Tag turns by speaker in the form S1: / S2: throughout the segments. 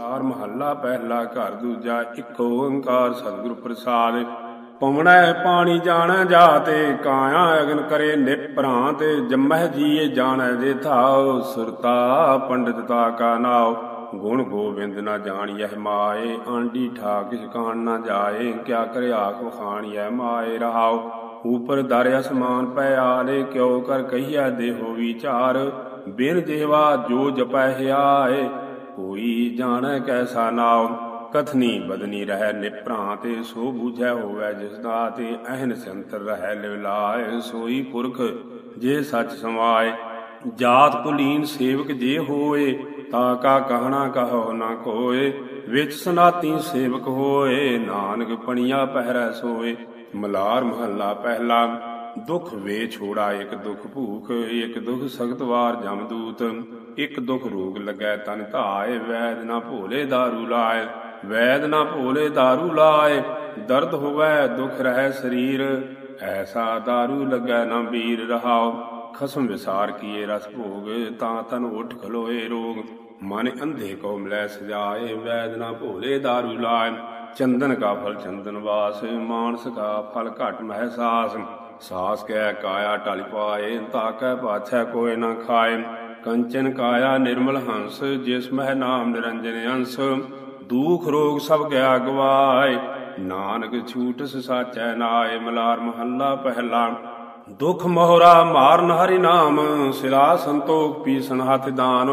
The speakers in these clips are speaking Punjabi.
S1: ਲਾਰ ਮਹੱਲਾ ਪਹਿਲਾ ਘਰ ਦੂਜਾ ਇੱਕ ਓੰਕਾਰ ਸਤਿਗੁਰ ਪ੍ਰਸਾਦ। ਪਵਣੈ ਪਾਣੀ ਜਾਣੈ ਜਾਤੇ, ਕਾਇਆ ਅਗਨ ਕਰੇ ਨਿਪ੍ਰਾਂਤ ਜਮਹਿ ਜੀਏ ਜਾਣੈ ਜੇ ਥਾਉ ਸੁਰਤਾ ਪੰਡਿਤਤਾ ਕਾ ਨਾਉ। ਗੁਣ ਗੋਬਿੰਦ ਨਾ ਜਾਣੀਐ ਮਾਏ ਆਂਡੀ ਠਾਕ ਕਾਣ ਨਾ ਜਾਏ, ਕਿਆ ਕਰੇ ਆਖ ਵਖਾਣੀਐ ਮਾਏ ਰਹਾਉ। ਉਪਰ ਦਰ ਅਸਮਾਨ ਪੈ ਆਲੇ, ਕਿਉ ਕਰ ਕਹੀਐ ਦੇਹੋ ਵਿਚਾਰ। ਬਿਨ ਜਿਹਵਾ ਜੋ ਜਪੈ ਹਿਆਏ ਕੋਈ ਜਾਣੈ ਕੈਸਾ ਨਾਉ, ਕਥਨੀ ਬਦਨੀ ਰਹਿ ਨਿਪਰਾਂ ਤੇ ਸੋ ਬੂਝੈ ਹੋਵੈ ਜਿਸ ਦਾ ਤੇ ਅਹਨ ਸੰਤਰ ਰਹਿ ਲਿਵਲਾਏ ਸੋਈ ਪੁਰਖ ਜੇ ਸੱਚ ਸਮਾਏ। ਜਾਤ ਕੁਲੀਨ ਸੇਵਕ ਜੇ ਹੋਏ, ਤਾਂ ਕਾ ਕਹਣਾ ਕਹੋ ਨਾ ਕੋਏ। ਵਿੱਚ ਸਨਾਤੀ ਸੇਵਕ ਹੋਏ, ਨਾਨਕ ਪਣੀਆ ਪਹਿਰੈ ਸੋਏ। ਮਲਾਰ ਮਹੱਲਾ ਪਹਿਲਾ, ਦੁਖ ਵੇ ਛੋੜਾ, ਇੱਕ ਦੁਖ ਭੂਖ, ਇੱਕ ਦੁਖ ਸਖਤ ਵਾਰ ਜਮਦੂਤ ਇੱਕ ਦੁਖ ਰੋਗ ਲੱਗੈ ਤਨ ਧਾਏ ਵੈਦ ਨਾ ਭੋਲੇ दारू ਲਾਏ ਵੈਦ ਨਾ ਭੋਲੇ दारू ਲਾਏ ਦਰਦ ਹੋਵੇ ਦੁਖ ਰਹਿ ਸਰੀਰ ਐਸਾ दारू ਲੱਗੈ ਨਾ ਵੀਰ ਰਹਾਓ ਖਸਮ ਵਿਸਾਰ ਕੀਏ ਰਸ ਭੋਗ ਤਾਂ ਤਨ ਉਠ ਖਲੋਏ ਰੋਗ ਮਨ ਅੰਧੇ ਕੋ ਮਿਲੈ ਸਜਾਏ ਵੈਦ ਨਾ ਭੋਲੇ दारू ਲਾਏ ਚੰਦਨ ਕਾ ਫਲ ਚੰਦਨ ਵਾਸ ਮਾਨਸ ਕਾ ਫਲ ਘਟ ਮਹਿਸਾਸ ਸਾਸ ਕੈ ਕਾਇਆ ਟਲ ਪਾਏ ਤਾਕੈ ਪਾਛੈ ਕੋਇ ਨਾ ਖਾਏ ਕੰਚਨ ਕਾਇਆ ਨਿਰਮਲ ਹੰਸ, ਜਿਸ ਮਹਿ ਨਾਮ ਨਿਰੰਜਨ ਅੰਸ। ਦੂਖ ਰੋਗ ਸਭ ਗਿਆ ਗਵਾਏ ਨਾਨਕ ਛੂਟਸ ਸਾਚੈ ਨਾਏ, ਮਲਾਰ ਮਹੱਲਾ ਪਹਿਲਾ। ਦੁਖ ਮੋਹਰਾ ਮਾਰਨ ਹਰੀ ਨਾਮ, ਸਿਲਾ ਸੰਤੋਖ ਪੀਸਣ ਹੱਥ ਦਾਨ।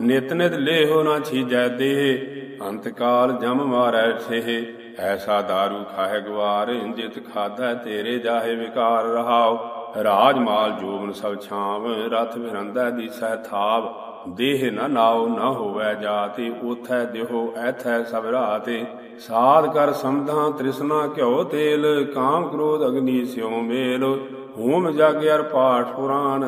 S1: ਨਿਤ ਨਿਤ ਲੇਹੋ ਨਾ ਛੀਜੈ ਦੇਹ, ਅੰਤ ਕਾਲ ਜਮ ਮਾਰੈ ਛੇ ਐਸਾ दारू ਖਾਹਿ ਗਵਾਰ, ਜਿਤ ਖਾਧੈ ਤੇਰੇ ਜਾਹੇ ਵਿਕਾਰ ਰਹਾਉ। ਰਾਜ ਮਾਲ ਜੋਬਨ ਸਭ ਛਾਵ, ਰਥ ਵੇਰੰਦ ਦੀ ਸਹਿ ਥਾਵ, ਦੇਹ ਨ ਨਾਉ ਨ ਹੋਵੈ ਜਾਤੀ ਉਥੈ ਦਿਹੋ ਐਥੈ ਸਭ ਰਾਤੇ। ਸਾਧ ਕਰ ਸਮਧਾਂ ਤ੍ਰਿਸ਼ਨਾ ਘਿਓ ਤੇਲ, ਕਾਮ ਕ੍ਰੋਧ ਅਗਨੀ ਸਿਉ ਮੇਲ। ਹੋਮ ਜਗ ਅਰ ਪਾਠ ਪੁਰਾਣ,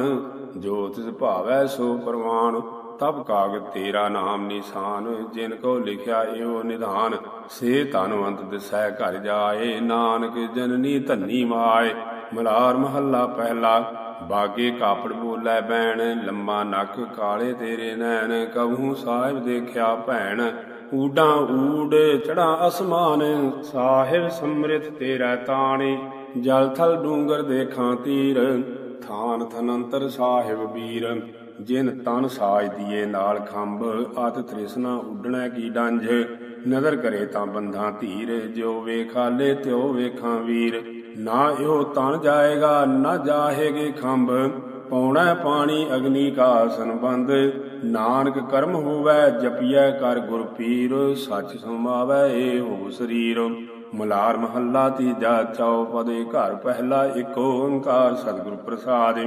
S1: ਜੋ ਤਿਸ ਭਾਵੈ ਸੋ ਪਰਵਾਨ ਤਬ ਕਾਗਦ ਤੇਰਾ ਨਾਮ ਨਿਸ਼ਾਨ, ਜਿਨ ਕੋ ਲਿਖਿਆ ਏਓ ਨਿਧਾਨ। ਸੇ ਤਨਵੰਤ ਦਿਸੈ ਘਰ ਜਾਏ, ਨਾਨਕ ਜਨਨੀ ਧੰਨੀ ਮਾਏ। ਮਲਾਰ ਮਹੱਲਾ ਪਹਿਲਾ। ਬਾਗੇ ਕਾਪੜ ਬੋਲੇ ਬੈਣ ਲੰਮਾ ਨੱਕ ਕਾਲੇ ਤੇਰੇ ਨੈਣ, ਕਬਹੂ ਸਾਹਿਬ ਦੇਖਿਆ ਭੈਣ। ਊਡਾਂ ਊਡ ਚੜਾ ਅਸਮਾਨ, ਸਾਹਿਬ ਸਮ੍ਰਿਤ ਤੇਰਾ ਤਾਣੇ। ਜਲ ਥਲ ਡੂੰਗਰ ਦੇਖਾਂ ਤੀਰ, ਥਾਨ ਥਨੰਤਰ ਸਾਹਿਬ ਵੀਰ ਜਿਨ ਤਨ ਸਾਜ ਦੀਏ ਨਾਲ ਖੰਭ, ਅਤ ਤ੍ਰਿਸ਼ਨਾ ਉੱਡਣਾ ਕੀ ਡੰਝ। ਨਦਰ ਕਰੇ ਤਾਂ ਬੰਧਾਂ ਧੀਰ ਜੋ ਵੇਖਾਲੇ ਤਿਉ ਵੇਖਾਂ ਵੀਰ। ਨਾ ਇਹੋ ਤਨ ਜਾਏਗਾ, ਨਾ ਜਾਹੇਗੇ ਖੰਭ। ਪੌਣਾ ਪਾਣੀ ਅਗਨੀ ਕਾ ਸੰਬੰਧ। ਨਾਨਕ ਕਰਮ ਹੋਵੇ, ਜਪੀਐ ਕਰ ਗੁਰ ਪੀਰ ਸੱਚ ਸਮਾਵੈ ਏ ਹੋ ਸਰੀਰ। ਮਲਾਰ ਮਹੱਲਾ ਤੀਜਾ ਚੌ ਪਦੇ ਘਰ ਪਹਿਲਾ ਇੱਕ ਓੰਕਾਰ ਸਤਿਗੁਰ ਪ੍ਰਸਾਦਿ।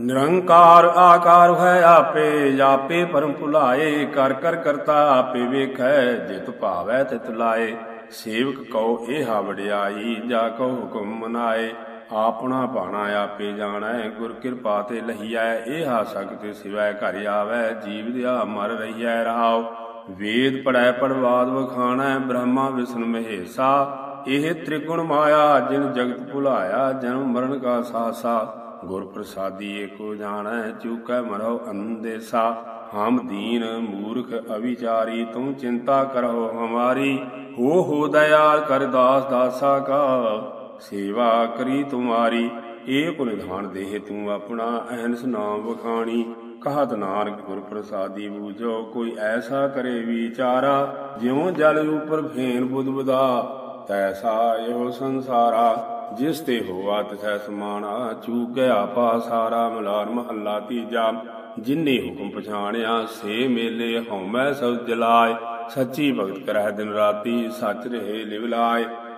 S1: ਨਿਰੰਕਾਰ ਆਕਾਰ ਹੈ ਆਪੇ ਆਪੇ ਪਰਮ ਭੁਲਾਏ। ਕਰ ਕਰ ਕਰਤਾ ਆਪੇ ਵੇਖੈ, ਜਿਤ ਭਾਵੈ ਤਿਤ ਲਾਏ। ਸੇਵਕ ਕਉ, ਏਹਾ ਵਡਿਆਈ, ਜਾ ਕੋ ਹੁਕਮ ਮਨਾਏ। ਆਪਣਾ ਭਾਣਾ ਆਪੇ ਜਾਣੈ, ਗੁਰ ਕਿਰਪਾ ਤੇ ਲਹੀਐ। ਏਹਾ ਸਗਤ ਸਿਵੈ ਘਰ ਆਵੈ, ਜੀਵ ਦਿਆ ਮਰ ਰਹੀਐ ਰਹਾਉ। ਵੇਦ ਪੜੈ ਪੜਵਾਦ ਵਖਾਣੈ, ਬ੍ਰਹਮਾ ਵਿਸ਼ਨ ਮਹੇਸਾ। ਇਹ ਤ੍ਰਿਗੁਣ ਮਾਇਆ, ਜਿਨ ਜਗਤ ਭੁਲਾਇਆ, ਜਨਮ ਮਰਨ ਕਾ ਸਾਸਾ। ਗੁਰ ਪ੍ਰਸਾਦੀ ਏਕੋ ਜਾਣੈ, ਚੂਕੈ ਮਰੋ ਅੰਦੇਸਾ। ਹਮ ਦੀਨ ਮੂਰਖ ਅਵਿਚਾਰੀ ਤੂੰ ਚਿੰਤਾ ਕਰੋ ਹਮਾਰੀ। ਹੋ ਹੋ ਦਇਆਲ ਕਰ ਦਾਸ ਦਾਸਾ ਕਾ, ਸੇਵਾ ਕਰੀ ਤੁਮਾਰੀ। ਏ ਨਿਧਾਨ ਦੇਹ ਤੂੰ ਆਪਣਾ ਅਹਨਸ ਨਾਮ ਵਖਾਣੀ। ਕਹਤ ਨਾਨਕ ਗੁਰ ਪ੍ਰਸਾਦੀ ਬੂਝੋ, ਕੋਈ ਐਸਾ ਕਰੇ ਵਿਚਾਰਾ, ਜਿਉ ਜਲ ਉਪਰ ਫੇਨ ਬੁੱਧ ਤੈਸਾ ਇਹੋ ਸੰਸਾਰਾ। ਜਿਸ ਤੇ ਹੋਆ ਤਿਸੈ ਸਮਾਣਾ, ਚੂਕ ਗਿਆ ਪਾ ਸਾਰਾ ਮਲਾਰ ਮਹੱਲਾ ਤੀਜਾ। ਜਿਨੇ ਹੁਕਮ ਪਛਾਣਿਆ, ਸੇ ਮੇਲੇ ਹਉਮੈ ਸਭ ਜਲਾਏ। ਸੱਚੀ ਭਗਤ ਕਰਹਿ ਦਿਨ ਰਾਤੀ, ਸੱਚ ਰਹੇ ਲਿਵ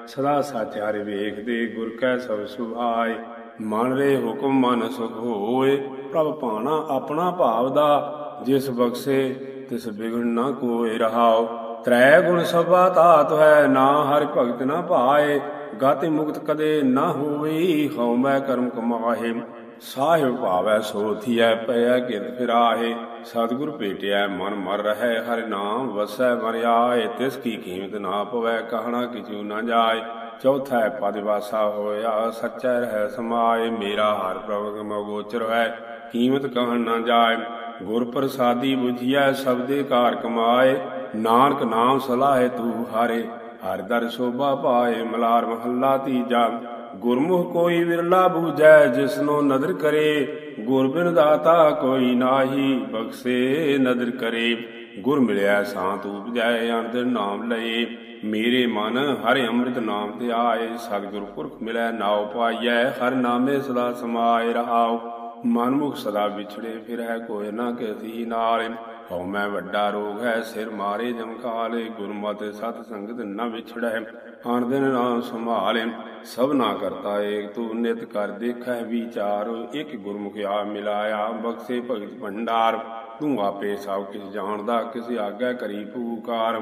S1: ਸਦਾ ਸੱਚ ਹਰਿ ਵੇਖਦੇ, ਗੁਰ ਕੈ ਸਭ ਸੁਭਾਏ। ਮਨ ਰੇ ਹੁਕਮ ਮਨ ਸੁਖ ਹੋਏ, ਪ੍ਰਭ ਪਾਣਾ ਆਪਣਾ ਭਾਵ ਦਾ। ਜਿਸ ਬਖਸ਼ੇ, ਤਿਸ ਬਿਗੜ ਨਾ ਕੋਏ ਰਹਾਓ ਤ੍ਰੈ ਗੁਣ ਸਭਾ ਤਾਤ ਹੈ, ਨਾ ਹਰਿ ਭਗਤ ਨਾ ਭਾਏ। ਗਾਤੇ ਮੁਕਤ ਕਦੇ ਨਾ ਹੋਵੇ, ਹਉ ਮੈਂ ਕਰਮ ਕਮਾਹੇ, ਸਾਹਿਬ ਭਾਵੈ ਸੋ ਥੀਐ ਪਇਐ ਕਿਤ ਫਿਰਾਹੇ, ਸਤਿਗੁਰ ਭੇਟਿਐ, ਮਨ ਮਰ ਰਹਿ, ਹਰਿ ਨਾਮ ਵਸੈ ਮਰਿਆਏ ਤਿਸ ਕੀ ਕੀਮਤ ਨਾ ਪਵੈ, ਕਹਣਾ ਕਿਛੂ ਨਾ ਜਾਏ, ਚੌਥਾ ਪਦ ਵਾਸਾ ਹੋਇਆ, ਸੱਚੈ ਰਹਿ ਸਮਾਏ, ਮੇਰਾ ਹਰ ਪ੍ਰਭੂ ਮਗੋਚਰ ਹੈ ਕੀਮਤ ਕਹਿਣ ਨਾ ਜਾਏ, ਗੁਰ ਪ੍ਰਸਾਦੀ 부ਝਿਐ ਸਬਦੇ ਕਾਰ ਕਮਾਏ, ਨਾਨਕ ਨਾਮ ਸਲਾਹੇ ਤੂੰ ਹਾਰੇ ਹਰ ਦਰ ਸੋਭਾ ਪਾਏ ਮਲਾਰ ਮਹੱਲਾ ਤੀਜਾ। ਗੁਰਮੁਖ ਕੋਈ ਵਿਰਲਾ ਬੂਝੈ, ਜਿਸਨੋ ਨਦਰ ਕਰੇ। ਗੁਰ ਬਿਨ ਦਾਤਾ ਕੋਈ ਨਾਹੀ, ਬਖਸ਼ੇ ਨਦਰ ਕਰੇ। ਗੁਰ ਮਿਲਿਆ ਸਾਤ ਉਪਜੈ, ਅਨੰਦ ਨਾਮ ਲਏ। ਮੇਰੇ ਮਨ ਹਰਿ ਅੰਮ੍ਰਿਤ ਨਾਮ ਤੇ ਆਏ। ਸਤਿਗੁਰ ਪੁਰਖ ਮਿਲੈ, ਨਾਉ ਪਾਈਐ। ਹਰ ਨਾਮੇ ਸਦਾ ਸਮਾਏ ਰਹਾਉ। ਮਨਮੁਖ ਸਦਾ ਵਿਛੜੇ ਫਿਰ ਹੈ ਕੋਈ ਨਾ ਕਿਸੀ ਨਾਲ। ਹਉ ਮੈਂ ਵੱਡਾ ਰੋਗ ਹੈ, ਸਿਰ ਮਾਰੇ ਜਮਕਾਲੇ ਗੁਰਮਤਿ ਸਤ ਸੰਗਤ ਨ ਵਿਛੜੈ, ਆਣ ਦਿਨ ਨਾਮ ਸੰਭਾਲੇ, ਸਭ ਕਰਤਾ ਏਕ, ਤੂੰ ਨਿਤ ਕਰ ਦੇਖੈ ਵਿਚਾਰ, ਇਕ ਗੁਰਮੁਖ ਆ ਮਿਲਾਇਆ, ਬਖਸ਼ੇ ਭਗਤ ਭੰਡਾਰ, ਤੂੰ ਆਪੇ ਸਭ ਕਿਛ ਜਾਣਦਾ, ਕਿਸ ਆਗੈ ਕਰੀ ਪੂਕਾਰ।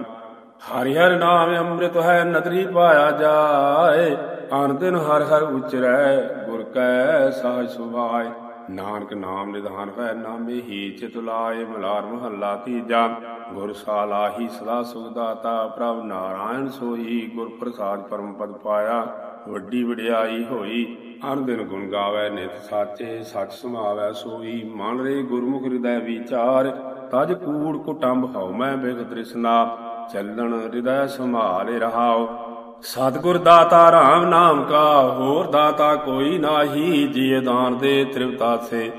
S1: ਹਰਿ ਹਰਿ ਨਾਮ ਅੰਮ੍ਰਿਤ ਹੈ, ਨਦਰੀ ਪਾਇਆ ਜਾਏ ਆਨ ਦਿਨ ਹਰ ਹਰ ਉਚਰੈ, ਗੁਰ ਕੈ ਸਾਜ ਸੁਭਾਏ। ਨਾਨਕ ਨਾਮ ਨਿਧਾਨ ਹੈ ਨਾਮੇ ਹੀ ਚਿਤ ਲਾਏ ਮਲਾਰ ਮਹੱਲਾ ਤੀਜਾ, ਗੁਰ ਸਾਲਾਹੀ ਸਦਾ ਸੁਖ ਦਾਤਾ ਪ੍ਰਭ ਨਾਰਾਇਣ ਸੋਈ ਗੁਰ ਪ੍ਰਸਾਦ ਪਰਮ ਪਦ ਪਾਇਆ, ਵੱਡੀ ਵਡਿਆਈ ਹੋਈ ਅਨ ਦਿਨ ਗੁਣ ਗਾਵੇ, ਨਿਤ ਸਾਚੇ ਸਚ ਸੁਭਾਵੈ ਸੋਈ, ਮਨ ਰੇ ਗੁਰਮੁਖ ਹਿਰਦੈ ਵਿਚਾਰ, ਤਜ ਕੂੜ ਕੁਟੰਬ ਹਉ ਮੈਂ ਬਿਗ ਤ੍ਰਿਸ਼ਨਾ ਚੱਲਣ ਹਿਰਦੈ ਸੰਭਾਲੇ ਰਹਾਓ ਸਤਿਗੁਰ ਦਾਤਾ ਰਾਮ ਨਾਮ ਕਾ, ਹੋਰ ਦਾਤਾ ਕੋਈ ਨਾਹੀ ਜੀ ਦਾਨ ਦੇ ਤ੍ਰਿਪਤਾ ਸੇ।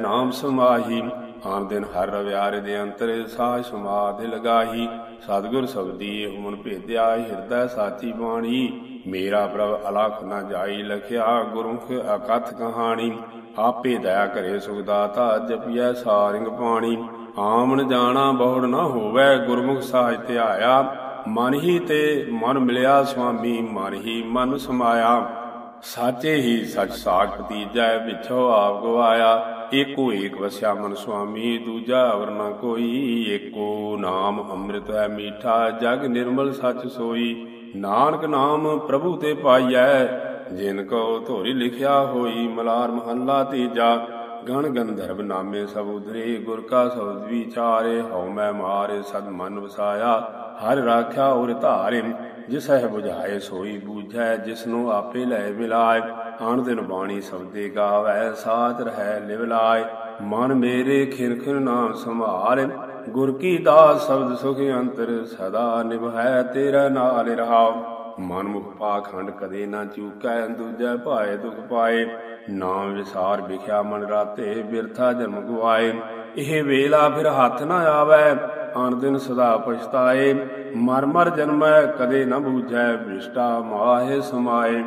S1: ਨਾਮ ਸਮਾਹੀ ਆਨ ਦਿਨ ਹਰ ਰਵਿਆਰੇ ਦੇ ਅੰਤਰ ਸਾਹ ਸਮਾਧਿ ਲਗਾਹੀ ਸਤਿਗੁਰ ਸਬਦੀ ਹੁਮਨ ਭੇਦਿਆ, ਹਿਰਦੈ ਸਾਚੀ ਬਾਣੀ। ਮੇਰਾ ਪ੍ਰਭ ਅਲਖ ਨਾ ਜਾਈ ਲਖਿਆ, ਗੁਰਮੁਖ ਅਕਥ ਕਹਾਣੀ। ਆਪੇ ਦਇਆ ਕਰੇ ਸੁਖਦਾਤਾ ਜਪਿਐ ਸਾਰਿੰਗ ਪਾਣੀ। ਆਮਣ ਜਾਣਾ ਬਹੁੜ ਨਾ ਹੋਵੇ, ਗੁਰਮੁਖ ਸਾਜ ਧਿਆਇਆ। ਮਨ ਹੀ ਤੇ ਮਨ ਮਿਲਿਆ ਸੁਆਮੀ ਮਨ ਹੀ ਮਨ ਸਮਾਇਆ। ਸਾਚੇ ਹੀ ਸਚ ਸਾਖ ਪਤੀਜੈ ਵਿਛੋ ਆਪ ਗਵਾਇਆ। ਏਕੋ ਏਕ ਵਸਿਆ ਮਨ ਸੁਆਮੀ, ਦੂਜਾ ਅਵਰ ਨਾ ਕੋਈ। ਏਕੋ ਨਾਮ ਅੰਮ੍ਰਿਤ ਹੈ ਮੀਠਾ, ਜਗ ਨਿਰਮਲ ਸਚ ਸੋਈ। ਨਾਨਕ ਨਾਮ ਪ੍ਰਭੂ ਤੇ ਪਾਈਐ, ਜਿਨ ਕੋ ਧੋਰੀ ਲਿਖਿਆ ਹੋਈ, ਮਲਾਰ ਮਹੱਲਾ ਤੀਜਾ। ਗਣ ਗੰਧਰਵ ਨਾਮੇ ਸਭ ਉਧਰੇ, ਗੁਰ ਕਾ ਸਬਦ ਵਿਚਾਰੇ, ਹਉ ਮੈਂ ਮਾਰੇ, ਸਦ ਮਨ ਵਸਾਇਆ। ਹਰ ਰਾਖਿਆ ਔਰ ਧਾਰੇ, ਜਿਸ ਹੈ 부ਝਾਏ ਸੋਈ ਬੂਝੈ, ਜਿਸਨੂੰ ਆਪੇ ਲੈ ਮਿਲਾਏ ਆਣ ਦਿਨ ਬਾਣੀ ਸਬਦੇ ਗਾਵੈ, ਸਾਚ ਰਹਿ ਲਿਵ ਲਾਏ। ਮਨ ਮੇਰੇ ਖਿਨ ਖਿਨ ਨਾਮ ਸੰਭਾਲ, ਗੁਰ ਕੀ ਦਾਸ ਸ਼ਬਦ ਸੁਖ ਅੰਤਰ ਸਦਾ ਨਿਭੈ, ਤੇਰਾ ਨਾਲ ਰਹਾਉ ਮਨ ਮੁਖ ਪਾਖੰਡ ਕਦੇ ਨਾ ਚੂਕੈ, ਦੂਜੈ ਭਾਏ ਦੁਖ ਪਾਏ। ਨਾਮ ਵਿਸਾਰ ਵਿਖਿਆ ਮਨ ਰਾਤੇ ਬਿਰਥਾ ਜਨਮ ਗਵਾਏ ਇਹ ਵੇਲਾ ਫਿਰ ਹੱਥ ਨਾ ਆਵੈ ਆਨ ਦਿਨ ਸਦਾ ਪਛਤਾਏ। ਮਰ ਮਰ ਜਨਮੈ, ਕਦੇ ਨਾ ਬੂਝੈ ਬ੍ਰਿਸ਼ਟਾ ਮਾਹੇ ਸਮਾਏ।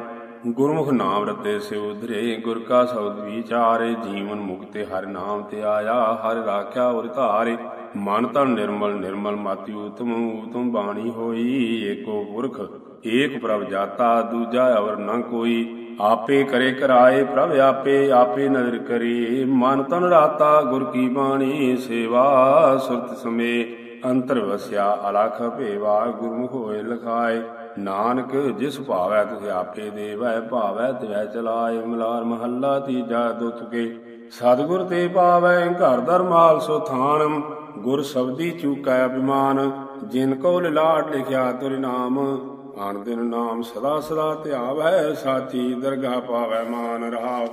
S1: ਗੁਰਮੁਖ ਨਾਮ ਰਤੇ ਸੇ ਉਧਰੇ ਗੁਰ ਕਾ ਸਬਦ ਵਿਚਾਰੇ। ਜੀਵਨ ਮੁਕਤੇ ਹਰ ਨਾਮ ਤੇ ਆਇਆ, ਹਰ ਰਾਖਿਆ ਉਰ ਧਾਰੇ। ਮਨ ਤਨ ਨਿਰਮਲ ਨਿਰਮਲ ਮਾਤੀ ਉਤਮ ਉਤਮ ਬਾਣੀ ਹੋਈ। ਏਕੋ ਪੁਰਖ, ਏਕ ਪ੍ਰਭ ਜਾਤਾ, ਦੂਜਾ ਅਵਰ ਨਾ ਕੋਈ। ਆਪੇ ਕਰੇ ਕਰਾਏ ਪ੍ਰਭ ਆਪੇ ਆਪੇ ਨਜ਼ਰ ਕਰੀ। ਮਨ ਤਨ ਰਾਤਾ, ਗੁਰ ਕੀ ਬਾਣੀ, ਸੇਵਾ ਸੁਰਤ ਸਮੇ। ਅੰਤਰ ਵਸਿਆ, ਅਲਖ ਭੇਵਾ, ਗੁਰਮੁਖ ਹੋਏ ਲਖਾਏ। ਨਾਨਕ, ਜਿਸ ਭਾਵੈ ਤੁਧ ਆਪੇ ਦੇਵੈ, ਭਾਵੈ ਤਿਵੈ ਚਲਾਏ। ਮਲਾਰ ਮਹੱਲਾ, ਤੀਜਾ ਦੁੱਤ ਕੇ। ਤੇ ਪਾਵੈ, ਘਰ ਦਰ ਸੋ ਥਾਨ। ਗੁਰ ਸਬਦੀ ਚੂਕੈ ਅਭਿਮਾਨ। ਜਿਨ ਕੋ ਲਾਡ ਲਿਖਿਆ, ਤੁਰ ਨਾਮ। ਆਨ ਦਿਨ ਨਾਮ ਸਦਾ ਸਦਾ ਧਿਆਵੈ ਸਾਚੀ ਦਰਗਾ ਪਾਵੈ ਮਾਨ ਰਹਾਉ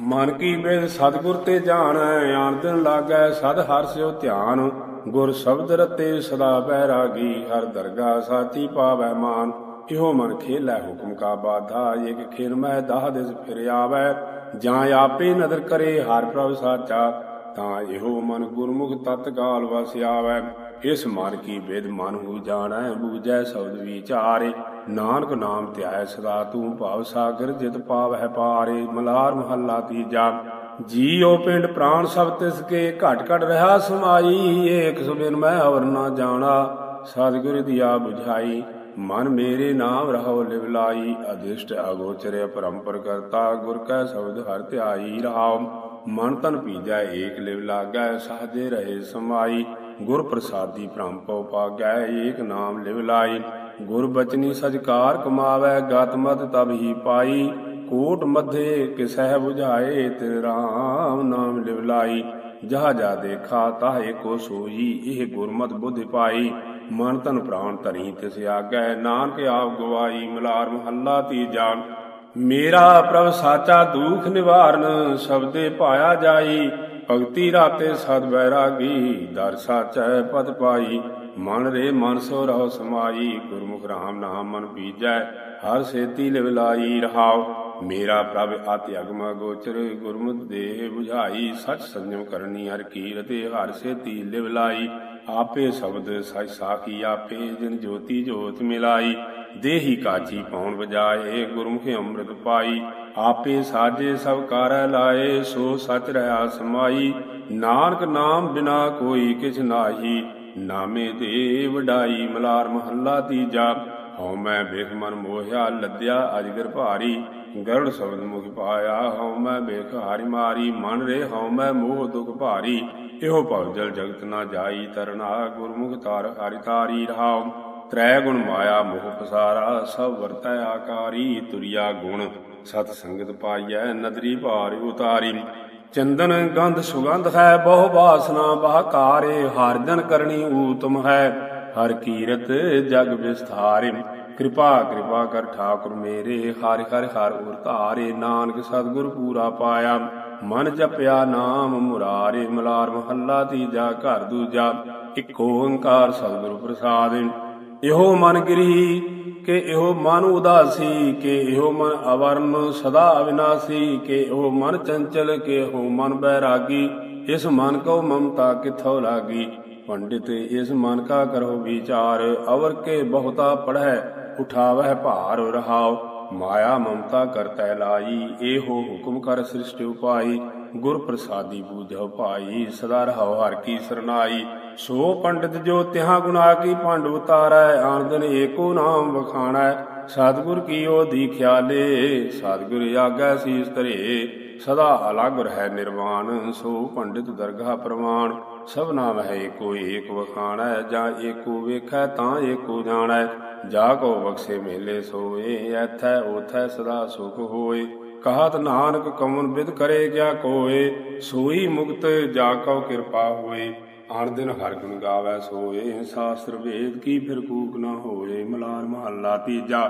S1: ਮਨ ਕੀ ਬੇਦ ਸਤਿਗੁਰ ਤੇ ਜਾਣੈ ਆਨ ਦਿਨ ਲਾਗੈ ਸਦ ਹਰ ਧਿਆਨ। ਗੁਰ ਸ਼ਬਦ ਰਤੇ ਸਦਾ ਬੈਰਾਗੀ, ਹਰ ਦਰਗਾ ਸਾਚੀ ਪਾਵੈ ਮਾਨ। ਇਹੋ ਮਨ ਖੇਲੈ ਹੁਕਮ ਕਾ ਬਾਧਾ, ਇਕ ਖੇਨ ਮੈਂ ਦਾਹ ਦਿਸ ਫਿਰ ਆਵੈ। ਜਾਂ ਆਪੇ ਨਦਰ ਕਰੇ ਹਰ ਪ੍ਰਭ ਸਾਚਾ, ਤਾਂ ਇਹੋ ਮਨ ਗੁਰਮੁਖ ਤਤਕਾਲ ਵਸ ਆਵੈ। ਇਸ ਮਨ ਕੀ ਵੇਦ ਮਨ ਹੋ ਜਾਣੈ, ਬੂਝੈ ਸ਼ਬਦ ਵਿਚਾਰੇ। ਨਾਨਕ ਨਾਮ ਧਿਆਇ ਸਦਾ, ਤੂੰ ਭਾਵ ਸਾਗਰ ਜਿਤ ਪਾਵਹਿ ਪਾਰੇ। ਮਲਾਰ ਮਹੱਲਾ ਤੀਜਾ, ਜੀਉ ਪਿੰਡ ਪ੍ਰਾਣ ਸਭ ਤਿਸ ਕੇ। ਘਟ ਘਟ ਰਹਾ ਸਮਾਈ, ਏਕ ਸੁਬਿਨ ਮੈਂ ਅਵਰ ਨਾ ਜਾਣਾ। ਸਤਿਗੁਰ ਦੀਆ 부ਝਾਈ ਮਨ ਮੇਰੇ ਨਾਮ ਰਹੋ ਲਿਵਲਾਈ ਅਦਿਸ਼ਟ ਅਗੋਚਰੇ ਪਰੰਪਰ ਕਰਤਾ, ਗੁਰ ਕੈ ਸ਼ਬਦ ਹਰ ਧਿਆਈ ਰਹਾਉ ਮਨ ਤਨ ਪੀਜੈ ਏਕ ਲਿਵ ਲਾਗੈ, ਸਾਜੇ ਰਹੇ ਸਮਾਈ। ਗੁਰ ਪ੍ਰਸਾਦੀ ਭ੍ਰਮ ਪਉ ਪਾਗੈ, ਏਕ ਨਾਮ ਲਿਵ ਲਾਈ। ਗੁਰ ਬਚਨੀ ਸਜਕਾਰ ਕਮਾਵੈ, ਗਤ ਮਤ ਤਬ ਹੀ ਪਾਈ। ਕੋਟ ਮਧੇ ਕਿਸਹਿ 부ਝਾਏ ਤੇ ਰਾਮ ਨਾਮ ਲਿਵ ਲਾਈ। ਜਹਾ ਜਾ ਦੇਖਾ, ਤਾਹ ਏਕੋ ਸੋਈ, ਇਹ ਗੁਰਮਤ ਬੁੱਧ ਪਾਈ। ਮਨ ਤਨ ਪ੍ਰਾਣ ਧਰੀ ਤਿਸ ਆਗੈ, ਨਾਨਕ ਆਪ ਗਵਾਈ, ਮਲਾਰ ਮਹੱਲਾ ਤੀਜਾ ਮੇਰਾ ਪ੍ਰਭ ਸਾਚਾ ਦੁਖ ਨਿਵਾਰਨ, ਸ਼ਬਦੇ ਪਾਇਆ ਜਾਈ। ਭਗਤੀ ਰਾਤੇ ਸਦ ਬੈਰਾਗੀ ਦਰ ਸਾਚੈ ਪਦ ਪਾਈ। ਮਨ ਰੇ ਮਨ ਸੋ ਰਹੁ ਸਮਾਈ, ਗੁਰਮੁਖ ਰਾਮ ਨਾਮ ਮਨ ਬੀਜੈ ਹਰ ਸੇਤੀ ਲਿਵ ਲਾਈ ਰਹਾਉ। ਮੇਰਾ ਪ੍ਰਭ ਆਤਿ ਅਗਮ ਗੋਚਰ, ਗੁਰਮੁਖ ਦੇਹ 부ਝਾਈ ਸਚ ਸੰਜਮ ਕਰਨੀ ਹਰ ਕੀਰਤੇ, ਹਰ ਸੇਤੀ ਲਿਵ ਲਾਈ। ਆਪੇ ਸ਼ਬਦ ਸਚ ਸਾਖੀ, ਆਪੇ ਜਿਨ ਜੋਤੀ ਜੋਤ ਮਿਲਾਈ। ਦੇਹੀ ਕਾਚੀ ਪਾਉਣ ਵਜਾਏ ਗੁਰਮੁਖ ਅੰਮ੍ਰਿਤ ਪਾਈ। ਆਪੇ ਸਾਜੇ ਸਭ ਕਾਰੈ ਲਾਏ, ਸੋ ਸਚ ਰਹਾ ਸਮਾਈ ਨਾਨਕ ਨਾਮ ਬਿਨਾ ਕੋਈ ਕਿਛ ਨਾਹੀ। ਨਾਮੇ ਦੇ ਵਡਾਈ ਮਲਾਰ ਮਹੱਲਾ ਤੀਜਾ। ਹਉ ਮੈਂ ਵੇਖ ਮਨ ਮੋਹਿਆ, ਲੱਦਿਆ ਅਜਗਰ ਭਾਰੀ। ਗਰੜ ਸ਼ਬਦ ਮੁਖ ਪਾਇਆ, ਹਉ ਮੈਂ ਵੇਖ ਹਾਰੀ ਮਾਰੀ। ਮਨ ਰੇ ਹਉ ਮੈਂ ਮੋਹ ਦੁਖ ਭਾਰੀ। ਇਹੋ ਭਵ ਜਲ ਜਗਤ ਨਾ ਜਾਈ, ਤਰਨਾ ਗੁਰਮੁਖ ਤਾਰ ਹਰਿ ਤਾਰੀ ਰਹਾਉ। ਤ੍ਰੈ ਗੁਣ ਮਾਇਆ ਮੋਹ ਪਸਾਰਾ, ਸਭ ਵਰਤੈ ਆਕਾਰੀ, ਤੁਰਿਆ ਗੁਣ। ਸਤ ਸੰਗਤ ਪਾਈਐ ਨਦਰੀ ਭਾਰ ਉਤਾਰੀ। ਚੰਦਨ ਗੰਧ ਸੁਗੰਧ ਹੈ, ਬਹੁ ਬਾਸਨਾ ਬਹਕਾਰੇ। ਹਰ ਜਨ ਕਰਨੀ ਊਤਮ ਹੈ, ਹਰ ਕੀਰਤ ਜਗ ਵਿਸਥਾਰੇ। ਕਿਰਪਾ ਕਿਰਪਾ ਕਰ ਠਾਕੁਰ ਮੇਰੇ, ਹਰਿ ਹਰਿ ਹਰ ਉਰ ਧਾਰੇ। ਨਾਨਕ ਸਤਿਗੁਰ ਪੂਰਾ ਪਾਇਆ, ਮਨ ਜਪਿਆ ਨਾਮ ਮੁਰਾਰੇ। ਮਲਾਰ ਮਹੱਲਾ ਤੀਜਾ, ਘਰ ਦੂਜਾ, ਇੱਕ ਓੰਕਾਰ ਸਤਿਗੁਰ ਪ੍ਰਸਾਦਿ। ਇਹੋ ਮਨ ਗਿਰੀ ਕਿ ਇਹੋ ਮਨ ਉਦਾਸੀ ਕਿ ਇਹੋ ਮਨ ਅਵਰਨ ਸਦਾ ਅਵਿਨਾਸੀ ਕਿ ਇਹੋ ਮਨ ਚੰਚਲ, ਕਿ ਇਹੋ ਮਨ ਬੈਰਾਗੀ। ਇਸ ਮਨ ਕੋ ਮਮਤਾ ਕਿਥੋਂ ਲਾਗੀ? ਪੰਡਿਤ, ਇਸ ਮਨ ਕਾ ਕਰੋ ਵਿਚਾਰ, ਅਵਰ ਕੇ ਬਹੁਤਾ ਪੜੈ ਉਠਾਵਹਿ ਭਾਰ ਰਹਾਉ। ਮਾਇਆ ਮਮਤਾ ਕਰਤੈ ਲਾਈ, ਇਹੋ ਹੁਕਮ ਕਰ ਸ੍ਰਿਸ਼ਟ ਉਪਾਈ। ਗੁਰ ਪ੍ਰਸਾਦੀ ਬੂਝੋ ਭਾਈ, ਸਦਾ ਰਹਾਉ ਹਰ ਕੀ ਸਰਨਾਈ। ਸੋ ਪੰਡਿਤ ਜੋ ਤਿਹਾ ਗੁਨਾ ਕੀ ਭੰਡ ਉਤਾਰੈ ਆਨੰਦਨ ਏਕੋ ਨਾਮ ਵਖਾਣੈ। ਸਤਿਗੁਰ ਕੀਓ ਦੀਖਿਆਲੇ, ਸਤਿਗੁਰ ਆਗੈ ਸੀਸ ਧਰੇ। ਸਦਾ ਅਲਗ ਰਹਿ ਨਿਰਵਾਣ, ਸੋ ਪੰਡਿਤ ਦਰਗਾਹ ਪ੍ਰਮਾਣ ਸਭ ਨਾਮ ਹੈ ਏਕੋ, ਏਕ ਵਖਾਣੈ। ਜਾਂ ਏਕੋ ਵੇਖੈ, ਤਾਂ ਏਕੋ ਜਾਣੈ। ਜਾ ਕੋ ਬਖਸ਼ੇ ਮੇਲੇ ਸੋਏ, ਐਥੈ ਉਥੈ ਸਦਾ ਸੁਖ ਹੋਏ। ਕਹਤ ਨਾਨਕ ਕਮਨ ਬਿਦ ਕਰੇ ਕਿਆ ਕੋਏ, ਸੋਈ ਮੁਕਤ ਜਾ ਕਉ ਕਿਰਪਾ ਹੋਏ। ਆਣ ਦਿਨ ਹਰ ਗੁਣ ਗਾਵੇ ਸੋਏ ਸਾਸਤਰ ਵੇਦ ਕੀ ਫਿਰ ਕੂਕ ਨਾ ਹੋਏ ਮਲਾਰ ਮਹੱਲਾ ਤੀਜਾ।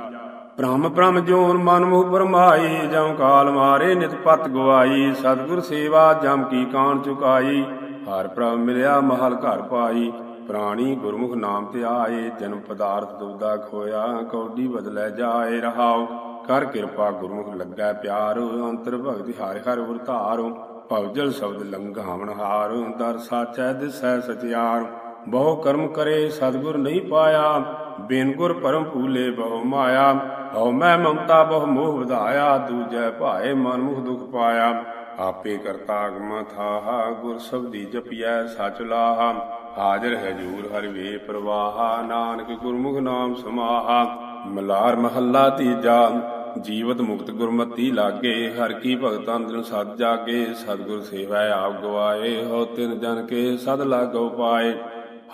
S1: ਬ੍ਰਹਮ ਬ੍ਰਹਮ ਜੋਨ ਮਨ ਮੁਖ ਬਰਮਾਈ ਜਮ ਕਾਲ ਮਾਰੇ ਨਿਤ ਪਤ ਗਵਾਈ, ਸਤਿਗੁਰ ਸੇਵਾ ਜਮ ਕੀ ਕਾਣ ਚੁਕਾਈ, ਹਰ ਪ੍ਰਭ ਮਿਲਿਆ ਮਹਲ ਘਰ ਪਾਈ, ਪ੍ਰਾਣੀ ਗੁਰਮੁਖ ਨਾਮ ਤੇ ਆਏ, ਜਨਮ ਪਦਾਰਥ ਦੁਬਦਾ ਖੋਇਆ, ਕੌਡੀ ਬਦਲੇ ਜਾਏ ਰਹਾਉ, ਕਰ ਕਿਰਪਾ ਗੁਰਮੁਖ ਲੱਗਾ ਪਿਆਰ, ਅੰਤਰ ਭਗਤੀ ਹਰਿ ਹਰਿ ਉਰ ਧਾਰੋ। ਭਵਜਲ ਸ਼ਬਦ ਲੰਘਾਵਣ ਹਾਰ, ਦਰ ਸਾਚੈ ਦਿਸੈ ਸਚਿਆਰ। ਬਹੁ ਕਰਮ ਕਰੇ, ਸਤਿਗੁਰ ਨਹੀਂ ਪਾਇਆ। ਬਿਨ ਗੁਰ ਪਰਮ ਭੂਲੇ ਬਹੁ ਮਾਇਆ। ਹਉ ਮੈਂ ਮਮਤਾ ਬਹੁ ਮੋਹ ਵਧਾਇਆ। ਦੂਜੈ ਭਾਏ ਮਨ ਮੁਖ ਦੁਖ ਪਾਇਆ। ਆਪੇ ਕਰਤਾ ਆਗਮਾ ਥਾਹਾ, ਗੁਰ ਸਬਦੀ ਜਪਿਐ ਸਚ ਲਾਹਾ। ਹਾਜ਼ਰ ਹਜ਼ੂਰ ਜੂਰ ਹਰਿ ਵੇ ਪ੍ਰਵਾਹਾ। ਨਾਨਕ ਗੁਰਮੁਖ ਨਾਮ ਸਮਾਹਾ। ਮਲਾਰ ਮਹੱਲਾ ਤੀਜਾ। ਜੀਵਤ ਮੁਕਤ ਗੁਰਮਤੀ ਲਾਗੇ, ਹਰ ਕੀ ਭਗਤਾਂ ਦਿਨ ਸਤ ਜਾਗੇ, ਸਤਿਗੁਰ ਸੇਵਾ ਆਪ ਗਵਾਏ, ਹੋ ਤਿਨ ਜਨ ਕੇ ਸਦ ਲਾਗੋ ਪਾਏ।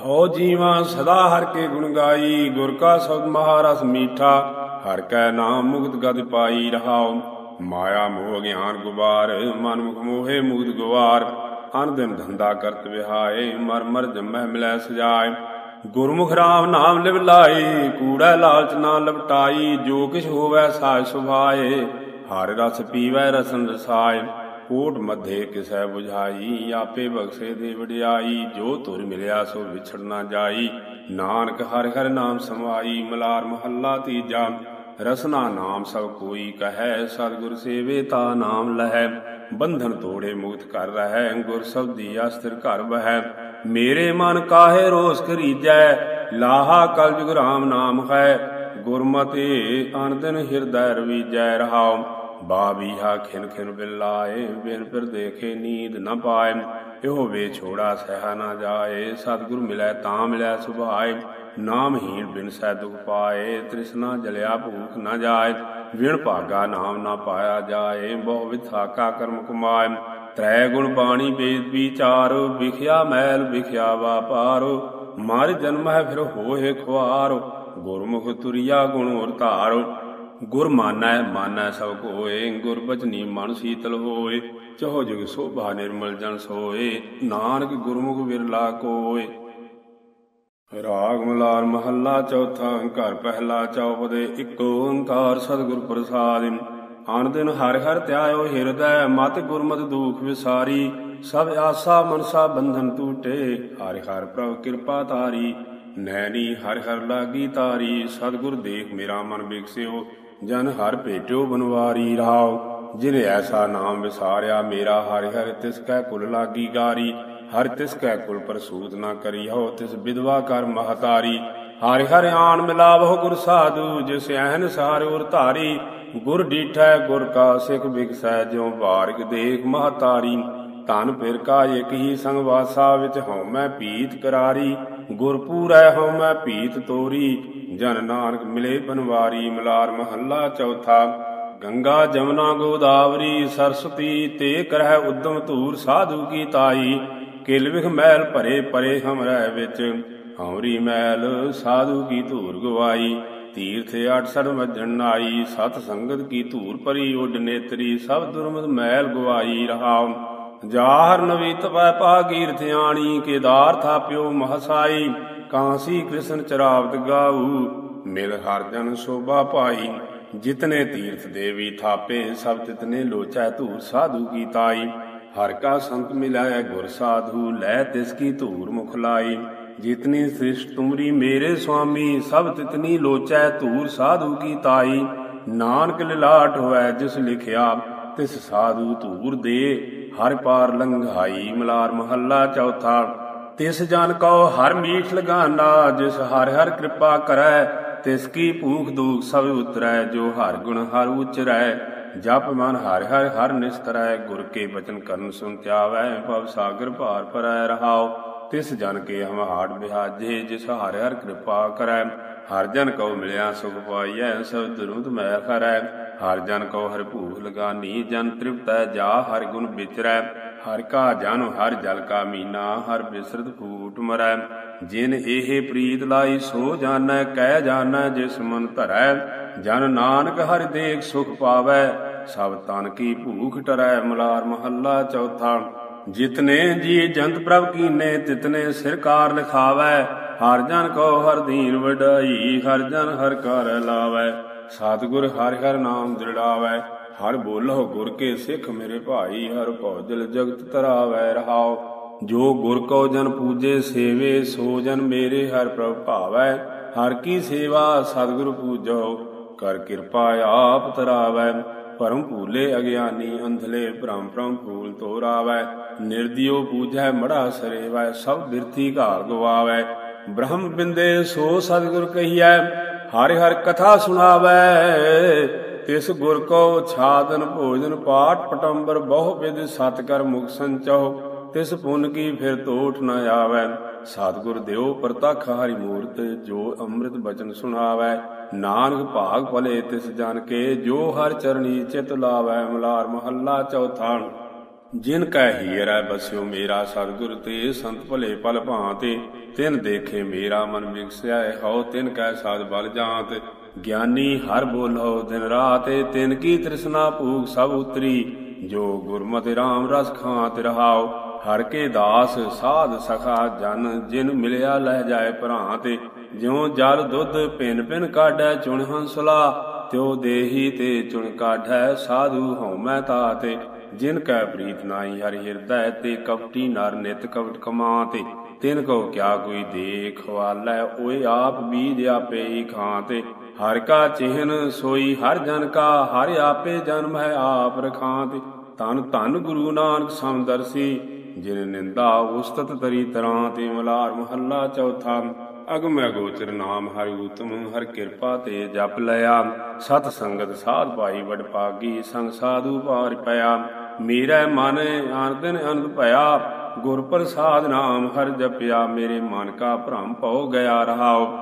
S1: ਹਉ ਜੀਵਾ ਸਦਾ ਹਰ ਕੇ ਗੁਣ ਗਾਈ, ਗੁਰ ਕਾ ਸਬਦ ਮਹਾਰਸ ਮੀਠਾ, ਹਰ ਕੈ ਨਾਮ ਮੁਕਤ ਗਦ ਪਾਈ ਰਹਾਉ। ਮਾਇਆ ਮੋਹ ਗਿਆਨ ਗੁਬਾਰ, ਮਨ ਮੁਖ ਮੋਹੇ ਮੁਕਤ ਗਵਾਰ। ਅਨ ਦਿਨ ਧੰਦਾ ਕਰਤ ਵਿਹਾਏ, ਮਰ ਮਰ ਜੰਮੈ ਮਿਲੈ ਸਜਾਏ। ਗੁਰਮੁਖ ਰਾਮ ਨਾਮ ਲਿਵ ਲਾਈ ਕੂੜਾ ਲਾਲਚ ਨਾ ਲਪਟਾਈ, ਜੋ ਕਿਛ ਹੋਵੈ ਸਾਜ ਸੁਭਾਏ, ਹਰ ਰਸ ਪੀਵੈ ਰਸਨ ਰਸਾਏ, ਕੋਟ ਮਧੇ ਕਿਸੈ 부ਝਾਈ ਆਪੇ ਬਖਸ਼ੇ ਦੇ ਵਡਿਆਈ, ਜੋ ਤੁਰ ਮਿਲਿਆ ਸੋ ਵਿਛੜ ਨਾ ਜਾਈ, ਨਾਨਕ ਹਰਿ ਹਰਿ ਨਾਮ ਸਮਾਈ, ਮਲਾਰ ਮਹੱਲਾ ਤੀਜਾ, ਰਸਨਾ ਨਾਮ ਸਭ ਕੋਈ ਕਹੈ, ਸਤਿਗੁਰ ਸੇਵੇ ਤਾ ਨਾਮ ਲਹੈ, ਬੰਧਨ ਤੋੜੇ ਮੁਕਤ ਕਰ ਰਹੈ, ਗੁਰ ਸਬਦੀ ਅਸਥਿਰ ਘਰ ਬਹੈ ਮੇਰੇ ਮਨ ਕਾਹੇ ਰੋਸ ਖਰੀਜੈ ਲਾਹਾ ਕਲਯੁਗ ਰਾਮ ਨਾਮ ਹੈ। ਗੁਰਮਤਿ ਅਨੰਦਨ ਹਿਰਦੈ ਰਵੀਜੈ ਰਹਾਉ। ਬਾਬੀਹਾ ਖਿਨ ਖਿਨ ਬਿਲਾਏ, ਬਿਨ ਫਿਰ ਦੇਖੇ ਨੀਂਦ ਨ ਪਾਏ। ਇਹੋ ਵੇ ਛੋੜਾ ਸਹਾ ਨਾ ਜਾਏ। ਸਤਿਗੁਰ ਮਿਲੈ ਤਾਂ ਮਿਲੈ ਸੁਭਾਏ। ਨਾਮਹੀਣ ਬਿਨ ਸਹਿ ਦੁਖ ਪਾਏ। ਤ੍ਰਿਸ਼ਨਾ ਜਲਿਆ ਭੂਖ ਨ ਜਾਏ। ਵਿਣ ਭਾਗਾ ਨਾਮ ਨਾ ਪਾਇਆ ਜਾਏ। ਬਹੁ ਵਿਥਾਕਾ ਕਰਮ ਕਮਾਏ। ਤ੍ਰੈ ਗੁਣ ਬਾਣੀ ਵੇਦ ਵਿਚਾਰ, ਵਿਖਿਆ ਮੈਲ ਵਿਖਿਆ ਵਾਪਾਰ। ਮਰ ਜਨਮ ਹੈ ਫਿਰ ਹੋਏ ਖੁਆਰ, ਗੁਰਮੁਖ ਤੁਰਿਆ ਗੁਣ ਉਰ ਧਾਰ। ਗੁਰ ਮਾਨੈ ਮਾਨੈ ਸਭ ਕੋਏ, ਗੁਰ ਬਚਨੀ ਮਨ ਸੀਤਲ ਹੋਏ। ਚਹੁ ਜੁਗ ਸੋਭਾ ਨਿਰਮਲ ਜਨ ਸੋਏ, ਨਾਨਕ ਗੁਰਮੁਖ ਵਿਰਲਾ ਕੋਏ। ਰਾਗ ਮਲਾਰ ਮਹੱਲਾ ਚੌਥਾ ਘਰ ਪਹਿਲਾ ਚੌਪਦੇ, ਇੱਕ ਓੰਕਾਰ ਸਤਿਗੁਰ ਪ੍ਰਸਾਦਿ ਆਨ ਦਿਨ ਹਰਿ ਹਰਿ ਧਿਆਇਓ ਹਿਰਦੈ, ਮਤ ਗੁਰਮਤਿ ਦੂਖ ਵਿਸਾਰੀ, ਸਭ ਆਸਾ ਮਨਸਾ ਬੰਧਨ ਟੂਟੇ, ਹਰਿ ਹਰਿ ਪ੍ਰਭ ਕਿਰਪਾ ਤਾਰੀ ਨੈਣੀ ਹਰ ਹਰ ਲਾਗੀ ਤਾਰੀ ਸਤਿਗੁਰ ਦੇਖ ਮੇਰਾ ਮਨ ਵਿਗਸਿਓ ਜਨ ਹਰ ਭੇਟਿਓ ਬਨਵਾਰੀ ਰਾਵ ਜਿਨ ਐਸਾ ਨਾਮ ਵਿਸਾਰਿਆ, ਮੇਰਾ ਹਰਿ ਹਰਿ ਤਿਸ ਕੈ ਕੁਲ ਲਾਗੀ ਗਾਰੀ, ਹਰ ਤਿਸ ਕੈ ਕੁਲ ਪ੍ਰਸੂਤ ਨਾ ਕਰੀਓ ਤਿਸ ਵਿਧਵਾ ਕਰ ਮਹਤਾਰੀ, ਹਰਿ ਹਰਿ ਆਣ ਮਿਲਾਵੋ ਗੁਰ ਸਾਧੂ, ਜਿਸ ਐਹਨ ਸਾਰੇ ਉਰ ਧਾਰੀ ਗੁਰ ਡੀਠੈ ਗੁਰ ਕਾ ਸਿੱਖ ਬਿਕਸੈ ਜਿਉ ਬਾਰਿਕ ਦੇਖ ਮਹਤਾਰੀ ਧਨ ਫਿਰ ਕਾ ਇਕ ਹੀ ਸੰਗ ਵਾਸਾ ਵਿੱਚ ਹਉ ਮੈਂ ਪੀਤ ਕਰਾਰੀ। ਗੁਰ ਪੂਰੈ ਹਉ ਪੀਤ ਤੋਰੀ। ਜਨ ਨਾਨਕ ਮਿਲੇ ਬਨਵਾਰੀ। ਮਲਾਰ ਮਹੱਲਾ ਚੌਥਾ। ਗੰਗਾ ਜਮਨਾ ਗੋਦਾਵਰੀ। ਸਰਸਤੀ ਤੇ ਕਰਹਿ ਉਦਮ ਧੂਰ ਸਾਧੂ ਕੀ ਤਾਈ। ਕਿਲ ਵਿਖ ਮੈਲ ਭਰੇ ਪਰੇ ਹਮਰੈ ਵਿੱਚ। ਹਮਰੀ ਮੈਲ ਸਾਧੂ ਕੀ ਧੂਰ ਗਵਾਈ। ਤੀਰਥ 68 ਵਜਣ ਆਈ, ਸਤ ਸੰਗਤ ਕੀ ਧੂਰ ਭਰੀ ਉਡ ਨੇਤਰੀ, ਸਭ ਦੁਰਮਤ ਮੈਲ ਗਵਾਈ ਰਹਾਉ ਜਾਹਰ ਨਵੀ ਤਪੈ ਪਾਗੀਰਥ ਆਣੀ, ਕੇਦਾਰ ਥਾਪਿਓ ਮਹਸਾਈ, ਕਾਂਸੀ ਕ੍ਰਿਸ਼ਨ ਚਰਾਵਤ ਗਾਊ। ਮਿਲ ਹਰ ਜਨ ਸੋਭਾ ਪਾਈ, ਜਿਤਨੇ ਤੀਰਥ ਦੇਵੀ ਥਾਪੇ, ਸਭ ਤਿਤਨੇ ਲੋਚੈ ਧੂਰ ਸਾਧੂ ਕੀ ਤਾਈ। ਹਰ ਕਾ ਸੰਤ ਮਿਲਾਇ ਗੁਰ ਸਾਧੂ, ਲੈ ਤਿਸ ਕੀ ਧੂਰ ਮੁਖ ਲਾਈ। ਜਿਤਨੀ ਸ੍ਰਿਸ਼ਟ ਤੁਮਰੀ ਮੇਰੇ ਸੁਆਮੀ, ਸਭ ਤਿਤਨੀ ਲੋਚੈ ਧੂਰ ਸਾਧੂ ਕੀ ਤਾਈ। ਨਾਨਕ ਲਿਲਾਟ ਹੋਇ ਜਿਸ ਲਿਖਿਆ, ਤਿਸ ਸਾਧੂ ਧੂਰ ਦੇ। ਹਰ ਪਾਰ ਲੰਘਾਈ ਮਲਾਰ ਮਹੱਲਾ ਚੌਥਾ। ਤਿਸ ਜਨ ਕਉ ਹਰ ਮੀਠ ਲਗਾਨਾ, ਜਿਸ ਹਰ ਹਰ ਕਿਰਪਾ ਕਰੈ। ਤਿਸ ਕੀ ਭੂਖ ਦੂਖ ਸਭ ਉਤਰੈ, ਜੋ ਹਰ ਗੁਣ ਹਰ ਉਚਰੈ। ਜਪ ਮਨ ਹਰ ਹਰ ਹਰ ਨਿਸਤਰੈ, ਗੁਰ ਕੇ ਬਚਨ ਕਰਨ ਸੁਨ ਧਿਆਵੈ ਭਵ ਸਾਗਰ ਭਾਰ ਪਰੈ ਰਹਾਓ ਤਿਸ ਜਨ ਕੇ ਹਮ ਹਾੜ ਬਿਹਾਜੇ, ਜਿਸ ਹਰਿ ਹਰ ਕਿਰਪਾ ਕਰੈ। ਹਰ ਜਨ ਕਉ ਮਿਲਿਆ ਸੁਖ ਪਾਈਐ, ਸਭ ਦੁਰੁਤ ਮੈ ਕਰੈ ਹਰ ਜਨ ਕਉ ਹਰਿ ਭੂਖ ਲਗਾਨੀ, ਜਨ ਤ੍ਰਿਪਤੈ ਜਾ ਹਰਿ ਗੁਣ ਵਿਚਰੈ। ਹਰ ਕਾ ਜਨ, ਹਰ ਜਲ ਕਾ ਮੀਨਾ, ਹਰ ਬਿਸਰਤ ਫੂਟ ਮਰੈ। ਜਿਨ ਇਹ ਪ੍ਰੀਤ ਲਾਈ, ਸੋ ਜਾਣੈ, ਕਹਿ ਜਾਣੈ, ਜਿਸ ਮਨ ਧਰੈ। ਜਨ ਨਾਨਕ ਹਰਿ ਦੇਖ ਸੁਖ ਪਾਵੈ, ਸਭ ਤਨ ਕੀ ਭੂਖ ਟਰੈ, ਮਲਾਰ ਮਹੱਲਾ ਚੌਥਾ। ਜਿਤਨੇ ਜੀ ਜੰਤ ਪ੍ਰਭ ਕੀਨੇ, ਤਿਤਨੇ ਸਿਰਕਾਰ ਲਿਖਾਵੈ। ਹਰ ਜਨ ਕੋ ਹਰ ਦੀਨ ਵਡਾਈ, ਹਰ ਜਨ ਹਰ ਕਰ ਲਾਵੈ। ਸਤਿਗੁਰ ਹਰਿ ਹਰਿ ਨਾਮ ਦ੍ਰਿੜਾਵੈ ਹਰ ਬੋਲੋ ਗੁਰ ਕੇ ਸਿੱਖ ਮੇਰੇ ਭਾਈ, ਹਰ ਭੌਜਲ ਜਗਤ ਤਰਾਵੈ ਰਹਾਓ ਜੋ ਗੁਰ ਕੋ ਜਨ ਪੂਜੇ ਸੇਵੇ, ਸੋ ਜਨ ਮੇਰੇ ਹਰ ਪ੍ਰਭ ਭਾਵੈ। ਹਰ ਕੀ ਸੇਵਾ, ਸਤਿਗੁਰ ਪੂਜੋ ਕਰ ਕਿਰਪਾ ਆਪ ਤਰਾਵੈ ਭਰਮ ਭੂਲੇ ਅਗਿਆਨੀ ਅੰਧਲੇ ਭ੍ਰਮ ਭ੍ਰਮ ਫੂਲ ਤੋਰਾਵੈ ਨਿਰਦਿਓ ਪੂਜੈ ਮੜਾ ਸਰੇਵੈ, ਸਭ ਬਿਰਥੀ ਘਾਲ ਗਵਾਵੈ। ਬ੍ਰਹਮ ਬਿੰਦੇ ਸੋ ਸਤਿਗੁਰ ਕਹੀਐ, ਹਰਿ ਹਰਿ ਕਥਾ ਸੁਣਾਵੈ। ਤਿਸ ਗੁਰ ਕੋ ਛਾਦਨ ਭੋਜਨ ਪਾਠ ਪਟੰਬਰ ਬਹੁ ਵਿਦ ਸਤ ਕਰ ਮੁਖ ਸੰਚੋ ਤਿਸ ਪੁੰਨ ਕੀ ਫਿਰ ਤੋਠ ਨ ਆਵੈ। ਸਤਿਗੁਰ ਦਿਓ ਪ੍ਰਤੱਖ ਹਰੀ ਮੂਰਤ ਜੋ ਅੰਮ੍ਰਿਤ ਬਚਨ ਸੁਣਾਵੈ। ਨਾਨਕ ਭਾਗ ਭਲੇ ਤਿਸ ਜਨ ਕੇ, ਜੋ ਹਰ ਚਰਣੀ ਚਿਤ ਲਾਵੈ। ਮਲਾਰ ਮਹੱਲਾ ਚੌਥਾ ਜਿਨ ਕੈ ਹੀਰੈ ਬਸਿਓ ਮੇਰਾ ਸਤਿਗੁਰ ਤੇ, ਸੰਤ ਭਲੇ ਪਲ ਭਾਂਤੇ। ਤਿਨ ਦੇਖੇ ਮੇਰਾ ਮਨ ਵਿਗਸਿਆ ਹਉ ਤਿਨ ਕੈ ਸਾਧ ਬਲ ਜਾਂਤ। ਗਿਆਨੀ ਹਰ ਬੋਲੋ ਦਿਨ ਰਾਤ, ਤਿਨ ਕੀ ਤ੍ਰਿਸ਼ਨਾ ਭੂਖ ਸਭ ਉਤਰੀ। ਜੋ ਗੁਰਮਤਿ RAM ਰਸ ਖਾਂਤ ਰਹਾਓ ਹਰ ਕੇ ਦਾਸ ਸਾਧ ਸਖਾ ਜਨ, ਜਿਨ ਮਿਲਿਆ ਲਹਿ ਜਾਏ ਭਰਾ ਤੇ, ਜਿਉ ਜਲ ਦੁੱਧ ਪਿੰਨ ਪਿੰਨ ਕਾਢੈ ਚੁਣ ਹੰਸਲਾ ਤਿਉ ਦੇਹੀ ਤੇ ਚੁਣ ਕਾਢੈ ਸਾਧੂ ਹਉ ਮੈਂ ਤਾਤੇ ਜਿਨ ਕੈ ਪ੍ਰੀਤ ਨਾਹੀ ਹਰਿ ਹਿਰਦੈ ਤੇ ਕਪਟੀ ਨਰ ਨਿਤ ਕਪਟ ਕਮਾਤੇ ਤਿਨ ਕੋ ਕਿਆ ਕੋਈ ਦੇਖ ਵਾਲੈ, ਓਏ ਆਪ ਬੀਜ ਆਪੇ ਹੀ ਖਾਤੇ ਹਰ ਕਾ ਚਿਹਨ ਸੋਈ ਹਰ ਜਨ ਕਾ, ਹਰ ਆਪੇ ਜਨਮ ਹੈ ਆਪ ਰਖਾਂਤੇ ਤਨ ਧਨ ਗੁਰੂ ਨਾਨਕ ਸਮਦਰਸੀ ਜਿਨ ਨਿੰਦਾ ਉਸਤਤ ਤਰੀ ਤਰਾਂ ਤੇ ਮਲਾਰ ਮਹੱਲਾ ਚੌਥਾ, ਅਗਮ ਅਗੋਚਰ ਨਾਮ ਹਰਿ ਉਤਮ ਹਰ ਕਿਰਪਾ ਤੇ ਜਪ ਲਿਆ। ਸਤ ਸੰਗਤ ਸਾਧ ਭਾਈ ਵਡ ਪਾਗੀ ਸੰਗ ਸਾਧੂ ਭਾਰ ਪਿਆ। ਮੇਰਾ ਮਨ ਆਨੰਦਨ ਅਨੰਦ ਭਇਆ, ਗੁਰ ਪ੍ਰਸਾਦ ਨਾਮ ਹਰ ਜਪਿਆ। ਮੇਰੇ ਮਨ ਕਾ ਭ੍ਰਮ ਭਉ ਗਿਆ ਰਹਾਓ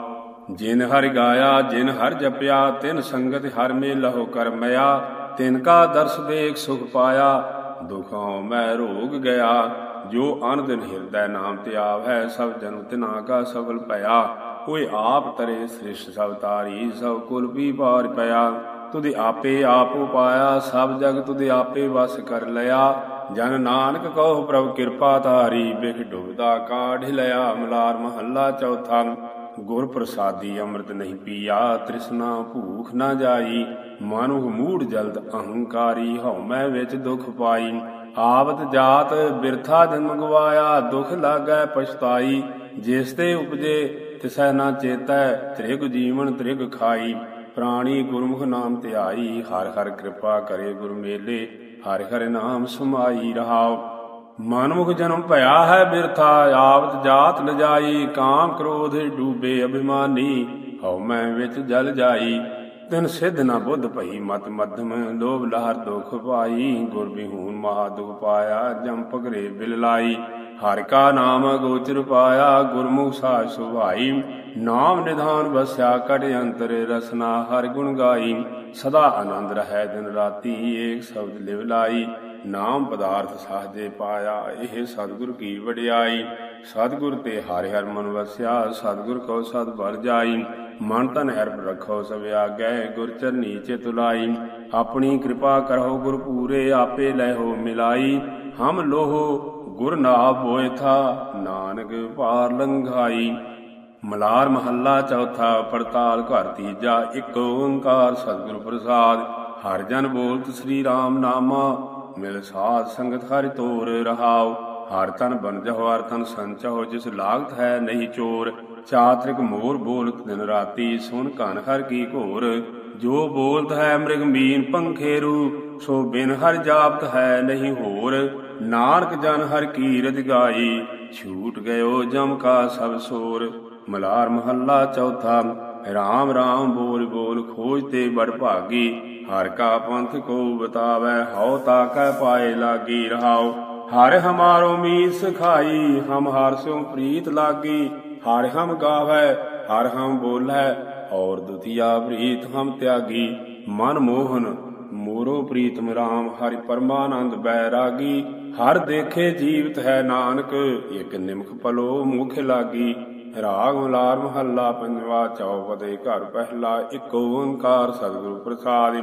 S1: ਜਿਨ ਹਰ ਗਾਇਆ, ਜਿਨ ਹਰ ਜਪਿਆ, ਤਿਨ ਸੰਗਤ ਹਰ ਮੇ ਲਹੋ ਕਰਮਿਆ। ਤਿਨ ਕਾ ਦਰਸ ਦੇਖ ਸੁਖ ਪਾਇਆ। ਦੁਖੋਂ ਮੈਂ ਰੋਗ ਗਿਆ, ਜੋ ਅਨੰਦਨ ਹਿਰਦੈ ਨਾਮ ਤੇ ਆਵੈ, ਸਭ ਜਨ ਤਿਨਾ ਕਾ ਸਫਲ ਭਇਆ ਕੋਈ ਆਪ ਤਰੇ ਸ੍ਰਿਸ਼ਟ, ਸਭ ਤਾਰੀ, ਸਭ ਕੁਲ ਵੀ ਪਾਰ ਪਿਆ। ਤੁਧੇ ਆਪੇ ਆਪ ਉਪਾਇਆ ਸਭ ਜਗ ਤੁਧੇ ਆਪੇ ਵਸ ਕਰ ਲਿਆ। ਜਨ ਨਾਨਕ ਕਹੋ ਪ੍ਰਭ ਕਿਰਪਾ ਧਾਰੀ, ਬਿਖ ਡੁਬਦਾ ਕਾਢ ਲਿਆ। ਮਲਾਰ ਮਹੱਲਾ ਚੌਥਾ ਗੁਰ ਪ੍ਰਸਾਦੀ ਅੰਮ੍ਰਿਤ ਨਹੀਂ ਪੀਆ, ਤ੍ਰਿਸ਼ਨਾ ਭੂਖ ਨਾ ਜਾਈ। ਮਾਨੁਖ ਮੂੜ ਜਲਦ ਅਹੰਕਾਰੀ ਹਉਮੈ ਵਿੱਚ ਦੁਖ ਪਾਈ। ਆਵਤ ਜਾਤ ਬਿਰਥਾ ਜਨਮ ਗਵਾਇਆ ਦੁਖ ਲਾਗੈ ਪਛਤਾਈ। ਜਿਸ ਤੇ ਉਪਜੇ ਤਿਸੈ ਨਾ ਚੇਤੈ, ਤ੍ਰਿਗ ਜੀਵਨ ਤ੍ਰਿਗ ਖਾਈ। ਪ੍ਰਾਣੀ ਗੁਰਮੁਖ ਨਾਮ ਧਿਆਈ, ਹਰ ਹਰ ਕਿਰਪਾ ਕਰੇ ਗੁਰ ਮੇਲੇ, ਹਰ ਹਰ ਨਾਮ ਸਮਾਈ ਰਹਾਓ ਮਨਮੁਖ ਜਨਮ ਭਇਆ ਹੈ ਬਿਰਥਾ, ਆਵਤ ਜਾਤ ਲਜਾਈ, ਕਾਮ ਕ੍ਰੋਧ ਡੂਬੇ ਅਭਿਮਾਨੀ, ਹਉ ਮੈਂ ਵਿੱਚ ਜਲ ਜਾਈ। ਤਿਨ ਸਿਧ ਨਾ ਬੁੱਧ ਭਈ ਮਤ ਮਧਮ, ਲੋਭ ਲਹਰ ਦੁਖ ਪਾਈ। ਗੁਰ ਬਿਹੂਨ ਮਹਾ ਦੁਖ ਪਾਇਆ, ਜਮ ਪਗਰੇ ਬਿਲ ਲਾਈ। ਹਰਿ ਕਾ ਨਾਮ ਗੋਚਰ ਪਾਇਆ, ਗੁਰਮੁਖ ਸਾਜ ਸੁਭਾਈ। ਨਾਮ ਨਿਧਾਨ ਵਸਿਆ, ਕਟ ਅੰਤਰ ਰਸਨਾ ਹਰਿ ਗੁਣ ਗਾਈ। ਸਦਾ ਆਨੰਦ ਰਹੈ ਦਿਨ ਰਾਤੀ, ਏਕ ਸ਼ਬਦ ਲਿਵ ਲਾਈ। ਨਾਮ ਪਦਾਰਥ ਸਾਹਜੇ ਪਾਇਆ, ਇਹ ਸਤਿਗੁਰ ਕੀ ਵਡਿਆਈ? ਸਤਿਗੁਰ ਤੇ ਹਰਿ ਹਰਿ ਮਨ ਵਸਿਆ, ਸਤਿਗੁਰ ਕੋ ਸਦ ਬਲ ਜਾਈ। ਮਨ ਤਨ ਅਰਪ ਰਖੋ ਸਭ ਆਗੈ, ਗੁਰ ਚਰਨੀ ਚਿਤ ਲਾਈ। ਆਪਣੀ ਕਿਰਪਾ ਕਰੋ ਗੁਰ ਪੂਰੇ, ਆਪੇ ਲੈਹੋ ਮਿਲਾਈ। ਹਮ ਲੋਹੋ ਗੁਰ ਨਾਮ ਹੋਏ ਥਾ, ਨਾਨਕ ਪਾਰ ਲੰਘਾਈ। ਮਲਾਰ ਮਹੱਲਾ ਚੌਥਾ, ਪੜਤਾਲ ਘਰ ਤੀਜਾ, ਇੱਕ ਓੰਕਾਰ ਸਤਿਗੁਰ ਪ੍ਰਸਾਦ। ਹਰ ਜਨ ਬੋਲਤ ਸ੍ਰੀ ਰਾਮ ਨਾਮਾ ਮਿਲ ਸਾਧ ਸੰਗਤ ਹਰਿ ਤੋਰ ਰਹਾਉ, ਹਰ ਤਨ ਬਨ ਜਹੁ ਹਰ ਤਨ ਸੰਚਹੁ, ਜਿਸ ਲਾਗਤ ਹੈ ਨਹੀਂ ਚੋਰ। ਚਾਤ੍ਰਿਕ ਮੋਰ ਬੋਲਤ ਦਿਨ ਰਾਤੀ ਸੁਨ ਕਨ ਹਰ ਕੀ ਘੋਰ। ਜੋ ਬੋਲਤ ਹੈ ਮ੍ਰਿਗ ਮੀਨ ਪੰਖੇਰੂ ਸੋ ਬਿਨ ਹਰ ਜਾਪਤ ਹੈ ਨਹੀਂ ਹੋਰ। ਨਾਨਕ ਜਨ ਹਰ ਕੀਰਤ ਗਾਈ, ਛੂਟ ਗਇਓ ਜਮ ਕਾ ਸਭ ਸੋਰ। ਮਲਾਰ ਮਹੱਲਾ ਚੌਥਾ, ਰਾਮ ਰਾਮ ਬੋਲ ਬੋਲ ਖੋਜ ਤੇ ਬੜ ਭਾਗੀ। ਹਰ ਕਾ ਪੰਥ ਕੋ ਬਤਾਵੇ, ਹਉ ਤਾਕੈ ਪਾਏ ਲਾਗੀ ਰਹਾਉ। ਹਰ ਹਮਾਰੋ ਮੀਤ ਸਖਾਈ ਹਮ ਹਰ ਸਿਉ ਪ੍ਰੀਤ ਲਾਗੀ। ਹਰ ਹਮ ਗਾਵੇ, ਹਰ ਹਮ ਬੋਲੇ, ਔਰ ਦੁਤੀਆ ਪ੍ਰੀਤ ਹਮ ਤਿਆਗੀ। ਮਨ ਮੋਹਨ, ਮੋਰੋ ਪ੍ਰੀਤਮ ਰਾਮ ਹਰਿ ਪਰਮਾਨੰਦ ਬੈਰਾਗੀ ਹਰ ਦੇਖੇ ਜੀਵਤ ਹੈ ਨਾਨਕ, ਇਕ ਨਿਮਖ ਪਲੋ ਮੁਖ ਲਾਗੀ। ਰਾਗ ਮਲਾਰ ਮਹੱਲਾ ਪੰਜਵਾ ਚੌਪਦੇ ਘਰ ਪਹਿਲਾ, ਇੱਕ ਓੰਕਾਰ ਸਤਿਗੁਰੂ ਪ੍ਰਸਾਦਿ।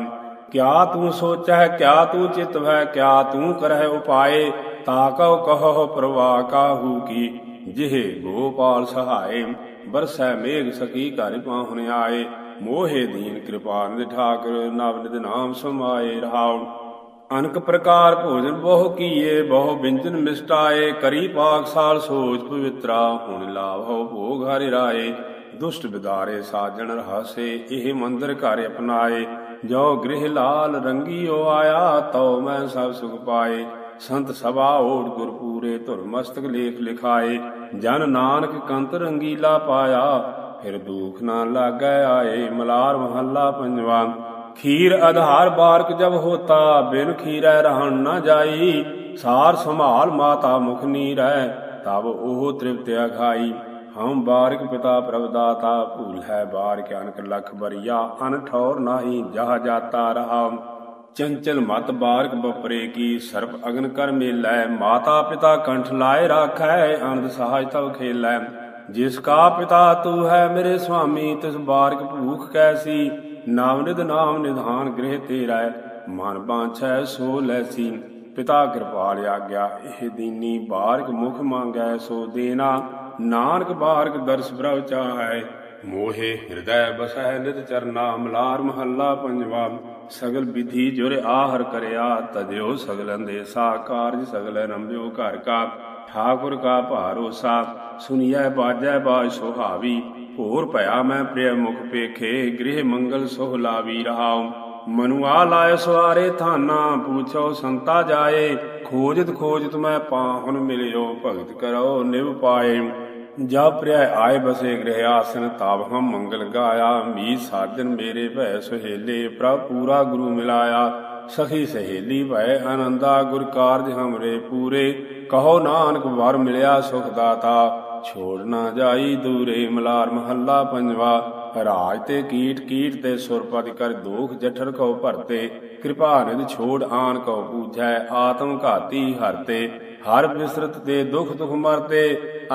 S1: ਕਿਆ ਤੂੰ ਸੋਚੈ ਕਿਆ ਤੂੰ ਚਿਤਵੈ ਕਿਆ ਤੂੰ ਕਰਹਿ ਉਪਾਏ, ਤਾ ਤਾਕਉ ਕਹੋ ਪ੍ਰਵਾ ਕਾਹੂ ਕੀ। ਜਿਹ ਗੋਪਾਲ ਸਹਾਏ, ਬਰਸੈ ਮੇਘ ਸਕੀ ਘਰ ਪਾਹੁਨ ਆਏ। ਮੋਹੇ ਦੀਨ ਕਿਰਪਾ ਨਿਧ ਠਾਕਰ ਨਿਧ ਨਾਮ ਸਮਾਏ ਰਹਾਉ ਅਨਕ ਪ੍ਰਕਾਰ ਭੋਜਨ ਬਹੁ ਕੀਏ, ਬਹੁ ਬਿੰਜਨ ਮਿਸਟਾਏ, ਕਰੀ ਪਾਕ ਸਾਲ ਸੋਚ ਪਵਿੱਤਰਾ, ਹੁਣ ਲਾਭ ਭੋਗ ਹਰਿ ਰਾਏ। ਦੁਸ਼ਟ ਵਿਦਾਰੇ ਸਾਜਣ ਰਹਾਸੇ, ਇਹ ਮੰਦਰ ਘਰ ਅਪਨਾਏ। ਜੋ ਗ੍ਰਹਿ ਲਾਲ ਰੰਗੀਓ ਆਇਆ, ਤਉ ਮੈਂ ਸਭ ਸੁਖ ਪਾਏ। ਸੰਤ ਸਭਾ ਓੜ ਗੁਰ ਪੂਰੇ ਧੁਰ ਮਸਤਕ ਲੇਖ ਲਿਖਾਏ। ਜਨ ਨਾਨਕ ਕੰਤ ਰੰਗੀਲਾ ਪਾਇਆ, ਫਿਰ ਦੁਖ ਨਾ ਲਾਗੈ ਆਏ, ਮਲਾਰ ਮਹੱਲਾ ਪੰਜਵਾ। ਖੀਰ ਆਧਾਰ ਬਾਰਕ ਜਬ ਹੋਤਾ, ਬਿਨ ਖੀਰੈ ਰਹਿਣ ਨਾ ਜਾਈ। ਸਾਰ ਸੰਭਾਲ ਮਾਤਾ ਮੁਖ ਨੀਰੈ, ਤਬ ਉਹ ਤ੍ਰਿਪਤ ਅਖਾਈ। ਹਮ ਬਾਰਕ ਪਿਤਾ ਪ੍ਰਭ ਦਾਤਾ, ਭੂਲ ਹੈ ਬਾਰਕ ਅਨਕ ਲਖ ਬਰੀਆ, ਅਨ ਠੌਰ ਨਾਹੀ ਜਹ ਜਾਤਾ ਰਹਾ। ਚੰਚਲ ਮਤ ਬਾਰਕ ਬਪਰੇ ਕੀ ਸਰਪ ਅਗਨ ਕਰ ਮੇਲੈ। ਮਾਤਾ ਪਿਤਾ ਕੰਠ ਲਾਏ ਰਾਖੈ ਅਨੰਦ ਸਹਾਜ ਤਵ ਖੇਲੈ। ਜਿਸ ਕਾ ਪਿਤਾ ਤੂ ਹੈ ਮੇਰੇ ਸੁਆਮੀ, ਤਿਸ ਬਾਰਕ ਭੂਖ ਕੈਸੀ ਨਾਮਨਿਧ ਨਾਮ ਨਿਧਾਨ ਗ੍ਰਹਿ ਤੇਰਾ ਮਨ ਬਾਂਛੈ ਸੋ ਲੈਸੀ ਪਿਤਾ ਕਿਰਪਾਲ ਆਗਿਆ, ਇਹ ਦੀਨੀ ਬਾਰਕ ਮੁਖ ਮੰਗੈ ਸੋ ਦੇਨਾ। ਨਾਨਕ ਬਾਰਕ ਦਰਸ ਪ੍ਰਭ ਚਾਹੈ, ਮੋਹੇ ਹਿਰਦੈ ਬਸੈ ਨਿਤ ਚਰਨਾ, ਮਲਾਰ ਮਹੱਲਾ ਪੰਜਵਾ। ਸਗਲ ਵਿਧੀ ਜੁਰ ਆਹਰ ਕਰਿਆ, ਤਜਿਓ ਸਗਲ ਅੰਦੇਸਾ ਕਾਰਜ ਸਗਲ ਰੰਭਿਓ ਘਰ ਕਾ। ਠਾਕੁਰ ਕਾ ਭਾਰੋਸਾ ਸੁਨੀਐ ਬਾਜੈ ਬਾਜ ਸੁਹਾਵੀ। ਹੋਰ ਭਇਆ ਮੈਂ ਪ੍ਰਿਯ ਮੁਖ ਪੇਖੇ, ਗ੍ਰਹਿ ਮੰਗਲ ਸੋਹ ਲਾਵੀ ਰਹਾਉ। ਮਨੁਆ ਲਾਇ ਸਵਾਰੇ ਥਾਨਾ ਪੂਛੋ ਸੰਤਾ ਜਾਏ। ਖੋਜਤ ਖੋਜਤ ਮੈਂ ਪਾਹੁਨ ਮਿਲਿਓ, ਭਗਤ ਕਰੋ ਨਿਵ ਪਾਏ। ਜਾ ਪ੍ਰਿਆ ਆਏ ਬਸੇ ਗ੍ਰਹਿ ਆਸਨ ਤਾਬ ਹਮ ਮੰਗਲ ਗਾਇਆ। ਮੀ ਸਾਜਨ ਮੇਰੇ ਭੈ ਸੁਹੇਲੇ, ਪ੍ਰਭ ਪੂਰਾ ਗੁਰੂ ਮਿਲਾਇਆ। ਸਖੀ ਸਹੇਲੀ ਭੈ ਆਨੰਦਾ, ਗੁਰ ਕਾਰਜ ਹਮਰੇ ਪੂਰੇ। ਕਹੋ ਨਾਨਕ ਵਰ ਮਿਲਿਆ ਸੁਖ ਦਾਤਾ। ਛੋੜ ਨਾ ਜਾਈ ਦੂਰੇ ਮਲਾਰ ਮਹੱਲਾ ਪੰਜਵਾ। ਰਾਜ ਤੇ ਕੀਟ ਕੀਟ ਤੇ ਸੁਰਪਦ ਕਰ ਦੋਖ ਜਠਰ ਕੋ ਭਰਤੇ। ਕਿਰਪਾ ਨਿਧ ਛੋੜ ਆਨ ਕੋ ਪੂਜੈ, ਆਤਮ ਘਾਤੀ ਹਰਤੇ। ਹਰ ਬਿਸਰਤ ਤੇ ਦੁਖ ਦੁਖ ਮਰਤੇ,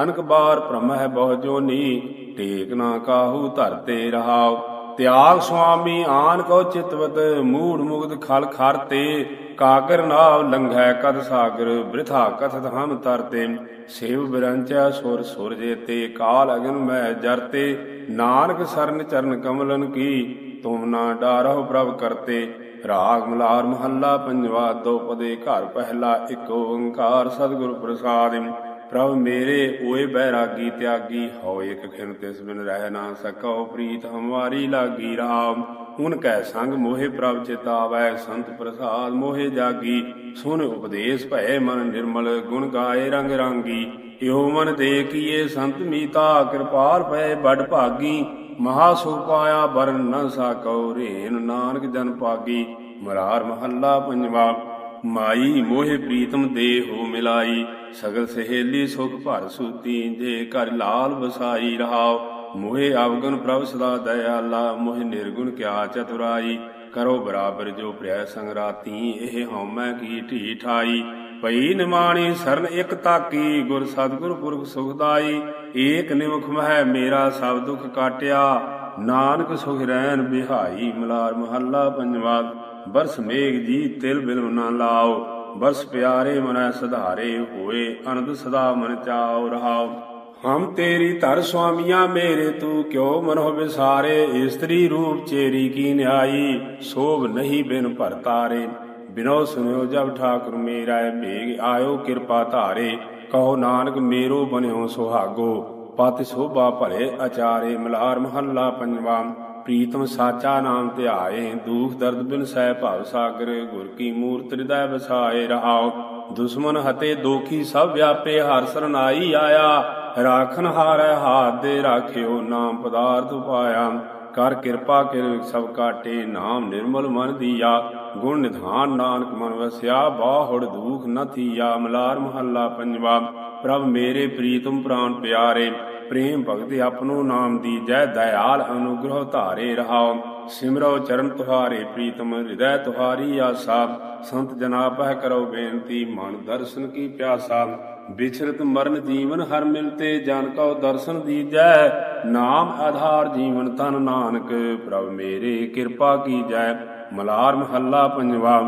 S1: ਅਨਕ ਬਾਰ ਭ੍ਰਮ ਹੈ ਬਹੁ ਜੋਨੀ ਟੇਕ ਨਾ ਕਾਹੂ ਧਰਤੇ ਰਹਾਉ। ਤਿਆਗ ਸੁਆਮੀ ਆਨ ਕੋ ਚਿਤਵਤ, ਮੂੜ ਮੁਗਦ ਖਲ ਖਰਤੇ। ਕਾਗਰ ਨਾਵ ਲੰਘੈ ਕਦ ਸਾਗਰ, ਬ੍ਰਿਥਾ ਕਥਤ ਹਮ ਤਰਤੇ। ਸੇਵ ਬਿਰੰਚਾ ਸੁਰ ਸੁਰ ਜੇਤੇ ਕਾਲ ਅਗਨ ਮੈਂ ਜਰਤੇ। ਨਾਨਕ ਸਰਨ ਚਰਨ ਕਮਲਨ ਕੀ, ਤੁਮ ਨਾ ਡਾਰਹੁ ਪ੍ਰਭ ਕਰਤੇ। ਰਾਗ ਮਲਾਰ ਮਹੱਲਾ ਪੰਜਵਾ, ਦੋ ਪਦੇ ਘਰ ਪਹਿਲਾ, ਇੱਕ ਓੰਕਾਰ ਸਤਿਗੁਰ ਪ੍ਰਸਾਦਿ। ਪ੍ਰਭ ਮੇਰੇ ਓਏ ਬੈਰਾਗੀ ਤਿਆਗੀ ਹੋ ਇਕ ਖਿਨ ਤਿਸ ਬਿਨ ਰਹਿ ਨਾ ਸਕੋ ਪ੍ਰੀਤ ਹਮਾਰੀ ਲਾਗੀ ਰਾਮ। ਹੁਨ ਕੈ ਸੰਗ ਮੋਹਿ ਪ੍ਰਭ ਚਿਤਾਵੈ, ਸੰਤ ਪ੍ਰਸਾਦ ਮੋਹਿ ਜਾਗੀ। ਸੁਨ ਉਪਦੇਸ਼ ਭੈ ਮਨ ਨਿਰਮਲ, ਗੁਣ ਗਾਏ ਰੰਗ ਰਾਂਗੀ। ਇਉ ਮਨ ਦੇ ਕੀਏ ਸੰਤ ਮੀਤਾ, ਕਿਰਪਾਲ ਪਏ ਬੜ ਭਾਗੀ। ਮਹਾ ਸੁ ਪਾਇਆ ਬਰਨ ਨ ਸਾਕਉ, ਰੇਨ ਨਾਨਕ ਜਨ ਪਾਗੀ। ਮਰਾਰ ਮਹੱਲਾ ਪੰਜਵਾ। ਮਾਈ ਮੋਹਿ ਪ੍ਰੀਤਮ ਦੇ ਹੋ ਮਿਲਾਈ, ਸਗਲ ਸਹੇਲੀ ਸੁਖ ਭਰ ਸੂਤੀ, ਦੇ ਘਰ ਲਾਲ ਵਸਾਈ ਰਹਾਉ ਮੋਹਿ ਅਵਗੁਣ ਪ੍ਰਭ ਸਦਾ ਦਇਆਲਾ, ਮੋਹਿ ਨਿਰਗੁਣ ਕਿਆ ਚਤੁਰਾਈ। ਕਰੋ ਬਰਾਬਰ ਜੋ ਪ੍ਰਿਆ ਸੰਗਰਾਤੀ, ਇਹ ਹਉਮੈ ਕੀ ਢੀਠਾਈ ਪਈ ਨਿਮਾਣੀ ਸਰਨ ਇਕ ਤਾਕੀ, ਗੁਰ ਸਤਿਗੁਰ ਪੁਰਖ ਸੁਖਦਾਈ ਏਕ ਨਿਮਖ ਮਹਿ ਮੇਰਾ ਸਭ ਦੁਖ ਕਾਟਿਆ। ਨਾਨਕ ਸੁਖ ਰਹਿਣ ਬਿਹਾਈ ਮਲਾਰ ਮਹੱਲਾ ਪੰਜਵਾ। ਬਰਸ ਮੇਘ ਜੀ ਤਿਲ ਬਿਲਮ ਨਾ ਲਾਓ, ਬਰਸ ਪਿਆਰੇ ਮਨੈ ਸਧਾਰੇ ਹੋਏ, ਅਨੰਦ ਸਦਾ ਮਨ ਚਾਉ ਰਹਾਉ ਹਮ ਤੇਰੀ ਧਰ ਸੁਆਮੀਆਂ ਮੇਰੇ ਤੂੰ ਕਿਉ ਮਨੋ ਵਿਸਾਰੇ ਇਸਤਰੀ ਰੂਪ ਚੇਰੀ ਕੀ ਨਿਆਈ ਸੋਭ ਨਹੀਂ ਬਿਨ ਭਰਤਾਰੇ ਬਿਨੋ ਸੁਨਿਓ ਜਬ ਠਾਕੁਰ ਮੇਰਾ ਭੇਗ, ਆਇਓ ਕਿਰਪਾ ਧਾਰੇ, ਕਹੋ ਨਾਨਕ ਮੇਰੋ ਬਨਿਓ ਸੁਹਾਗੋ। ਪਤ ਸੋਭਾ ਭਲੇ ਅਚਾਰੇ ਮਲਾਰ ਮਹੱਲਾ ਪੰਜਵਾ, ਪ੍ਰੀਤਮ ਸਾਚਾ ਨਾਮ ਧਿਆਏ ਦੁਖ ਦਰਦ ਬਿਨ ਸਹਿ ਭਾਵ ਸਾਗਰ, ਗੁਰ ਕੀ ਮੂਰਤ ਹਿਰਦੈ ਵਸਾਏ ਰਹਾਓ ਦੁਸ਼ਮਨ ਹਤੇ ਦੋਖੀ ਸਭ ਵਿਆਪੇ ਹਰ ਸਰਨਾਈ ਆਇਆ ਰਾਖਨ ਹਾਰੈ ਹਾਥ ਦੇ ਰਾਖਿਓ ਨਾਮ ਪਦਾਰਥ ਪਾਇਆ ਕਰ ਕਿਰਪਾ ਕਰ, ਸਭ ਕਾਟੇ ਨਾਮ ਨਿਰਮਲ ਮਨ ਦੀਆ। ਗੁਣ ਨਿਧਾਨ ਨਾਨਕ ਮਨ ਵਸਿਆ, ਬਾਹੜ ਦੁਖ ਨ ਥੀਆ। ਮਲਾਰ ਮਹੱਲਾ ਪੰਜਵਾ, ਪ੍ਰਭ ਮੇਰੇ ਪ੍ਰੀਤਮ ਪ੍ਰਾਨ ਪਿਆਰੇ, ਪ੍ਰੇਮ ਭਗਤਿ ਆਪਨੋ ਨਾਮ ਦੀ ਜੈ ਦਇਆਲ ਅਨੁਗ੍ਰਹ ਧਾਰੇ ਰਹਾਓ। ਸਿਮਰੋ ਚਰਨ ਤੁਹਾਰੇ, ਪ੍ਰੀਤਮ ਹਿਰਦੈ ਤੁਹਾਰੀ ਆਸਾ। ਸੰਤ ਜਨਾ ਪਹਿ ਕਰੋ ਬੇਨਤੀ, ਮਨ ਦਰਸ਼ਨ ਕੀ ਪਿਆਸਾ। ਵਿਛਰਤ ਮਰਨ ਜੀਵਨ ਹਰ ਮਿਲਤੇ, ਜਨ ਕਉ ਦਰਸ਼ਨ ਦੀਜੈ। ਨਾਮ ਆਧਾਰ ਜੀਵਨ ਤਨ ਨਾਨਕ, ਪ੍ਰਭ ਮੇਰੇ ਕਿਰਪਾ ਕੀਜੈ। ਮਲਾਰ ਮਹੱਲਾ ਪੰਜਵਾ,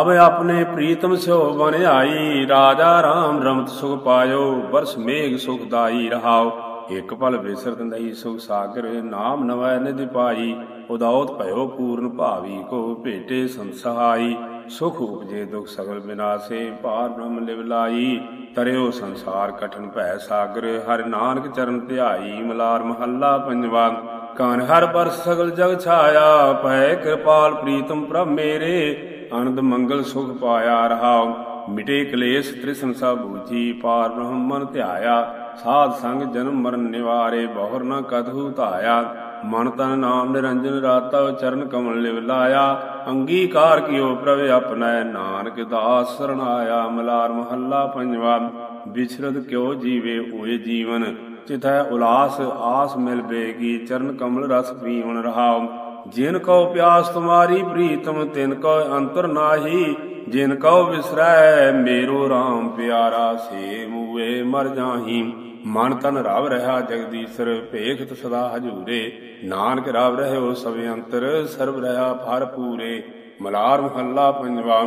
S1: ਅਬ ਆਪਣੇ ਪ੍ਰੀਤਮ ਸਿਓ ਬਨ ਆਈ। ਰਾਜਾ RAM ਰਮਤ ਸੁਖ ਪਾਇਓ, ਬਰਸ ਮੇਘ ਸੁਖਦਾਈ ਰਹਾਓ। ਇਕ ਪਲ ਵਿਸਰਤ ਨਹੀਂ ਸੁਖ ਸਾਗਰ, ਨਾਮ ਨਵੈ ਨਿਧਿ ਪਾਈ ਉਦੌਤ ਭਇਓ ਪੂਰਨ ਭਾਵੀ, ਕੋ ਭੇਟੇ ਸੰਸਹਾਈ ਸੁਖ ਉਪਜੇ ਦੁਖ ਸਗਲ ਬਿਨਾਸੇ ਪਾਰ ਬ੍ਰਹਮ ਲਿਵ ਲਾਈ। ਤਰਿਓ ਸੰਸਾਰ ਕਠਨ ਭੈ ਸਾਗਰ, ਹਰਿ ਨਾਨਕ ਚਰਨ ਧਿਆਈ, ਮਲਾਰ ਮਹੱਲਾ ਪੰਜਵਾ। ਕਾਨ ਹਰ ਬਰਸ ਸਗਲ ਜਗ ਛਾਇਆ, ਭੈ ਕਿਰਪਾਲ ਪ੍ਰੀਤਮ ਪ੍ਰਭ ਮੇਰੇ। ਆਨੰਦ ਮੰਗਲ ਸੁਖ ਪਾਇਆ ਰਹਾਉ, ਮਿਟੇ ਕਲੇਸ਼ ਤ੍ਰਿਸ਼ਨ ਸਭ ਬੂਝੀ ਪਾਰ ਬ੍ਰਹਮ ਮਨ ਧਿਆਇਆ। ਸਾਧ ਸੰਗ ਜਨਮ ਮਰਨ ਨਿਵਾਰੇ, ਬਹੁਰ ਨ ਕਤਹੂ ਧਾਇਆ। ਮਨ ਤਨ ਨਾਮ ਨਿਰੰਜਨ ਰਾਤਾ ਚਰਨ ਕਮਲ ਲਿਵ ਲਾਇਆ। ਅੰਗੀਕਾਰ ਕੀਓ ਪ੍ਰਭ ਆਪਣੈ, ਨਾਨਕ ਦਾਸ ਸਰਣ ਆਇਆ ਮਲਾਰ ਮਹੱਲਾ ਪੰਜਵਾ ਵਿਛਰਦ ਕਿਉ ਜੀਵੇ ਹੋਏ ਜੀਵਨ? ਚਿਥੈ ਉਲਾਸ, ਆਸ ਮਿਲ ਬੇਗੀ, ਚਰਨ ਕਮਲ ਰਸ ਪੀਵਨ ਰਹਾਉ। ਜਿਨ ਕਉ ਪਿਆਸ ਤੁਮਾਰੀ ਪ੍ਰੀਤਮ, ਤਿਨ ਕਉ ਅੰਤਰ ਨਾਹੀ। ਜਿਨ ਕਉ ਵਿਸਰੈ ਮੇਰੋ RAM ਪਿਆਰਾ, ਸੇ ਮੂਏ ਮਰ ਜਾਹੀ। ਮਨ ਤਨ ਰਵ ਰਹਾ ਜਗਦੀਸ਼ਰ, ਭੇਖਤ ਸਦਾ ਹਜੂਰੇ। ਨਾਨਕ ਰਵ ਰਹਿਓ ਸਭ ਅੰਤਰ, ਸਰਬ ਰਹਾ ਫਰ ਪੂਰੇ। ਮਲਾਰ ਮਹੱਲਾ ਪੰਜਵਾ,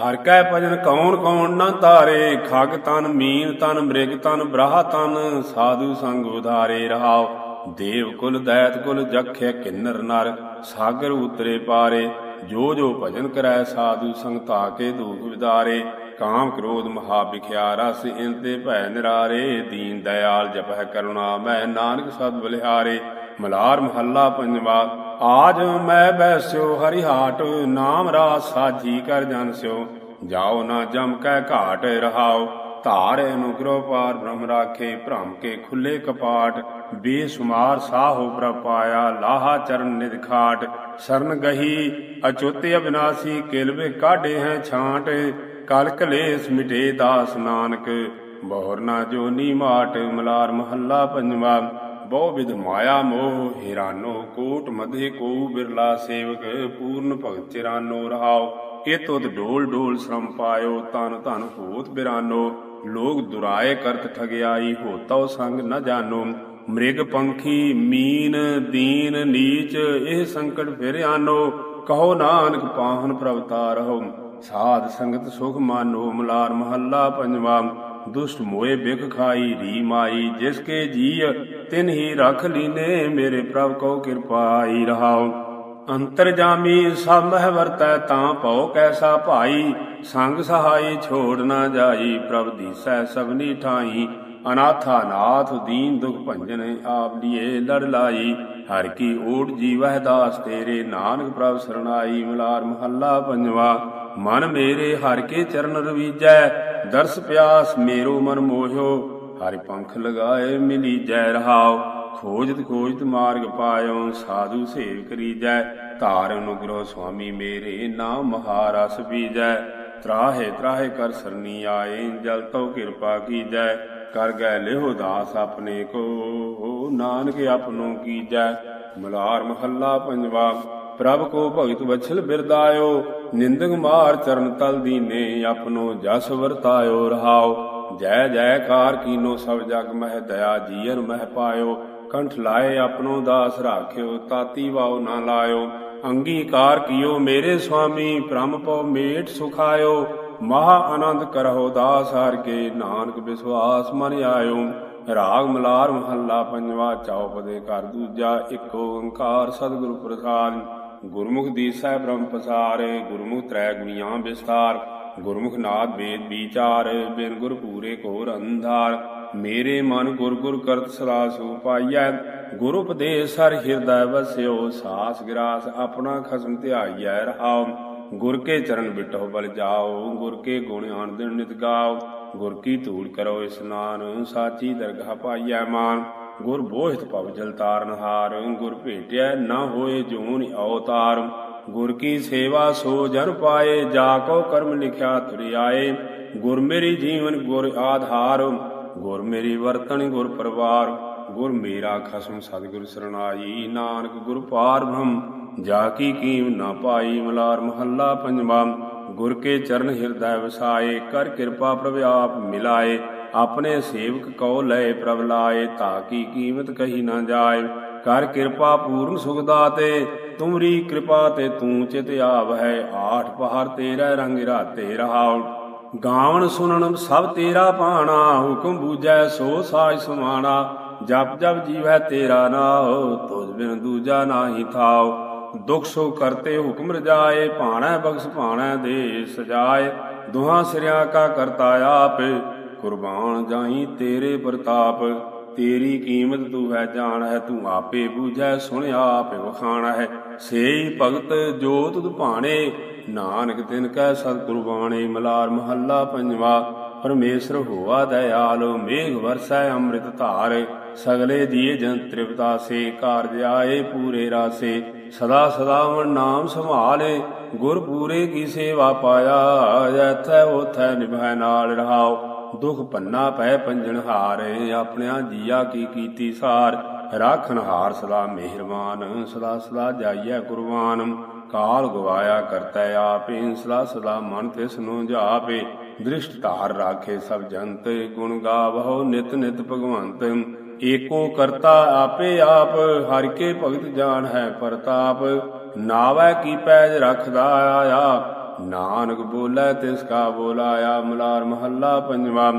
S1: ਹਰ ਕੈ ਭਜਨ ਕੌਣ ਕੌਣ ਨਾ ਤਾਰੇ ਖਗ ਤਨ, ਮੀਨ ਤਨ, ਮ੍ਰਿਗ ਤਨ, ਬ੍ਰਾਹ ਤਨ, ਸਾਧੂ ਸੰਗ ਉਧਾਰੇ ਰਹਾਓ। ਦੇਵ ਕੁਲ, ਦੈਤ ਕੁਲ ਜਖਿਆ ਕਿੰਨਰ ਨਰ, ਸਾਗਰ ਉਤਰੇ ਪਾਰੇ। ਜੋ ਜੋ ਭਜਨ ਕਰੈ, ਸਾਧੂ ਸੰਗ ਤਾਕੇ ਦੁਖ ਵਿਦਾਰੇ ਕਾਮ ਕ੍ਰੋਧ ਮਹਾ ਵਿਖਿਆ, ਰਸ ਇੰਤੇ ਭੈ ਨਿਰਾਰੇ, ਦੀਨ ਦਇਆਲ ਜਪਹਿ ਕਰੁਣਾ, ਮੈਂ ਨਾਨਕ ਸਦ ਬਲਿਹਾਰੇ, ਮਲਾਰ ਮਹੱਲਾ ਪੰਜਵਾ, ਆਜ ਮੈਂ ਬੈਸਿਓ ਹਰੀ ਹਾਟ ਨਾਮ ਰਾਸ ਸਾਜੀ ਕਰ ਜਨ ਸਿਓ, ਜਾਓ ਨਾ ਜਮ ਕੈ ਘਾਟ ਰਹਾਓ, ਧਾਰ ਅਨੁਗ੍ਰਹ ਪਾਰ ਬ੍ਰਹਮ ਰਾਖੇ, ਭ੍ਰਮ ਕੇ ਖੁੱਲੇ ਕਪਾਟ, ਬੇਸੁਮਾਰ ਸਾਹੋ ਪ੍ਰਪਾਇਆ ਲਾਹਾ ਚਰਨ ਨਿਧ ਖਾਟ, ਸਰਨ ਗਹੀ, ਅਚੁੱਤ ਅਬਿਨਾਸੀ ਕਿਲਵੇ ਕਾਢੇ ਹੈ ਛਾਂਟ ਕਲ ਕਲੇਸ ਮਿਟੇ ਦਾਸ ਨਾਨਕ, ਬਹੁਰ ਨਾ ਜੋਨੀ ਮਾਟ ਮਲਾਰ ਮਹੱਲਾ ਪੰਜਵਾ, ਬਹੁ ਵਿਧ ਮਾਇਆ ਮੋਹ ਹਿਰਾਨੋ ਕੋਟ ਮਧੇ ਕੋ ਬਿਰਲਾ ਸੇਵਕ, ਪੂਰਨ ਭਗਤ ਚਿਰਾਨੋ ਰਹਾਓ ਇਹ ਤੁਧ ਡੋਲ ਡੋਲ ਸ਼ਰਮ ਪਾਇਓ ਤਨ ਧਨ ਹੋਤ ਬਿਰਾਨੋ ਲੋਗ ਦੁਰਾਏ ਕਰਤ ਠਗਿਆਈ, ਹੋਤਉ ਸੰਗ ਨ ਜਾਣੋ ਮ੍ਰਿਗ ਪੰਖੀ ਮੀਨ ਦੀਨ ਨੀਚ, ਇਹ ਸੰਕਟ ਫਿਰ ਆਨੋ, ਕਹੋ ਨਾਨਕ ਪਾਹਨ ਪ੍ਰਵਤਾ ਰਹੋ। ਸਾਧ ਸੰਗਤ ਸੁਖ ਮਾਨੋ ਮਲਾਰ ਮਹੱਲਾ ਪੰਜਵਾ, ਦੁਸ਼ਟ ਮੋਏ ਬਿਖ ਖਾਈ ਰੀ ਮਾਈ, ਜਿਸ ਕੇ ਜੀ ਤਿਨ ਹੀ ਰਖ ਲੀਨੇ, ਮੇਰੇ ਪ੍ਰਭ ਕੋ ਕਿਰਪਾ ਰਹਾਓ ਅੰਤਰ ਜਾਮੀ ਸਭ ਮਹਿ ਵਰਤੈ ਤਾਂ ਭਉ ਕੈਸਾ ਭਾਈ, ਸੰਗ ਸਹਾਈ ਛੋੜ ਨਾ ਜਾਈ, ਪ੍ਰਭ ਦੀਸੈ ਸਭਨੀ ਠਾਈ। ਅਨਾਥਾ ਨਾਥ ਦੀਨ ਦੁਖ ਭੰਜਨ ਆਪ ਲੀਏ ਲੜ ਲਾਈ, ਹਰ ਕੀ ਓਟ ਜੀਵਹਿ ਦਾਸ ਤੇਰੇ ਨਾਨਕ ਪ੍ਰਭ ਸਰਣਾਈ ਮਲਾਰ ਮਹੱਲਾ ਪੰਜਵਾ। ਮਨ ਮੇਰੇ ਹਰ ਕੇ ਚਰਨ ਰਵੀਜੈ, ਦਰਸ ਪਿਆਸ ਮੇਰੋ ਮਨ ਮੋਹਿਓ, ਹਰਿ ਪੰਖ ਲਗਾਏ ਮਿਲੀ ਜੈ ਰਹਾਉ, ਖੋਜਤ ਖੋਜਤ ਮਾਰਗ ਪਾਇਓ, ਸਾਧੂ ਸੇਵ ਕਰੀਜੈ, ਧਾਰ ਅਨੁਗ੍ਰਹ ਸੁਆਮੀ ਮੇਰੇ ਨਾਮ ਮਹਾਰਸ ਬੀਜੈ, ਤਰਾਹੇ ਤਰਾਹੇ ਕਰ ਸਰਨੀ ਆਏ, ਜਲ ਤੋ ਕਿਰਪਾ ਕੀਜੈ, ਕਰ ਗਏ ਲਿਹੋ ਦਾਸ ਆਪਣੇ ਕੋ, ਨਾਨਕ ਆਪਨੋ ਕੀਜੈ, ਮਲਾਰ ਮਹੱਲਾ ਪੰਜਵਾ ਪ੍ਰਭ ਕੋ ਭਗਤ ਵਛਲ ਬਿਰਦਾਇਓ ਨਿੰਦਕ ਮਾਰ ਚਰਨ ਤਲ ਦੀਨੇ ਆਪਨੋ ਜਸ ਵਰਤਾਇਓ ਰਹਾਓ। ਜੈ ਜੈਕਾਰ ਕੀਨੋ ਸਭ ਜਗ ਮਹਿ ਦਇਆ ਜੀਅਰ ਮਹਿ ਪਾਇਓ। ਕੰਠ ਲਾਏ ਆਪਣੋ ਦਾਸ ਰਾਖਿਓ, ਤਾਤੀ ਵਾਉ ਨਾ ਲਾਇਓ। ਅੰਗੀਕਾਰ ਕੀਓ ਮੇਰੇ ਸੁਆਮੀ ਪ੍ਰਮ ਪਉ ਮੇਟ ਸੁਖਾਇਓ। ਮਹਾ ਆਨੰਦ ਕਰਹੁ ਦਾਸ ਹਰ ਕੇ ਨਾਨਕ ਵਿਸਵਾਸ ਮਨ ਆਇਓ। ਰਾਗ ਮਲਾਰ ਮਹੱਲਾ ਪੰਜਵਾ ਚੌਪਦੇ ਕਰ ਦੂਜਾ, ਇੱਕ ਓੰਕਾਰ ਸਤਿਗੁਰੂ ਪ੍ਰਸਾਦ। ਗੁਰਮੁਖ ਦੀਸੈ ਬ੍ਰਹਮ ਪਸਾਰ, ਗੁਰਮੁਖ ਤ੍ਰੈ ਗੁਣੀਆਂ ਵਿਸਤਾਰ, ਗੁਰਮੁਖ ਨਾਦ ਵੇਦ ਵਿਚਾਰ, ਬਿਨ ਗੁਰ ਪੂਰੇ ਘੋਰ ਅੰਧਾਰ, ਮੇਰੇ ਮਨ ਗੁਰ ਗੁਰ ਕਰਤ ਸਦਾ ਸੋ ਪਾਈਐ, ਗੁਰ ਉਪਦੇਸ਼ ਹਰ ਹਿਰਦੈ ਵਸਿਓ, ਸਾਸ ਗਿਰਾਸ ਆਪਣਾ ਖਸਮ ਧਿਆਈਐ ਰਹਾਓ ਗੁਰ ਕੇ ਚਰਨ ਬਿਟੋ ਬਲ ਜਾਓ, ਗੁਰ ਕੇ ਗੁਣ ਆਣ ਦਿਨ ਨਿਤ ਗਾਓ, ਗੁਰ ਕੀ ਧੂੜ ਕਰੋ ਇਸਨਾਨ ਸਾਚੀ ਦਰਗਾਹ ਪਾਈਐ ਮਾਨ। ਗੁਰ ਬੋਹਿਤ ਪਵ ਜਲ ਤਾਰਨ ਹਾਰ, ਗੁਰ ਭੇਟਿਆ ਨਾ ਹੋਏ ਜੂਨ ਅਵਤਾਰ। ਗੁਰ ਕੀ ਸੇਵਾ ਸੋ ਜਨ ਪਾਏ, ਜਾ ਕੋ ਕਰਮ ਲਿਖਿਆ ਤੁਰ ਆਏ। ਗੁਰ ਮੇਰੀ ਜੀਵਨ ਗੁਰ ਆਧਾਰ, ਗੁਰ ਮੇਰੀ ਵਰਤਣ ਗੁਰ ਪਰਵਾਰ। ਗੁਰ ਮੇਰਾ ਖਸਮ ਸਤਿਗੁਰ ਸਰਣਾਈ, ਨਾਨਕ ਗੁਰ ਪਾਰ ਬ੍ਰਹਮ ਜਾ ਕੀ ਕੀਮ ਨਾ ਪਾਈ ਮਲਾਰ ਮਹੱਲਾ ਪੰਜਵਾ। ਗੁਰ ਕੇ ਚਰਨ ਹਿਰਦੈ ਵਸਾਏ, ਕਰ ਕਿਰਪਾ ਪ੍ਰਭ ਆਪ ਮਿਲਾਏ। ਆਪਣੇ ਸੇਵਕ ਕਉ ਲਏ ਪ੍ਰਭ ਲਾਏ, ਤਾਂ ਕੀ ਕੀਮਤ ਕਹੀ ਨਾ ਜਾਏ। ਕਰ ਕਿਰਪਾ ਪੂਰਨ ਸੁਖ ਦਾਤੇ, ਤੁਮਰੀ ਕਿਰਪਾ ਤੇ ਤੂੰ ਚਿਤ ਆਵ ਆਠ ਪਹਾੜ ਤੇਰਾ ਰੰਗ ਰਾਤੇ ਰਹਾਉ। ਗਾਵਣ ਸੁਣਨ ਸਭ ਤੇਰਾ ਪਾਣਾ ਹੁਕਮ ਬੂਝੈ ਸੋ ਸਾਜ ਸੁਮਾਣਾ। ਜਪ ਜਪ ਜੀਵੈ ਤੇਰਾ ਨਾਉ ਤੁਝ ਬਿਨ ਦੂਜਾ ਨਾਹੀ ਥਾਉ। ਦੁਖ ਸੋ ਕਰਤੇ ਹੁਕਮ ਰਜਾਏ, ਭਾਣਾ ਬਖਸ਼ ਭਾਣਾ ਦੇ ਸਜਾਏ। ਦੁਹਾਂ ਸਿਰਿਆ ਕਾ ਕਰਤਾ ਆਪ ਕੁਰਬਾਨ ਜਾਈ ਤੇਰੇ ਪ੍ਰਤਾਪ, ਤੇਰੀ ਕੀਮਤ ਤੂੰ ਹੈ ਜਾਣ ਹੈ ਤੂੰ ਆਪੇ ਬੂਝੈ ਸੁਣ ਆਪੇ ਵਖਾਣ। ਹੈ ਸੇਈ ਭਗਤ ਜੋ ਤੁਧ ਭਾਣੇ, ਨਾਨਕ ਤਿਨ ਕੈ ਸਤਿਗੁਰ ਬਾਣੇ ਮਲਾਰ ਮਹੱਲਾ ਪੰਜਵਾ। ਪਰਮੇਸ਼ਰ ਹੋਆ ਦਇਆਲ, ਮੇਘ ਵਰਸੈ ਅੰਮ੍ਰਿਤ ਧਾਰ। ਸਗਲੇ ਦੀਏ ਜਨ ਤ੍ਰਿਪਤਾ ਸੇ, ਕਾਰਜ ਆਏ ਪੂਰੇ ਰਾਸੇ। ਸਦਾ ਸਦਾ ਮਨ ਨਾਮ ਸੰਭਾਲੇ, ਗੁਰ ਪੂਰੇ ਕੀ ਸੇਵਾ ਪਾਇਆ, ਜੈਥੈ ਉਥੈ ਨਿਭੈ ਨਾਲ ਰਹਾਓ। ਦੁਖ ਪੰਨਾ ਪੈ ਪੰਜਨ ਹਾਰੇ, ਆਪਣਿਆਂ ਜੀਆ ਕੀ ਕੀਤੀ ਸਾਰ। ਰਾਖਨ ਹਾਰ ਸਦਾ ਮਿਹਰਬਾਨ, ਸਦਾ ਸਦਾ ਜਾਈਐ ਕੁਰਬਾਨ। ਕਾਲ ਗਵਾਇਆ ਕਰਤੈ ਆਪੇ, ਸਦਾ ਸਦਾ ਮਨ ਤਿਸ ਨੂੰ ਜਾਪੇ। ਦ੍ਰਿਸ਼ਟ ਧਾਰ ਰਾਖੇ ਸਭ ਜੰਤ, ਗੁਣ ਗਾਵਹੁ ਨਿਤ ਨਿਤ ਭਗਵੰਤ। ਏਕੋ ਕਰਤਾ ਆਪੇ ਆਪ, ਹਰਿ ਕੇ ਭਗਤ ਜਾਣ ਹੈ ਪਰਤਾਪ। ਨਾਵੈ ਕੀ ਪੈਜ ਰਖਦਾ ਆਇਆ ਨਾਨਕ ਬੋਲੇ ਤਿਸ ਕਾ ਬੋਲਾਇਆ ਮਲਾਰ ਮਹੱਲਾ ਪੰਜਵਾ।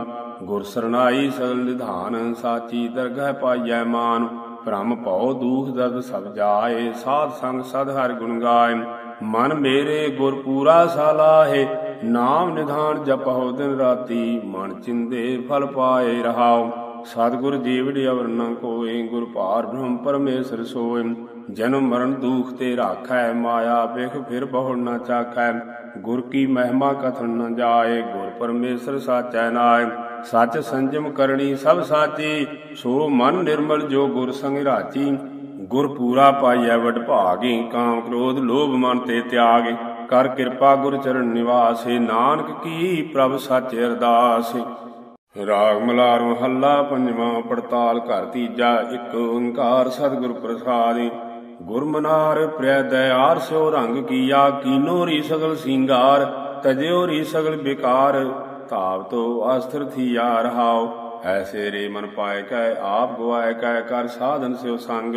S1: ਗੁਰ ਸਰਨਾਈ ਸਗਲ ਨਿਧਾਨ ਸਾਚੀ ਦਰਗਹਿ ਪਾਈਐ ਮਾਨ। ਭ੍ਰਮ ਭਉ ਦੂਖ ਦਰਦ ਸਭ ਜਾਏ, ਸਾਧ ਸੰਗ ਸਦ ਹਰਿ ਗੁਣ ਗਾਏ। ਮਨ ਮੇਰੇ ਗੁਰ ਪੂਰਾ ਸਾਲਾਹੇ ਨਾਮ ਨਿਧਾਨ ਜਪਹੁ ਦਿਨ ਰਾਤੀ। ਮਨ ਚਿੰਦੇ ਫਲ ਪਾਏ ਰਹਾਓ ਸਤਿਗੁਰ ਜੀਵੜਿ ਅਵਰ ਨ ਕੋਏ। ਗੁਰ ਭਾਰ ਬ੍ਰਹਮ ਪਰਮੇਸ਼ਰ ਸੋਏ। ਜਨਮ ਮਰਨ ਦੁਖ ਤੇ ਰਾਖੈ, ਮਾਇਆ ਬਿਖ ਫਿਰ ਬਹੁ ਨਾ ਚਾਖੈ। ਗੁਰ ਕੀ ਮਹਿਮਾ ਕਥਨ ਨ ਜਾਏ, ਗੁਰ ਪਰਮੇਸ਼ਰ ਸਾਚੈ ਨਾਏ। ਸੱਚ ਸੰਜਮ ਕਰਨੀ ਸਭ ਸਾਚੀ, ਸੋ ਮਨ ਨਿਰਮਲ ਜੋ ਗੁਰ ਸੰਗ ਰਾਚੀ। ਗੁਰ ਪੂਰਾ ਪਾਈਐ ਵਡ ਭਾਗੀ, ਕਾਮ ਕ੍ਰੋਧ ਲੋਭ ਮਨ ਤੇ ਤਿਆਗ। ਕਰ ਕਿਰਪਾ ਗੁਰ ਚਰਨ ਨਿਵਾਸੇ, ਨਾਨਕ ਕੀ ਪ੍ਰਭ ਸੱਚ ਅਰਦਾਸ। ਰਾਗ ਮਲਾਰ ਮਹੱਲਾ ਪੰਜਵਾਂ ਪੜਤਾਲ ਘਰ ਤੀਜਾ, ਇੱਕ ਓੰਕਾਰ ਸਤਿਗੁਰ ਪ੍ਰਸਾਦਿ। ਗੁਰਮਨਾਰ ਪ੍ਰਿਆ ਦਇਆਰ ਸਿਓ ਰੰਗ ਕੀਆ, ਕੀਨੋ ਰੀ ਸਗਲ ਸਿੰਗਾਰ, ਤਜਿਓ ਰੀ ਸਗਲ ਬਿਕਾਰ, ਧਾਵ ਤੋ ਅਸਥਿਰ ਥੀਆ ਰਹਾਉ ਐਸੇ ਰੇ ਮਨ ਪਾਏ ਕੈ, ਆਪ ਗਵਾਏ ਕੈ, ਕਰ ਸਾਧਨ ਸਿਓ ਸੰਗ,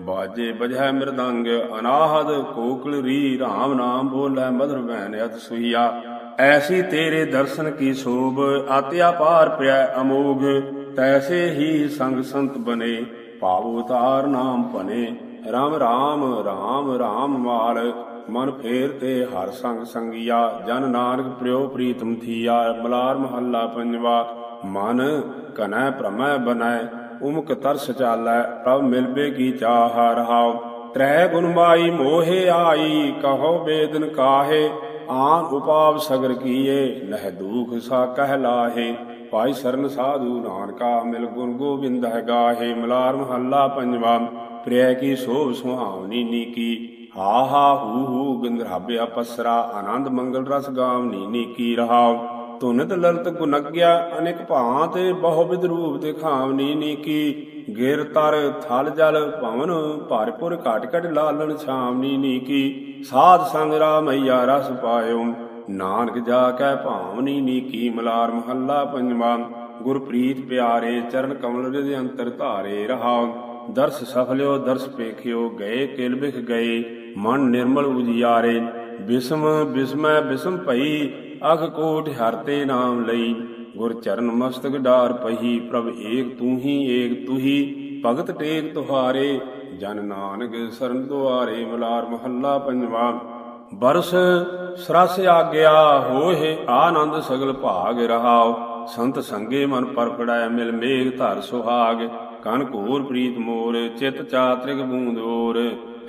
S1: ਬਾਜੇ ਬਜੈ ਮਿਰਦੰਗ ਅਨਾਹਦ ਕੋਕਲ ਰੀ RAM ਨਾਮ ਬੋਲੇ ਮਧੁਰ ਬੈਨ ਅਤ ਸੁਈਆ ਐਸੀ ਤੇਰੇ ਦਰਸ਼ਨ ਕੀ ਸੋਭ, ਆਤਿਆ ਪਾਰ ਪਿਆ ਅਮੋਗ, ਤੈਸੇ ਹੀ ਸੰਗ ਸੰਤ ਬਨੇ, ਭਾਵ ਉਤਾਰ ਨਾਮ ਭਨੇ ਰਾਮ ਰਾਮ ਰਾਮ ਰਾਮ ਮਾਲ, ਮਨ ਫੇਰ ਤੇ ਹਰ ਸੰਗ ਸੰਗੀਆ, ਜਨ ਨਾਨਕ ਪ੍ਰਿਓ ਪ੍ਰੀਤਮ ਥੀਆ, ਮਲਾਰ ਮਹੱਲਾ ਪੰਜਵਾ, ਮਨ ਕਨੈ ਭ੍ਰਮੈ ਬਨੈ, ਉਮਕ ਤਰਸ ਚਾਲੈ, ਪ੍ਰਭ ਮਿਲਬੇ ਕੀ ਚਾਹ ਰਹਾਉ। ਤ੍ਰੈ ਗੁਣ ਮਾਈ ਮੋਹਿ ਆਈ, ਕਹੋ ਬੇਦਨ ਕਾਹੇ, ਆਨ ਉਪਾਵ ਸਗਰ ਕੀਏ, ਨਹਿ ਦੂਖ ਸਾ ਕਹਿ ਲਾਹੇ। ਭਾਈ ਸਰਨ ਸਾਧੂ ਨਾਨਕਾ, ਮਿਲ ਗੁਣ ਗੋਬਿੰਦ ਹੈ ਗਾਹੇ, ਮਲਾਰ ਮਹੱਲਾ ਪੰਜਵਾ ਪ੍ਰਿਆ ਕੀ ਸੋਭ ਸੁਹਾਵਨੀ ਨੀਕੀ? ਹਾ ਹਾ ਹੂ ਹੂ ਗੰਧਰਾਬਿਆ ਪਸਰਾ, ਆਨੰਦ ਮੰਗਲ ਰਸ ਗਾਵਨੀ ਨੀਕੀ ਰਹਾਉ। ਤੁਨਤ ਲਲਤ ਗੁਨਗਿਆ ਅਨੇਕ ਭਾਂਤ ਬਹੁ ਰੂਪ ਦਿਖਾਵਨੀ ਨੀਕੀ। ਗਿਰ ਤਰ ਥਲ ਜਲ ਭਵਨ, ਭਰਪੁਰ ਘਟ ਘਟ ਲਾਲਣ ਛਾਵਨੀ ਨੀਕੀ। ਸਾਧ ਸੰਗ ਰਾਮਈਆ ਰਸ ਪਾਇਓ, ਨਾਨਕ ਜਾ ਕੈ ਭਾਵਨੀ ਨੀਕੀ। ਮਲਾਰ ਮਹੱਲਾ ਪੰਜਵਾ, ਗੁਰਪ੍ਰੀਤ ਪਿਆਰੇ ਚਰਨ ਕਮਲ ਦੇ ਅੰਤਰ ਧਾਰੇ ਰਹਾਉ। ਦਰਸ ਸਫਲਿਓ, ਦਰਸ ਪੇਖਿਓ ਗਏ ਕਿਲ ਬਿਖ ਗਏ, ਮਨ ਨਿਰਮਲ ਉਜਿਆਰੇ, ਬਿਸਮ ਬਿਸਮੈ ਬਿਸਮ ਭਈ, ਅਖ ਕੋਟ ਹਰਤੇ ਨਾਮ ਲਈ, ਗੁਰ ਚਰਨ ਮਸਤਕ ਡਾਰ ਪਹੀ, ਪ੍ਰਭ ਏਕ ਤੂੰ ਹੀ ਏਕ ਤੂੰ ਭਗਤ ਟੇਕ ਤੁਹਾਰੇ, ਜਨ ਨਾਨਕ ਸਰਨ ਦੁਆਰੇ, ਮਲਾਰ ਮਹੱਲਾ ਪੰਜਵਾ, ਬਰਸ ਸਰਸ ਆਗਿਆ ਹੋਏ, ਆਨੰਦ ਸਗਲ ਭਾਗ ਰਹਾਓ ਸੰਤ ਸੰਗੇ ਮਨ ਪਰਪੜਾਇ ਮਿਲ ਮੇਘ ਧਰ ਸੁਹਾਗ ਕਨ ਘੂਰ ਪ੍ਰੀਤ ਮੋਰ, ਚਿਤ ਚਾਤ੍ਰਿਕ ਬੂੰਦ ਓਰ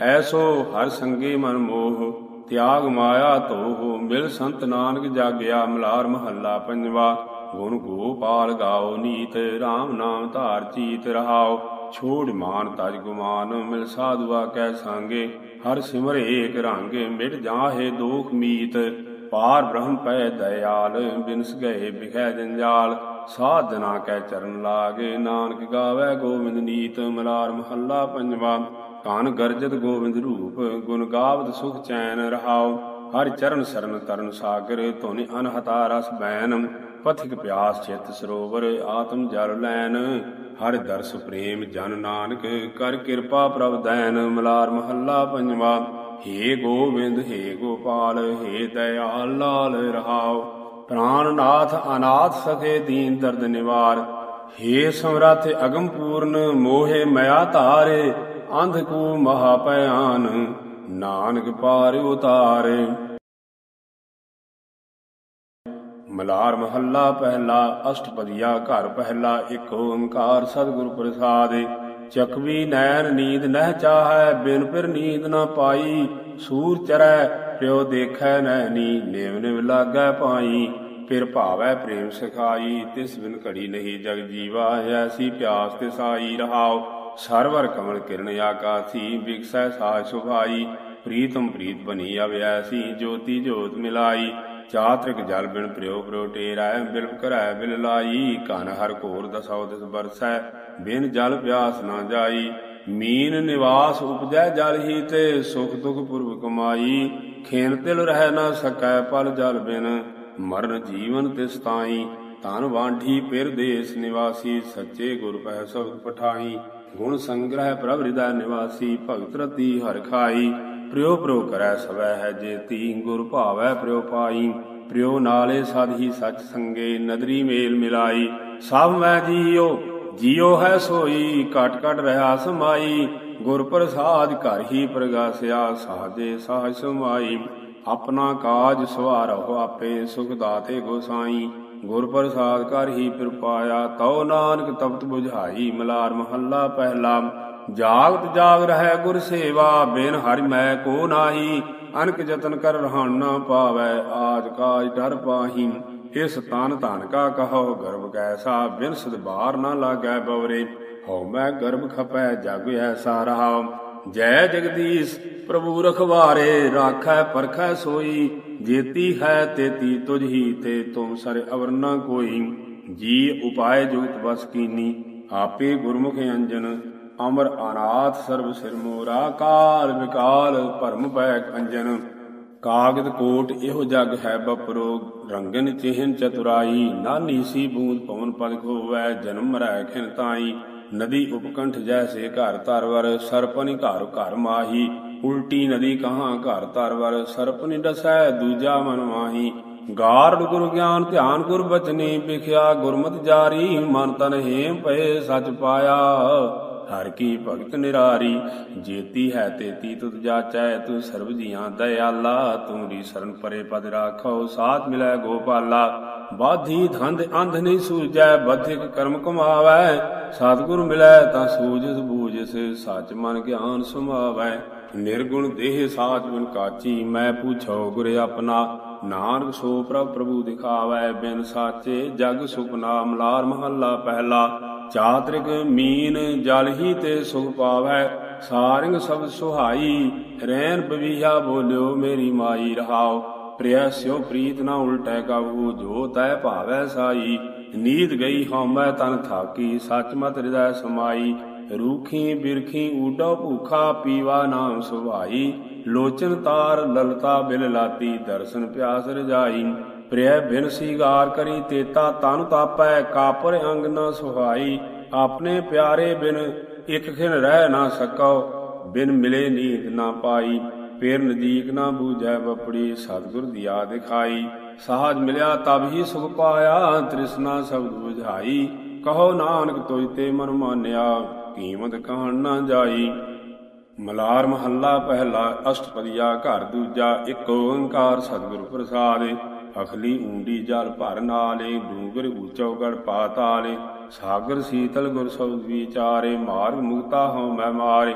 S1: ਐਸੋ ਹਰ ਸੰਗੇ ਮਨ ਮੋਹ, ਤਿਆਗ ਮਾਇਆ ਤੋਹ ਮਿਲ ਸੰਤ ਨਾਨਕ ਜਾਗਿਆ ਮਲਾਰ ਮਹੱਲਾ ਪੰਜਵਾ। ਗੁਣ ਗੋਪਾਲ ਗਾਓ ਨੀਤ RAM ਨਾਮ ਧਾਰ ਚੀਤ ਰਹਾਓ। ਛੋੜ ਮਾਨ ਤਜ ਗੁਮਾਨ, ਮਿਲ ਸਾਧੂਆ ਕੈ ਸੰਗੇ। ਹਰ ਸਿਮਰ ਏਕ ਰੰਗੇ, ਮਿਟ ਜਾਹੇ ਦੋਖ ਮੀਤ। ਪਾਰ ਬ੍ਰਹਮ ਪੈ ਦਇਆਲ, ਬਿਨਸ ਗਏ ਬਿਖੈ ਜੰਜਾਲ। ਸਾਧਨਾ ਕੈ ਚਰਨ ਲਾਗੇ, ਨਾਨਕ ਗਾਵੇ ਗੋਬਿੰਦ ਨੀਤ, ਮਲਾਰ ਮਹੱਲਾ ਪੰਜਵਾ। ਕਾਨ ਗਰਜਤ ਗੋਬਿੰਦ ਰੂਪ, ਗੁਣ ਗਾਵਤ ਸੁਖ ਚੈਨ ਰਹਾਉ। ਹਰ ਚਰਨ ਸਰਨ ਤਰਨ ਸਾਗਰ, ਧੁਨ ਅਨਹਤਾ ਰਸ ਬੈਨ। ਪਥਿਕ ਪਿਆਸ ਚਿਤ ਸਰੋਵਰ, ਆਤਮ ਜਲ ਲੈਨ। ਹਰ ਦਰਸ ਪ੍ਰੇਮ ਜਨ ਨਾਨਕ, ਕਰ ਕਿਰਪਾ ਪ੍ਰਭ ਦੈਨ। ਮਲਾਰ ਮਹੱਲਾ ਪੰਜਵਾ, ਹੇ ਗੋਬਿੰਦ, ਹੇ ਗੋਪਾਲ, ਹੇ ਦਇਆਲ ਲਾਲ ਰਹਾਓ ਰਹਾਉ ਪ੍ਰਾਨਨਾਥ ਅਨਾਥ ਸਖੇ ਦੀਨ ਦਰਦ ਨਿਵਾਰ। ਹੇ ਸਮਰਥ ਅਗਮ ਪੂਰਨ, ਮੋਹਿ ਮਇਆ ਧਾਰੇ, ਅੰਧ ਕੂ ਮਹਾ ਭਿਆਨ ਨਾਨਕ ਪਾਰ ਉਤਾਰੇ। ਮਲਾਰ ਮਹੱਲਾ ਪਹਿਲਾ, ਅਸ਼ਟਪਦੀਆ ਘਰ ਪਹਿਲਾ, ਇੱਕ ਓੰਕਾਰ ਸਤਿਗੁਰ ਪ੍ਰਸਾਦਿ। ਚਕਵੀ ਨੈਣ ਨੀਂਦ ਨਹਿ ਚਾਹੈ, ਬਿਨ ਫਿਰ ਨੀਂਦ ਨਾ ਪਾਈ, ਸੂਰ ਚਰੈ ਪਿਓ ਦੇਖੈ ਨੈਣੀ ਨੇਵ ਨਿਵ ਲਾਗੈ ਪਾਈ, ਫਿਰ ਭਾਵੈ ਪ੍ਰੇਮ ਸਿਖਾਈ, ਤਿਸ ਬਿਨ ਘੜੀ ਨਹੀਂ ਜਗ ਜੀਵਾ ਐਸੀ ਪਿਆਸ ਤੇ ਰਹਾਉ। ਸਰਵਰ ਕਮਲ ਕਿਰਨ ਆਕਾਸੀ, ਵਿਕਸੈ ਸਾਜ ਸੁਭਾਈ, ਪ੍ਰੀਤਮ ਪ੍ਰੀਤ ਬਨੀ ਅਵਿਆਸੀ ਜੋਤੀ ਜੋਤ ਮਿਲਾਈ। ਚਾਤ੍ਰਿਕ ਜਲ ਬਿਨ ਪ੍ਰਿਓ ਪ੍ਰਿਓ ਟੇਰੈ, ਬਿਲਪ ਕਰੈ ਬਿਲ ਲਾਈ। ਕਨ ਹਰ ਘੋਰ ਦਸਉ ਦਿਸ ਬਰਸੈ ਬਿਨ ਜਲ ਪਿਆਸ ਨਾ ਜਾਈ। ਮੀਨ ਨਿਵਾਸ ਉਪਜੈ ਜਲ ਹੀ ਤੇ, ਸੁਖ ਦੁਖ ਪੁਰਬ ਕਮਾਈ। ਖੇਨ ਤਿਲ ਰਹਿ ਨਾ ਸਕੈ ਪਲ ਜਲ ਬਿਨ। ਮਰਨ ਜੀਵਨ ਤਿਸ ਤਾਈ ਤਨ ਵਾਂਢੀ ਪਿਰ ਦੇਸ ਨਿਵਾਸੀ, ਸੱਚੇ ਗੁਰ ਪਹਿ ਸਬਦ ਪਠਾਈ। ਗੁਣ ਸੰਗ੍ਰਹਿ ਪ੍ਰਭ ਹਿਰਦੈ ਨਿਵਾਸੀ, ਭਗਤ ਰਤੀ ਹਰਿ ਖਾਈ। ਪ੍ਰਿਉ ਪ੍ਰਿਉ ਕਰੈ ਸਵੈ ਹੈ ਜੇਤੀ ਗੁਰ ਭਾਵੈ ਪ੍ਰਿਉ ਪਾਈ। ਪ੍ਰਿਉ ਨਾਲੇ ਸਦ ਹੀ ਸਚ ਸੰਗੇ, ਨਦਰੀ ਮੇਲ ਮਿਲਾਈ। ਸਭ ਮੈਂ ਜੀਓ ਜੀਓ ਹੈ ਸੋਈ ਕਟ ਕਟ ਰਹਾ ਸਮਾਈ। ਗੁਰ ਪ੍ਰਸਾਦ ਘਰ ਹੀ ਪ੍ਰਗਾਸਿਆ, ਸਾਜੇ ਸਾਜ ਸਮਾਈ। ਆਪਣਾ ਕਾਜ ਸਵਾਰਹੁ ਆਪੇ ਸੁਖ ਦਾਤੇ ਗੋਸਾਈ ਗੁਰ ਪ੍ਰਸਾਦ ਕਰ ਹੀ ਫਿਰ ਤਉ ਨਾਨਕ ਤਪਤ 부ਝਾਈ ਮਲਾਰ ਮਹੱਲਾ ਪਹਿਲਾ, ਜਾਗਤ ਜਾਗ ਰਹਿ ਗੁਰ ਸੇਵਾ। ਬਿਨ ਹਰਿ ਮੈਂ ਕੋ ਨਾਹੀ, ਅਨਕ ਯਤਨ ਕਰ ਰਹਿਣ ਨਾ ਪਾਵੈ, ਆਜ ਕਾਜ ਡਰ ਪਾਹੀ। ਇਸ ਤਨ ਧਨ ਕਾ ਕਹੋ, ਗਰਭ ਕੈਸਾ, ਬਿਨ ਸਦਬਾਰ ਨਾ ਲਾਗੈ ਬਵਰੇ। ਹਉ ਮੈਂ ਗਰਭ ਖਪੈ ਜਗ ਹੈ ਸਾਰਾ ਜੈ ਜਗਦੀਸ਼, ਪ੍ਰਭੂ ਰਖਵਾਰੇ, ਰਾਖੈ ਪਰਖੈ ਸੋਈ। ਜੇਤੀ ਹੈ ਤੇਤੀ ਤੁਝ ਤੇ ਤੁਮ ਸਰ ਅਵਰ ਨ ਕੋਈ। ਜੀ ਉਪਾਏ ਜੁਗਤ ਬਸ ਕੀਨੀ, ਆਪੇ ਗੁਰਮੁਖ ਅੰਜਨ। ਅਮਰ ਅਨਾਥ ਸਰਬ ਸਿਰ ਮੋਰਾ, ਕਾਲ ਵਿਕਾਲ ਭਰਮ ਪੈ ਅੰਜਨ ਕਾਗਦ ਕੋਟ ਇਹੋ ਜਗ ਹੈ ਬਪਰੋ ਰੰਗਨ ਚਿਹਨ ਚਤੁਰਾਈ। ਨਾਨੀ ਸੀ ਬੂੰਦ ਪਵਨ ਪਦ ਖੋਵੈ, ਜਨਮ ਮਰੈ ਖਿਨ ਤਾਈ। ਨਦੀ ਉਪਕੰਠ ਜੈਸੇ ਘਰ ਧਰਵਰ ਸਰਪਨਿ ਘਰ ਘਰ ਮਾਹੀ। ਉਲਟੀ ਨਦੀ ਕਹਾਂ ਘਰ ਧਰਵਰ ਸਰਪਨਿ ਡਸੈ ਦੂਜਾ ਮਨ ਮਾਹੀ। ਗਾਰਡ ਗੁਰ ਗਿਆਨ ਧਿਆਨ ਗੁਰ ਬਚਨੀ, ਵਿਖਿਆ ਗੁਰਮਤਿ ਜਾਰੀ, ਮਨ ਤਨ ਹੇਮ ਪਏ ਸਚ ਪਾਇਆ। ਹਰ ਕੀ ਭਗਤ ਨਿਰਾਰੀ, ਜੇਤੀ ਹੈ ਤੇਤੀ, ਤੁਧ ਜਾਚੈ ਤੂੰ ਸਰਬ ਜੀਆਂ ਦਇਆਲਾ, ਤੂੰ ਸਰਨ ਪਰੇ ਪਦ ਰਾਖੋ, ਸਾਥ ਮਿਲੈ ਗੋਪਾਲਾ। ਬਾਧੀ ਧੰਦ ਅੰਧ ਨਹੀਂ ਸੂਝੈ, ਬਧਿਕ ਕਰਮ ਕਮਾਵੈ। ਸਤਿਗੁਰ ਮਿਲੈ ਤਾਂ ਸੂਝਸ ਬੂਝਸ ਸੱਚ ਮਨ ਗਿਆਨ ਸੁਮਾਵੈ। ਨਿਰਗੁਣ ਦੇਹ ਸਾਚ ਗੁਣ ਕਾਚੀ, ਮੈਂ ਪੁੱਛੋ ਗੁਰ ਆਪਣਾ। ਨਾਨਕ ਸੋ ਪ੍ਰਭ ਪ੍ਰਭੂ ਦਿਖਾਵੈ ਬਿਨ ਸਾਚੇ, ਜਗ ਸੁਪਨਾ ਮਲਾਰ ਮਹੱਲਾ ਪਹਿਲਾ। ਚਾਤ੍ਰਿਕ ਮੀਨ ਜਲ ਹੀ ਤੇ ਸੁਖ ਪਾਵੈ, ਸਾਰਿੰਗ ਸਭ ਸੁਹਾਈ ਰੈਨ ਬਵੀਹਾ ਬੋਲਿਓ ਮੇਰੀ ਮਾਈ ਰਹਾਓ। ਪ੍ਰਿਆ ਸਿਓ ਪ੍ਰੀਤ ਨਾ ਉਲਟੈ ਕਾਬੂ ਜੋ ਤੈ ਭਾਵੈ ਸਾਈ। ਨੀਤ ਗਈ ਹਉਮੈ ਤਨ ਥਾਕੀ, ਸੱਚ ਮਤ ਹਿਰਦੈ ਸਮਾਈ। ਰੂਖੀ ਬਿਰਖੀ ਊਡੋ ਭੂਖਾ ਪੀਵਾ ਨਾਮ ਸੁਭਾਈ। ਲੋਚਨ ਤਾਰ ਲਲਤਾ ਬਿਲ ਲਾਤੀ, ਦਰਸ਼ਨ ਪਿਆਸ ਰਜਾਈ। ਪ੍ਰਿਆ ਬਿਨ ਸੀਗਾਰ ਕਰੀ, ਤੇਤਾ ਤਨ ਤਾਪੈ, ਕਾਪਰ ਅੰਗ ਨ ਸੁਹਾਈ। ਆਪਣੇ ਪਿਆਰੇ ਬਿਨ ਇਕ ਖਿਨ ਰਹਿ ਨਾ ਸਕੋ ਬਿਨ ਮਿਲੇ ਨੀਂਦ ਨਾ ਪਾਈ। ਪੇਰ ਨਦੀਕ ਨਾ ਬੂਝੈ ਬਪੜੀ ਸਤਿਗੁਰ ਦੀਆ ਦਿਖਾਈ। ਸਾਜ ਮਿਲਿਆ ਤਬ ਹੀ ਸੁਖ ਪਾਇਆ, ਤ੍ਰਿਸ਼ਨਾ ਸ਼ਬਦ ਬੁਝਾਈ। ਕਹੋ ਨਾਨਕ ਤੁਜ ਤੇ ਮਨ ਮਾਨਿਆ। ਕੀਮਤ ਕਹਣ ਨਾ ਜਾਈ। ਮਲਾਰ ਮਹੱਲਾ ਪਹਿਲਾ, ਅਸ਼ਟਪਦੀਆ ਘਰ ਦੂਜਾ, ਇੱਕ ਓੰਕਾਰ ਸਤਿਗੁਰ ਪ੍ਰਸਾਦਿ। ਅਖਲੀ ਊਂਡੀ ਜਲ ਭਰ ਨਾਲੇ, ਡੂੰਗਰ ਉੱਚੋ ਗੜ ਪਾਤਾਲੇ ਸਾਗਰ ਸੀਤਲ ਗੁਰ ਸਬਦ ਵਿਚਾਰੇ ਮਾਰਗ ਮੁਕਤਾ ਹਉ ਮੈਂ ਮਾਰੇ।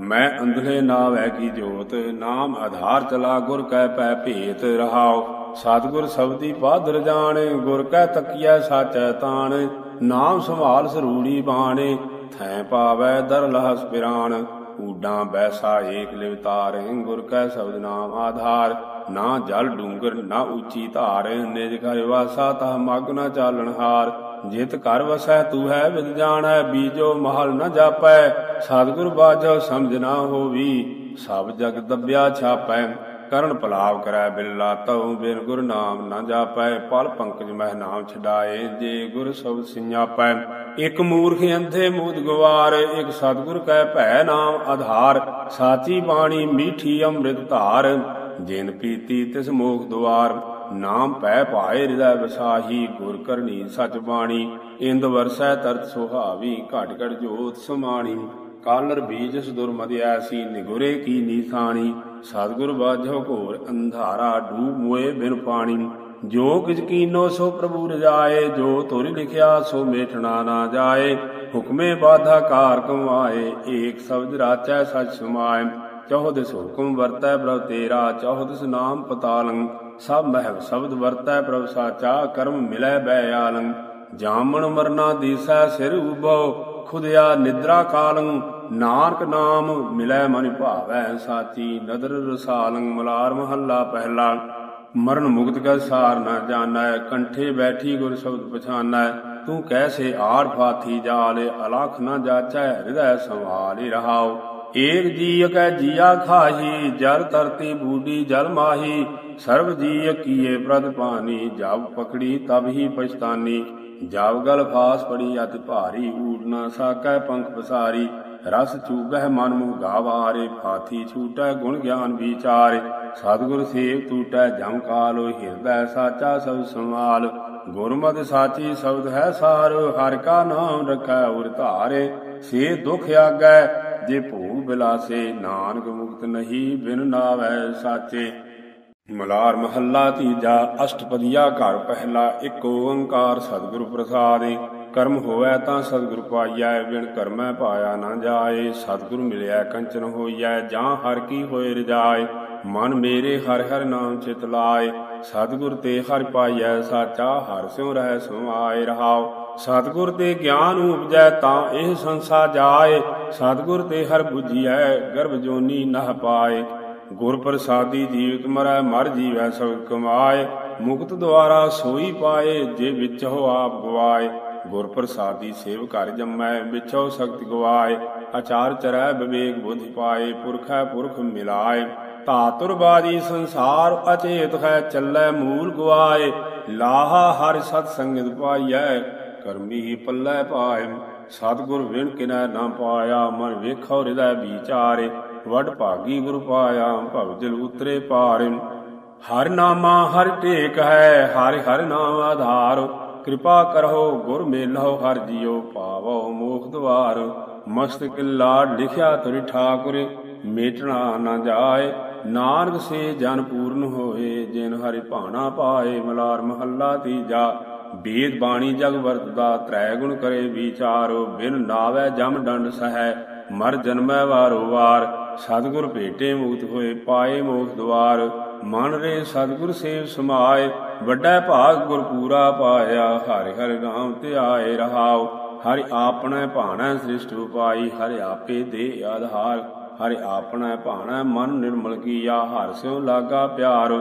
S1: ਮੈਂ ਅੰਧਲੇ ਨਾਵੈ ਕੀ ਜੋਤ, ਨਾਮ ਆਧਾਰ ਚਲਾ ਗੁਰ ਕੈ ਪੈ ਭੇਤ ਰਹਾਉ। ਸਤਿਗੁਰ ਸਬਦੀ ਪਾਦਰ ਜਾਣੇ, ਗੁਰ ਕੈ ਤਕੀਐ ਸਾਚੈ ਤਾਣ। ਨਾਮ ਸੰਭਾਲ ਸਰੂੜੀ ਬਾਣੇ। ਥੈ ਪਾਵੈ ਦਰ ਲਹਸ ਪਿਰਾਣ ਊਡਾਂ ਬੈਸਾ ਏਕ ਲਿਵਤਾਰ ਗੁਰ ਕੈ ਸ਼ਬਦ ਨਾਮ ਆਧਾਰ। ਨਾ ਜਲ ਡੂੰਗਰ, ਨਾ ਉੱਚੀ ਧਾਰ, ਨਿਜ ਘਰ ਵਾਸਾ ਤਾ ਮਗ ਨਾ ਚਾਲਣ ਹਾਰ। ਜਿਤ ਘਰ ਵਸੈ ਤੂ ਹੈ ਵਿਦ ਜਾਣੈ ਬੀਜੋ ਮਹਲ ਨ ਜਾਪੈ। ਸਤਿਗੁਰ ਬਾਝੋ ਸਮਝ ਨਾ ਹੋਵੀ, ਸਭ ਜਗ ਦੱਬਿਆ ਛਾਪੈ। ਕਰਨ ਪਲਾਵ ਕਰੈ ਬਿਨ ਲਾਤਉ ਬਿਨ ਗੁਰ ਨਾਮ ਨ ਜਾਪੈ। ਪਲ ਪੰਕਜ ਮਹਿ ਨਾਮ ਛਡਾਏ, ਜੇ ਗੁਰ ਸਬਦ ਸਿਆਪੈ ਇਕ ਮੂਰਖ ਅੰਧੇ ਮੂਦ ਗਵਾਰ, ਇਕ ਸਤਿਗੁਰ ਕੈ ਭੈ ਨਾਮ ਆਧਾਰ, ਸਾਚੀ ਬਾਣੀ ਮੀਠੀ ਅੰਮ੍ਰਿਤ ਧਾਰ, ਜਿਨ ਪੀਤੀ ਤਿਸ ਮੋਖ ਦੁਆਰ, ਨਾਮ ਪੈ ਭਾਏ ਹਿਰਦੈ ਵਸਾਹੀ, ਗੁਰ ਕਰਨੀ ਸਚ ਬਾਣੀ, ਇੰਦ ਵਰਸੈ ਤਰਤ ਸੁਹਾਵੀ, ਘਟ ਘਟ ਜੋਤ ਸਮਾਣੀ, ਕਾਲਰ ਬੀਜ ਸੁਦੁਰ ਮਦਿਆਸੀ ਨਿਗੁਰੇ ਕੀ ਨੀਥਾਣੀ ਸਤਿਗੁਰ ਬਾਝੋ ਘੋਰ ਅੰਧਾਰਾ, ਡੂਬ ਮੋਏ ਬਿਨ ਪਾਣੀ ਜੋ ਕਿਛ ਕੀਨੋ ਸੋ ਪ੍ਰਭੂ ਰਜਾਏ, ਜੋ ਤੁਰ ਲਿਖਿਆ ਸੋ ਮੇਟਣਾ ਨਾ ਜਾਏ। ਹੁਕਮੇ ਬਾਧਾ ਕਾਰ ਕਮਾਏ, ਏਕ ਸ਼ਬਦ ਰਾਚੈ ਸਚ ਸਮਾਏ। ਚੌਹਦਿਸ ਹੁਕਮ ਵਰਤੈ ਪ੍ਰਭ ਤੇਰਾ ਚੌਹਦਿਸ ਨਾਮ ਪਤਾਲੰ। ਸਭ ਮਹਿ ਸ਼ਬਦ ਵਰਤੈ ਪ੍ਰਭ ਸਾਚਾ, ਕਰਮ ਮਿਲੈ ਬੈ ਆਲੰ। ਜਾਮਣ ਮਰਨਾ ਦੀਸੈ ਸਿਰ ਉਭੋ, ਖੁਦਿਆ ਨਿਦਰਾ ਕਾਲੰ। ਨਾਨਕ ਨਾਮ ਮਿਲੈ ਮਨ ਭਾਵੈ ਸਾਚੀ, ਨਦਰ ਰਸਾਲੰ। ਮਲਾਰ ਮਹੱਲਾ ਪਹਿਲਾ। ਮਰਨ ਮੁਕਤ ਕੈ ਸਾਰ ਨਾ ਜਾਣੈ, ਕੰਠੇ ਬੈਠੀ ਗੁਰ ਸ਼ਬਦ ਪਛਾਨੈ। ਤੂੰ ਕੈਸੇ ਆੜ ਫਾਥੀ ਜਾਲੇ, ਅਲਖ ਨਾ ਜਾਚੈ, ਹਿਰਦੈ ਸੰਭਾਲੀ ਰਹਾਉ। ਏਕ ਜੀ ਕੈ ਜੀਆ ਖਾਹੀ, ਜਲ ਤਰਤੀ ਬੂਡੀ ਜਲ ਮਾਹੀ। ਸਰਬ ਜੀਅ ਕੀਏ ਪ੍ਰਦ ਪਾਨੀ ਜਬ ਪਕੜੀ ਤਬ ਹੀ ਪਛਤਾਨੀ। ਜਬ ਗਲ ਫਾਸ ਪੜੀ, ਅਤ ਭਾਰੀ ਊੜਨਾ ਸਾਕੈ ਪੰਖ ਪਸਾਰੀ। ਰਸ ਚੂਬਹਿ ਮਨ ਮੁਹ ਗਾਵਾਰੇ ਫਾਥੀ ਛੂਟੈ ਗੁਣ ਗਿਆਨ ਵਿਚਾਰੇ। ਸਤਿਗੁਰ ਸੇਵ ਟੂਟੈ ਜਮ ਕਾਲੋ ਹਿਰਦੈ ਸਾਚਾ ਸਭ ਸੰਵਾਲ ਗੁਰਮਤਿ ਸਾਚੀ ਸ਼ਬਦ ਹੈ ਸਾਰ, ਹਰਿ ਕਾ ਨਾਮ ਰਖੈ ਉਰ ਧਾਰੇ। ਸੇ ਦੁਖ ਆਗੈ, ਜੇ ਭੂਖ ਬਿਲਾਸੇ, ਨਾਨਕ ਮੁਕਤ ਨਹੀਂ ਬਿਨ ਨਾਵੈ ਸਾਚੇ। ਮਲਾਰ ਮਹੱਲਾ ਤੀਜਾ, ਅਸ਼ਟਪਦੀਆ ਘਰ ਪਹਿਲਾ, ਇੱਕ ਓੰਕਾਰ ਸਤਿਗੁਰ ਪ੍ਰਸਾਦਿ। ਕਰਮ ਹੋਵੇ ਤਾਂ ਸਤਿਗੁਰ ਪਾਈਐ, ਬਿਨ ਕਰਮੈ ਪਾਇਆ ਨਾ ਜਾਏ। ਸਤਿਗੁਰ ਮਿਲਿਆ ਕੰਚਨ ਹੋਈਐ, ਜਾਂ ਹਰ ਕੀ ਹੋਏ ਰਜਾਏ। ਮਨ ਮੇਰੇ ਹਰ ਹਰ ਨਾਮ ਚਿਤ ਲਾਏ। ਸਤਿਗੁਰ ਤੇ ਹਰਿ ਪਾਈਐ, ਸਾਚਾ ਹਰ ਸਿਉ ਰਹਿ ਸੋ ਆਏ ਰਹਾਓ। ਸਤਿਗੁਰ ਤੇ ਗਿਆਨ ਉਪਜੈ, ਤਾਂ ਇਹ ਸੰਸਾ ਜਾਏ। ਸਤਿਗੁਰ ਤੇ ਹਰ 부ਜੀਐ ਗਰਭ ਜੋਨੀ ਨਹ ਪਾਏ। ਗੁਰ ਪ੍ਰਸਾਦੀ ਜੀਵਤ ਮਰੈ, ਮਰ ਜੀਵੈ ਸਭ ਕਮਾਏ। ਮੁਕਤ ਦੁਆਰਾ ਸੋਈ ਪਾਏ, ਜੇ ਵਿੱਚ ਹੋ ਆਪ ਗਵਾਏ। ਗੁਰ ਪ੍ਰਸਾਦੀ ਸੇਵ ਘਰ ਜੰਮੈ ਵਿਛੋ ਸ਼ਕਤੀ ਗਵਾਏ। ਆਚਾਰ ਚਰੈ ਵਿਵੇਕ ਬੁੱਧਿ ਪਾਏ, ਪੁਰਖੈ ਪੁਰਖ ਮਿਲਾਏ। ਧਾਤੁਰ ਬਾਜੀ ਸੰਸਾਰ, ਅਚੇਤ ਹੈ ਚੱਲੈ ਮੂਲ ਗਵਾਏ ਲਾਹਾ ਹਰਿ ਸਤ ਸੰਗਤ ਪਾਈਐ, ਕਰਮੀ ਹੀ ਪੱਲੇ ਪਾਏ। ਸਤਿਗੁਰ ਵਿਣ ਕਿਨੈ ਨਾ ਪਾਇਆ, ਮਨ ਵੇਖੋ ਹਿਰਦੈ ਵਿਚਾਰੇ। ਵਡ ਭਾਗੀ ਗੁਰ ਪਾਇਆ, ਭਵ ਦਿਲ ਉਤਰੇ ਪਾਰੇ। ਹਰ ਨਾਮਾ ਹਰ ਟੇਕ ਹੈ, ਹਰ ਹਰ ਨਾਮ ਆਧਾਰ। ਕਿਰਪਾ ਕਰੋ, ਗੁਰ ਮੇਲਹੁ ਹਰ ਜੀਉ ਪਾਵੋ ਮੋਖ ਦਵਾਰ। ਮਸਤਕ ਲਾੜ ਲਿਖਿਆ ਤੁਰਿ ਠਾਕੁਰ, ਮੇਟਣਾ ਨਾ ਜਾਏ। ਨਾਨਕ ਸੇ ਜਨ ਪੂਰਨ ਹੋਏ, ਜਿਨ ਹਰਿ ਭਾਣਾ ਪਾਏ, ਮਲਾਰ ਮਹੱਲਾ ਤੀਜਾ। ਵੇਦ ਬਾਣੀ ਜਗ ਵਰਤਦਾ ਤ੍ਰੈ ਗੁਣ ਕਰੇ ਵਿਚਾਰੋ। ਬਿਨ ਨਾਵੇ ਜਮ ਡੰਡ ਸਹੈ, ਮਰ ਜਨਮੈ ਵਾਰੋ ਵਾਰ। ਸਤਿਗੁਰ ਭੇਟੇ ਮੁਕਤ ਹੋਏ, ਪਾਏ ਮੋਖ ਦਵਾਰ। ਮਨ ਰੇ ਸਤਿਗੁਰ ਸੇਵ ਸਮਾਏ, ਵੱਡਾ ਭਾਗ ਗੁਰ ਪੂਰਾ ਪਾਇਆ, ਹਰਿ ਹਰਿ ਨਾਮ ਤੇ ਆਏ ਰਹਾਉ। ਹਰਿ ਆਪਣੈ ਭਾਣੈ ਸ੍ਰਿਸ਼ਟ ਉਪਾਈ, ਹਰਿ ਆਪੇ ਦੇ ਆਧਾਰ। ਹਰਿ ਆਪਣੈ ਭਾਣਾ ਮਨ ਨਿਰਮਲ ਕੀਆ, ਹਰਿ ਸਿਉ ਲਾਗਾ ਪਿਆਰ।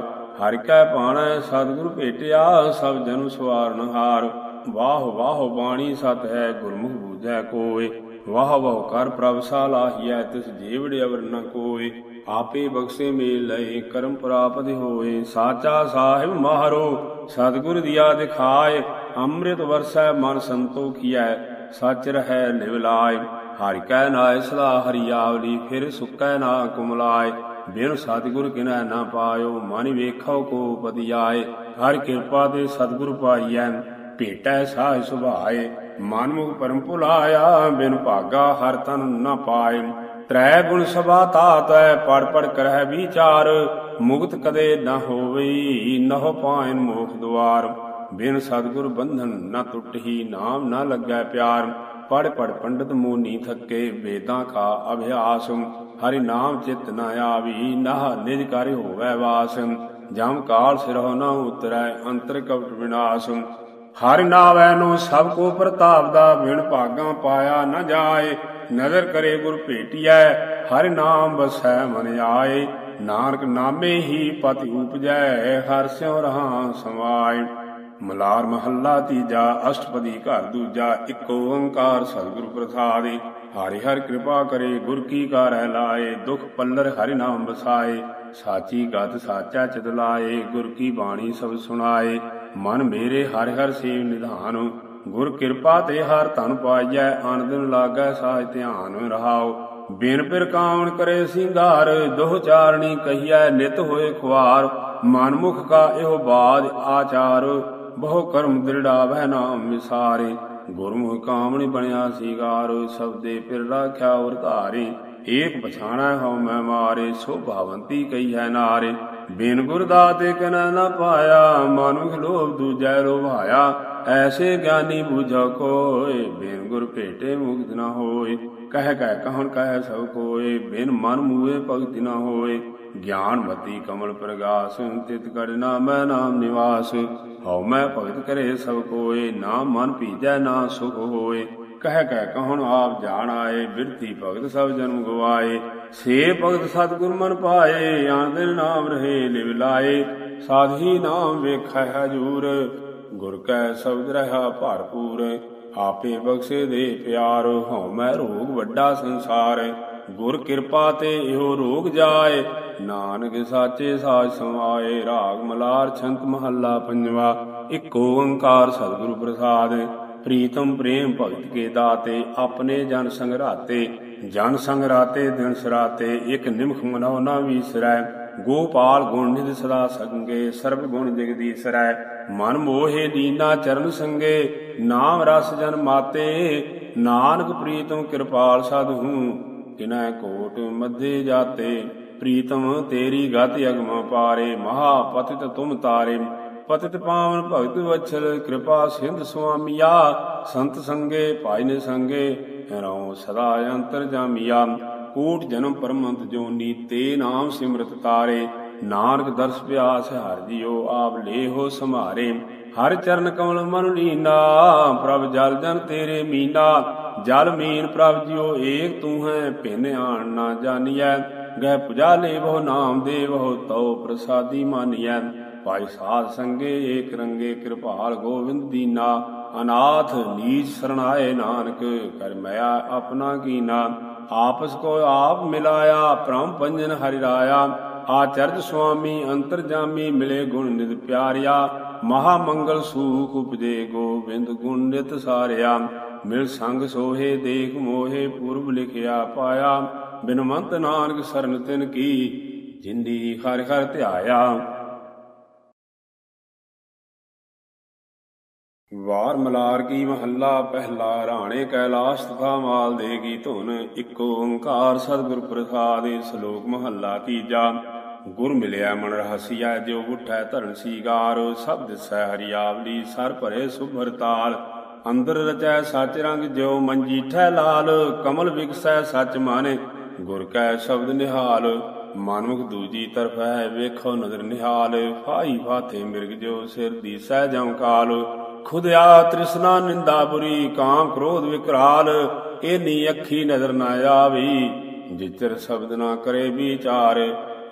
S1: ਹਰਿ ਕੈ ਭਾਣੈ ਸਤਿਗੁਰ ਭੇਟਿਆ, ਸਭ ਜਨ ਸਵਾਰਨ ਹਾਰ। ਵਾਹ ਵਾਹ ਬਾਣੀ ਸਤ ਹੈ, ਗੁਰਮੁਖ ਬੂਝੈ ਕੋਏ। ਵਾਹ ਵਾਹ ਕਰ ਪ੍ਰਭ ਸਾਲਾਹੀਐ, ਤਿਸ ਜੀਵੜ ਅਵਰ ਨ ਕੋਏ। ਆਪੇ ਬਖਸ਼ੇ ਮੇਲ ਲਏ, ਕਰਮ ਪ੍ਰਾਪਤ ਹੋਏ। ਸਾਚਾ ਸਾਹਿਬ ਮਹਾਰੋ, ਸਤਿਗੁਰ ਦਿਆ ਦਿਖਾਏ, ਅੰਮ੍ਰਿਤ ਵਰਸੈ ਮਨ ਸੰਤੋਖੀਐ ਸਚ ਰਹੈ ਨਿਵਲਾਇ ਹਰਿ ਕੈ ਨਾਇ ਸਦਾ ਹਰਿਆਵਲੀ, ਫਿਰ ਸੁਕੈ ਨਾ ਕੁਮਲਾਏ। ਬਿਨ ਸਤਿਗੁਰ ਕਿਨੈ ਨਾ ਪਾਇਓ, ਮਨ ਵੇਖੋ ਕੋ ਪਤਿਆਏ ਹਰ ਕਿਰਪਾ ਤੇ ਸਤਿਗੁਰ ਪਾਈਐ, ਭੇਟੈ ਸਾਹ ਸੁਭਾਏ। ਮਨ ਮੁਖ ਪਰਮ ਭੁਲਾਇਆ, ਬਿਨ ਭਾਗਾ ਹਰ ਤਨ ਨਾ ਪਾਏ। ਤ੍ਰੈ ਗੁਣ ਸਭਾ ਤਾਤੈ ਪੜ ਪੜ ਕਰਹਿ ਵਿਚਾਰ, ਮੁਕਤ ਕਦੇ ਨਾ ਹੋਵਈ, ਨਹੁ ਪਾਇਨ ਮੋਖ ਦੁਆਰ। ਬਿਨ ਸਤਿਗੁਰ ਬੰਧਨ ਨ ਟੁੱਟਹੀ ਨਾਮ ਨ ਲੱਗੈ ਪਿਆਰ। ਪੜ ਪੜ ਪੰਡਤ ਮੋਨੀ ਥੱਕੇ, ਵੇਦਾਂ ਕਾ ਅਭਿਆਸ। ਹਰਿ ਨਾਮ ਚਿਤ ਨ ਆਵੀ, ਨਾਹ ਨਿਜ ਕਰਿ ਹੋਵੈ ਵਾਸ। ਜਮ ਕਾਲ ਸਿਰਹੁ ਨ ਉਤਰੈ, ਅੰਤਰ ਕਪਟ ਵਿਨਾਸ਼। ਹਰਿ ਨਾਵੈ ਨੂੰ ਸਭ ਕੋ ਪ੍ਰਤਾਪ ਦਾ ਬਿਨ ਭਾਗਾ ਪਾਇਆ ਨ ਜਾਏ। ਨਜ਼ਰ ਕਰੇ ਗੁਰ ਭੇਟਿਐ, ਹਰ ਨਾਮ ਵਸੈ ਮਨ ਆਏ। ਨਾਨਕ ਨਾਮੇ ਹੀ ਪਤਿ ਉਪਜੈ, ਹਰਿ ਸਿਉ ਰਹਾ ਸਮਾਏ। ਮਲਾਰ ਮਹੱਲਾ ਤੀਜਾ, ਅਸ਼ਟਪਦੀ ਘਰ ਦੂਜਾ, ਇੱਕ ਓੰਕਾਰ ਸਤਿਗੁਰ ਪ੍ਰਸਾਦਿ। ਹਰਿ ਹਰ ਕਿਰਪਾ ਕਰੇ, ਗੁਰ ਕੀ ਕਾਰੈ ਲਾਏ, ਦੁਖ ਪੱਲਰ ਹਰਿ ਨਾਮ ਵਸਾਏ। ਸਾਚੀ ਗਤ ਸਾਚਾ ਚਿਤ ਲਾਏ, ਗੁਰ ਕੀ ਬਾਣੀ ਸਭ ਸੁਣਾਏ। ਮਨ ਮੇਰੇ ਹਰਿ ਹਰ ਸੇਵ ਨਿਧਾਨ ਗੁਰ ਕਿਰਪਾ ਤੇ ਹਰ ਧਨ ਪਾਈਐ ਆਨ ਦਿਨ ਲਾਗੈ ਸਾਜ ਧਿਆਨ ਰਹਾਉ। ਬਿਨ ਪਿਰ ਕਾਵਣ ਕਰੇ ਸਿੰਗਾਰ, ਦੋਹ ਚਾਰਣੀ ਕਹੀਐ, ਨਿਤ ਹੋਏ ਖੁਆਰ। ਮਨਮੁਖ ਕਾ ਇਹੋ ਬਾਦ ਆਚਾਰ, ਬਹੁ ਕਰਮ ਦ੍ਰਿੜਾਵੈ ਨਾਮ ਵਿਸਾਰੇ। ਗੁਰਮੁਖ ਕਾਮਣੀ ਬਣਿਆ ਸੀਗਾਰ ਸਬਦੇ ਪਿਰ ਰਾਖਿਆ ਉਰ ਧਾਰੇ। ਏਕ ਪਛਾਣਾ ਹਉ ਮੈਂ ਮਾਰੇ ਸੋ ਭਾਵੰਤੀ ਕਈ ਹੈ ਨਾਰੇ। ਬਿਨ ਗੁਰ ਦਾਤੇ ਕਨ ਨਾ ਪਾਇਆ ਮਨੁਖ ਲੋਭ ਦੂਜੈ ਲੋਭਾਇਆ। ਐਸੇ ਗਿਆਨੀ ਬੁਝਾ ਕੋਏ, ਬਿਨ ਗੁਰ ਭੇਟੇ ਮੁਕਤ ਨਾ ਹੋਏ। ਕਹਿ ਕਹਿ ਕਹਣ ਕਹਿ ਸਭ ਕੋਏ, ਬਿਨ ਮਨ ਮੂਏ ਭਗਤ ਨਾ ਹੋਏ। ਗਿਆਨ ਮਤੀ ਕਮਲ ਪ੍ਰਗਾਸ ਤਿਤ ਕਰਨਾ ਮੈਂ ਨਾਮ ਨਿਵਾਸ। ਹਉ ਮੈਂ ਭਗਤ ਕਰੇ ਸਭ ਕੋਏ, ਨਾ ਮਨ ਭੀਜੈ ਨਾ ਸੁਖ ਹੋਏ। ਕਹਿ ਕਹਿ ਕਹਣ ਆਪ ਜਾਣ ਆਏ, ਬਿਰਤੀ ਭਗਤ ਸਭ ਜਨਮ ਗਵਾਏ। ਸੇ ਭਗਤ ਸਤਿਗੁਰ ਮਨ ਪਾਏ ਆਂਦਰ ਨਾਮ ਰਹੇ ਲਿਵ ਲਾਏ। ਸਾਧੀ ਨਾਮ ਵੇਖੈ ਹਜੂਰ, ਗੁਰ ਕੈ ਸ਼ਬਦ ਰਹਾ ਭਰਪੂਰ। ਆਪੇ ਬਖਸ਼ੇ ਦੇ ਪਿਆਰ ਹਉ ਮੈਂ ਰੋਗ ਵੱਡਾ ਸੰਸਾਰ। ਗੁਰ ਕਿਰਪਾ ਤੇ ਇਹੋ ਰੋਗ ਜਾਏ, ਨਾਨਕ ਸਾਚੇ ਸਾਜ ਸਮਾਏ। ਰਾਗ ਮਲਾਰ ਛੰਤ ਮਹੱਲਾ ਪੰਜਵਾ, ਇੱਕ ਓੰਕਾਰ ਸਤਿਗੁਰੂ ਪ੍ਰਸਾਦ। ਪ੍ਰੀਤਮ ਪ੍ਰੇਮ ਭਗਤ ਕੇ ਦਾਤੇ, ਆਪਣੇ ਜਨ ਸੰਗਰਾਤੇ ਜਨ ਸੰਗਰਾਤੇ ਦਿਨ ਸਰਾਤੇ, ਇੱਕ ਨਿਮਖ ਮਨੋ ਨਾ ਵੀਸਰੈ, ਗੋਪਾਲ ਗੁਣ ਨਿਧ ਸਦਾ ਸੰਗੇ, ਸਰਬ ਗੁਣ ਜਗਦੀਸਰੈ, ਮਨ ਮੋਹੇ ਦੀਨਾ ਚਰਨ ਸੰਗੇ, ਨਾਮ ਰਸ ਜਨ ਮਾਤੇ, ਨਾਨਕ ਪ੍ਰੀਤਮ ਕਿਰਪਾਲ ਸਾਧੂ, ਕਿਨੈ ਕੋਟ ਮਧੇ ਜਾਤੇ, ਪ੍ਰੀਤਮ ਤੇਰੀ ਗਤ ਅਗਮ ਪਾਰੇ ਮਹਾ ਪਤਿਤ ਤੁਮ ਤਾਰੇ ਪਤਿਤ ਪਾਵਨ ਭਗਤ ਵਛਲ, ਕਿਰਪਾ ਸਿੰਧ ਸੁਆਮੀਆ। ਸੰਤ ਸੰਗੇ, ਭਾਈ ਨੇ ਸੰਗੇ ਰਉ ਸਦਾ ਅੰਤਰ ਜਾਮੀਆ। ਕੋਟ ਜਨਮ ਪਰਮੰਤ ਜੋਨੀ ਤੇ ਨਾਮ ਸਿਮਰਤ ਤਾਰੇ। ਨਾਨਕ ਦਰਸ ਪਿਆਸ ਹਰ ਜਿਉ, ਆਪ ਲੇਹੋ ਸੰਭਾਰੇ। ਹਰ ਚਰਨ ਕਮਲ ਮਨ ਲੀਨਾ, ਪ੍ਰਭ ਜਲ ਜਨ ਤੇਰੇ ਮੀਨਾ। ਜਲ ਮੀਨ ਪ੍ਰਭ ਜਿਉ, ਏਕ ਤੂੰ ਹੈ, ਭਿੰਨ ਆਣ ਨਾ ਜਾਣੀਐ ਗਹਿ ਪੁਜਾਲੇ ਬਹੁ ਨਾਮ ਦੇ ਬਹੁ ਤਉ ਪ੍ਰਸਾਦੀ ਮਾਨੀਐ। ਭਾਈ ਸਾਧ ਸੰਗੇ ਏਕ ਰੰਗੇ ਕਿਰਪਾਲ ਗੋਵਿੰਦ ਦੀਨਾ, ਅਨਾਥ ਨੀਚ ਸਰਣਾਏ ਨਾਨਕ, ਕਰ ਮਿਆ ਆਪਣਾ ਕੀਨਾ, ਆਪਸ ਕੋ ਆਪ ਮਿਲਾਇਆ, ਪ੍ਰਮ ਪੰਜਨ ਹਰਿ ਰਾਇਆ ਆਚਰਜ ਸੁਆਮੀ ਅੰਤਰਜਾਮੀ ਮਿਲੇ ਗੁਣ ਨਿਤ ਪਿਆਰਿਆ, ਮਹਾ ਮੰਗਲ ਸੂਖ ਉਪਜੇ ਗੋਬਿੰਦ ਗੁਣ ਨਿਤ ਸਾਰਿਆ, ਮਿਲ ਸੰਗ ਸੋਹੇ ਦੇਖ ਮੋਹੇ ਪੂਰਬ ਲਿਖਿਆ ਪਾਇਆ ਬਿਨਵੰਤ ਨਾਨਕ ਸਰਨ ਤਿਨ ਕੀ, ਜਿੰਦੀ ਹਰਿ ਹਰਿ ਧਿਆਇਆ। ਵਾਰ ਮਲਾਰ ਕੀ ਮਹੱਲਾ, ਪਹਿਲਾ ਰਾਣੇ ਕੈਲਾਸ਼ ਤਥਾ ਮਾਲ ਦੇ ਕੀ ਧੁਨ, ਇੱਕ ਓੰਕਾਰ ਸਤਿਗੁਰ ਪ੍ਰਸਾਦਿ ਸ਼ਲੋਕ ਮਹੱਲਾ ਤੀਜਾ ਗੁਰ ਮਿਲਿਆ ਮਨ ਰਹਸੀਆ ਜੋ ਉਠੈ ਧਰਨ ਸੀਗਾਰ, ਸਭ ਦਿਸੈ ਹਰੀਆਵਲੀ, ਸਰ ਭਰੇ ਸੁਭਰ ਤਾਲ। ਅੰਦਰ ਰਚੈ ਸਚ ਰੰਗ, ਜਿਉ ਮੰਜੀ ਮੰਜੀਠੈ ਲਾਲ, ਕਮਲ ਵਿਗਸੈ ਸਚ ਮਾਨੇ, ਗੁਰ ਕੈ ਸ਼ਬਦ ਨਿਹਾਲ। ਮਨਮੁਖ ਦੂਜੀ ਤਰਫ ਹੈ, ਵੇਖੋ ਨਦਰ ਨਿਹਾਲ। ਫਾਈ ਫਾਤੇ ਮਿਰਗ ਜੋ ਸਿਰ ਦੀ ਸਹਿ ਜਮ ਕਾਲ। ਖੁਦਿਆ ਤ੍ਰਿਸ਼ਨਾ ਨਿੰਦਾ ਬੁਰੀ ਕਾਮ ਕ੍ਰੋਧ ਵਿਕਰਾਲ ਇਹ ਨੀ ਅੱਖੀ ਨਜ਼ਰ ਨਾ ਆਵੀ। ਜਿਚਰ ਸ਼ਬਦ ਨਾ ਕਰੇ ਵਿਚਾਰ,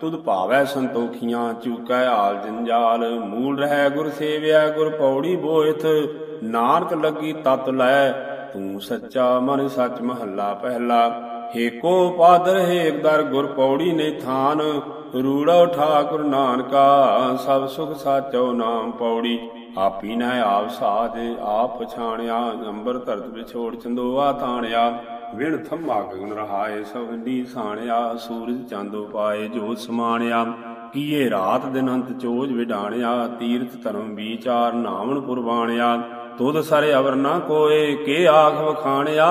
S1: ਤੁਧ ਭਾਵੈ ਸੰਤੋਖੀਆਂ, ਚੂਕੈ ਹਾਲ ਜੰਜਾਲ। ਮੂਲ ਰਹਿ ਗੁਰ ਸੇਵਿਆ, ਗੁਰ ਪੌੜੀ ਬੋਇਥ, ਨਾਨਕ ਲੱਗੀ ਤਤ ਲੈ। ਤੂੰ ਸੱਚਾ ਮਨ ਸੱਚ ਮਹੱਲਾ ਪਹਿਲਾ। ਹੇਕੋ ਪਾਦਰ ਹੇਕ ਦਰ, ਗੁਰ ਪੌੜੀ ਨੇ ਥਾਨ। ਰੂੜੋ ਠਾਕੁਰ ਨਾਨਕਾ, ਸਭ ਸੁਖ ਸਾਚੋ ਨਾਮ ਪੌੜੀ। ਆਪੀ ਨਾ ਆਪ ਸਾਜ ਆਪ ਪਛਾਣਿਆ ਅੰਬਰ ਧਰਤ ਵਿਛੋੜ ਚੰਦੋਆ ਤਾਣਿਆ। ਵਿਣ ਥੰਮਾ ਗਗਨ ਰਹਾਏ ਸਵੰਡੀ ਸਾਣਿਆ, ਸੂਰਜ ਚੰਦੋ ਪਾਏ ਜੋ ਸਮਾਣਿਆ। ਕੀਏ ਰਾਤ ਦਿਨ ਅੰਤ ਚੋਜ ਵਿਡਾਣਿਆ ਤੀਰਥ ਧਰਮ ਵਿਚਾਰ ਨਾਵਣ ਪੁਰਬਾਣਿਆ। ਤੁਧ ਸਾਰੇ ਅਵਰ ਨਾ ਕੋਏ, ਕੇ ਆਖ ਵਖਾਣਿਆ?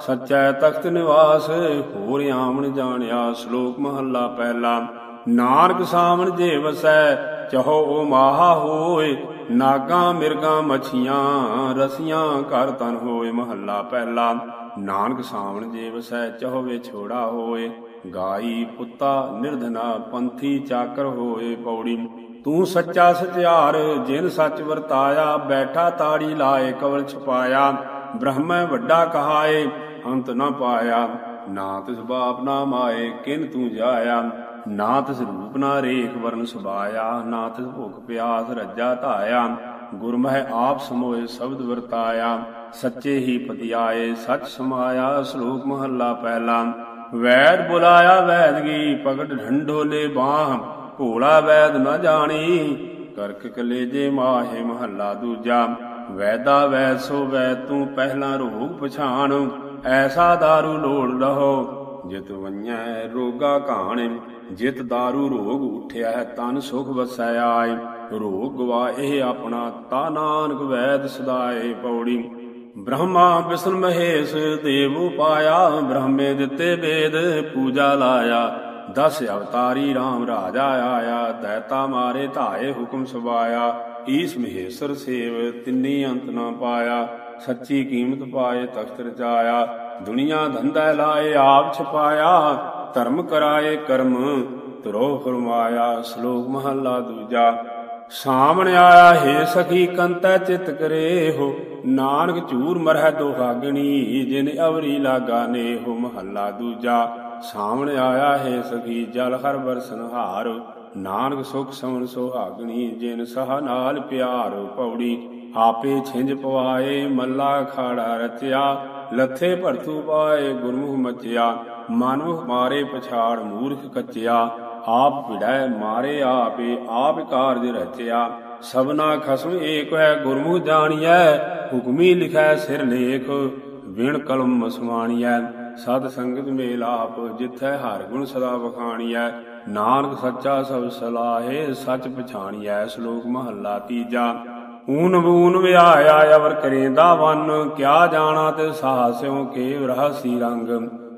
S1: ਸੱਚੈ ਤਖਤ ਨਿਵਾਸ, ਹੋਰ ਆਮਣ ਜਾਣਿਆ। ਸ਼ਲੋਕ ਮਹੱਲਾ ਪਹਿਲਾ, ਨਾਨਕ ਸਾਵਣ ਜੇ ਵਸੈ, ਚਹੋ ਓ ਮਾਹਾ ਹੋਏ। ਨਾਗਾ ਮਿਰਗਾ ਮਛੀਆਂ ਰਸੀਆਂ ਘਰ ਤਨ ਹੋਏ ਮਹੱਲਾ ਪਹਿਲਾ। ਨਾਨਕ ਸਾਵਣ ਜੇ ਵਸੈ ਚਹੋ ਵਿਛੋੜਾ ਹੋਏ। ਗਾਈ ਪੁੱਤਾ ਨਿਰਧਨਾ ਪੰਥੀ ਚਾਕਰ ਹੋਏ ਪੌੜੀ। ਤੂੰ ਸੱਚਾ ਸਚਿਆਰ, ਜਿਨ ਸੱਚ ਵਰਤਾਇਆ, ਬੈਠਾ ਤਾੜੀ ਲਾਏ, ਕਵਲ ਛਪਾਇਆ। ਬ੍ਰਹਮੈ ਵੱਡਾ ਕਹਾਏ, ਅੰਤ ਨਾ ਪਾਇਆ। ਨਾ ਤਿਸ ਬਾਪ ਨਾ ਮਾਏ ਕਿਨ ਤੂੰ ਜਾਇਆ। ਨਾ ਤਿਸ ਰੂਪ ਨਾ ਰੇਖ ਵਰਨ ਸੁਭਾਇਆ ਨਾ ਤਿਸ ਭੁਖ ਪਿਆਸ ਰੱਜਾ ਧਾਇਆ, ਗੁਰਮਹਿ ਆਪ ਸਮੋਏ ਸ਼ਬਦ ਵਰਤਾਇਆ, ਸੱਚੇ ਹੀ ਪਤਿਆਏ ਸੱਚ ਸਮਾਇਆ, ਸ਼ਲੋਕ ਮਹੱਲਾ ਪਹਿਲਾ, ਵੈਦ ਬੁਲਾਇਆ ਵੈਦਗੀ ਪਗਟ ਢੰਡੋਲੇ ਬਾਹ, ਭੋਲਾ ਵੈਦ ਨਾ ਜਾਣੀ ਕਰਕ ਕਲੇਜੇ ਮਾਹੇ ਮਹੱਲਾ ਦੂਜਾ, ਵੈਦਾ ਵੈਸੋ ਵੈ ਤੂੰ ਪਹਿਲਾ ਰੋਗ ਪਛਾਣ, ਐਸਾ ਦਾਰੂ ਲੋੜ ਰਹੋ ਜਿਤ ਵੰਨੈ ਰੋਗਾ ਘਾਣ, ਜਿਤ दारू ਰੋਗ ਉਠਿਆ ਤਨ ਸੁਖ ਵਸੈ ਆਏ। ਰੋਗ ਗਵਾ ਇਹ ਆਪਣਾ ਤਾ ਨਾਨਕ ਵੈਦ ਸਦਾਏ ਪੌੜੀ। ਬ੍ਰਹਮਾ ਵਿਸ਼ਨ ਮਹੇਸ਼ ਦੇਵ ਪਾਇਆ ਬ੍ਰਹਮੇ ਦਿੱਤੇ ਵੇਦ ਪੂਜਾ ਲਾਇਆ। ਦਸ ਅਵਤਾਰੀ RAM ਰਾਜਾ ਆਇਆ, ਦੈਤਾ ਮਾਰੇ ਧਾਏ ਹੁਕਮ ਸਵਾਇਆ। ਈਸ ਮਹੇਸ਼ਰ ਸੇਵ ਤਿੰਨੀ ਅੰਤ ਨਾ ਪਾਇਆ, ਸੱਚੀ ਕੀਮਤ ਪਾਏ ਤਖਤ ਰਚਾਇਆ। ਦੁਨੀਆ ਧੰਦਾ ਲਾਏ, ਆਪ ਛਪਾਇਆ, ਧਰਮ ਕਰਾਏ ਕਰਮ ਤਰੋ ਫਰਮਾਇਆ ਸ਼ਲੋਕ ਮਹੱਲਾ ਦੂਜਾ। ਸਾਹਮਣੇ ਆਇਆ ਹੈ ਸਖੀ, ਕੰਤੈ ਚਿਤ ਕਰੇ ਹੋ ਨਾਨਕ ਝੂਰ ਮਰਹਿ ਦੁਹਾਗਣੀ, ਜਿਨ ਅਵਰੀ ਲਾਗਾ ਨੇ ਹੋ ਮਹੱਲਾ ਦੂਜਾ। ਸਾਹਮਣੇ ਆਇਆ ਹੈ ਸਖੀ, ਜਲ ਹਰ ਬਰਸਨ ਨਾਨਕ ਸੁਖ ਸਮਨ ਸੁਹਾਗਣੀ, ਜਿਨ ਸਹ ਨਾਲ ਪਿਆਰ ਪੌੜੀ ਆਪੇ ਛਿੰਝ ਪਵਾਏ, ਮੱਲਾ ਖਾੜਾ ਰਚਿਆ। ਲੱਥੇ ਭਰਤੂ ਪਾਏ ਗੁਰਮੁਖ ਮਚਿਆ ਮਨੁਖ ਮਾਰੇ ਪਛਾੜ ਮੂਰਖ ਕੱਚਿਆ, ਆਪ ਭਿੜੈ ਮਾਰੇ ਆਪੇ, ਆਪ ਕਾਰਜ ਰਚਿਆ। ਸਭਨਾ ਖਸਮ ਏਕ ਹੈ ਗੁਰਮੁਖ ਜਾਣੀਐ, ਹੁਕਮੀ ਲਿਖੈ ਸਿਰ ਲੇਖ, ਵਿਣ ਕਲਮ ਮਸਵਾਣੀਐ। ਸਤ ਸੰਗਤ ਮੇਲ ਆਪ ਜਿਥੈ ਹਰ ਗੁਣ ਸਦਾ ਵਖਾਣੀਐ। ਨਾਨਕ ਸੱਚਾ ਸਭ ਸਲਾਹੇ ਸੱਚ ਪਛਾਣੀਐ, ਸ਼ਲੋਕ ਮਹੱਲਾ ਤੀਜਾ। ਊਨ ਬੂਨ ਵਿਆਇਆ ਅਵਰ ਕਰੇਂਦਾ ਵਨ, ਕਿਆ ਜਾਣਾ ਤੇ ਸਾਹਸਿਓ ਕੇ ਰਹਸੀ ਰੰਗ।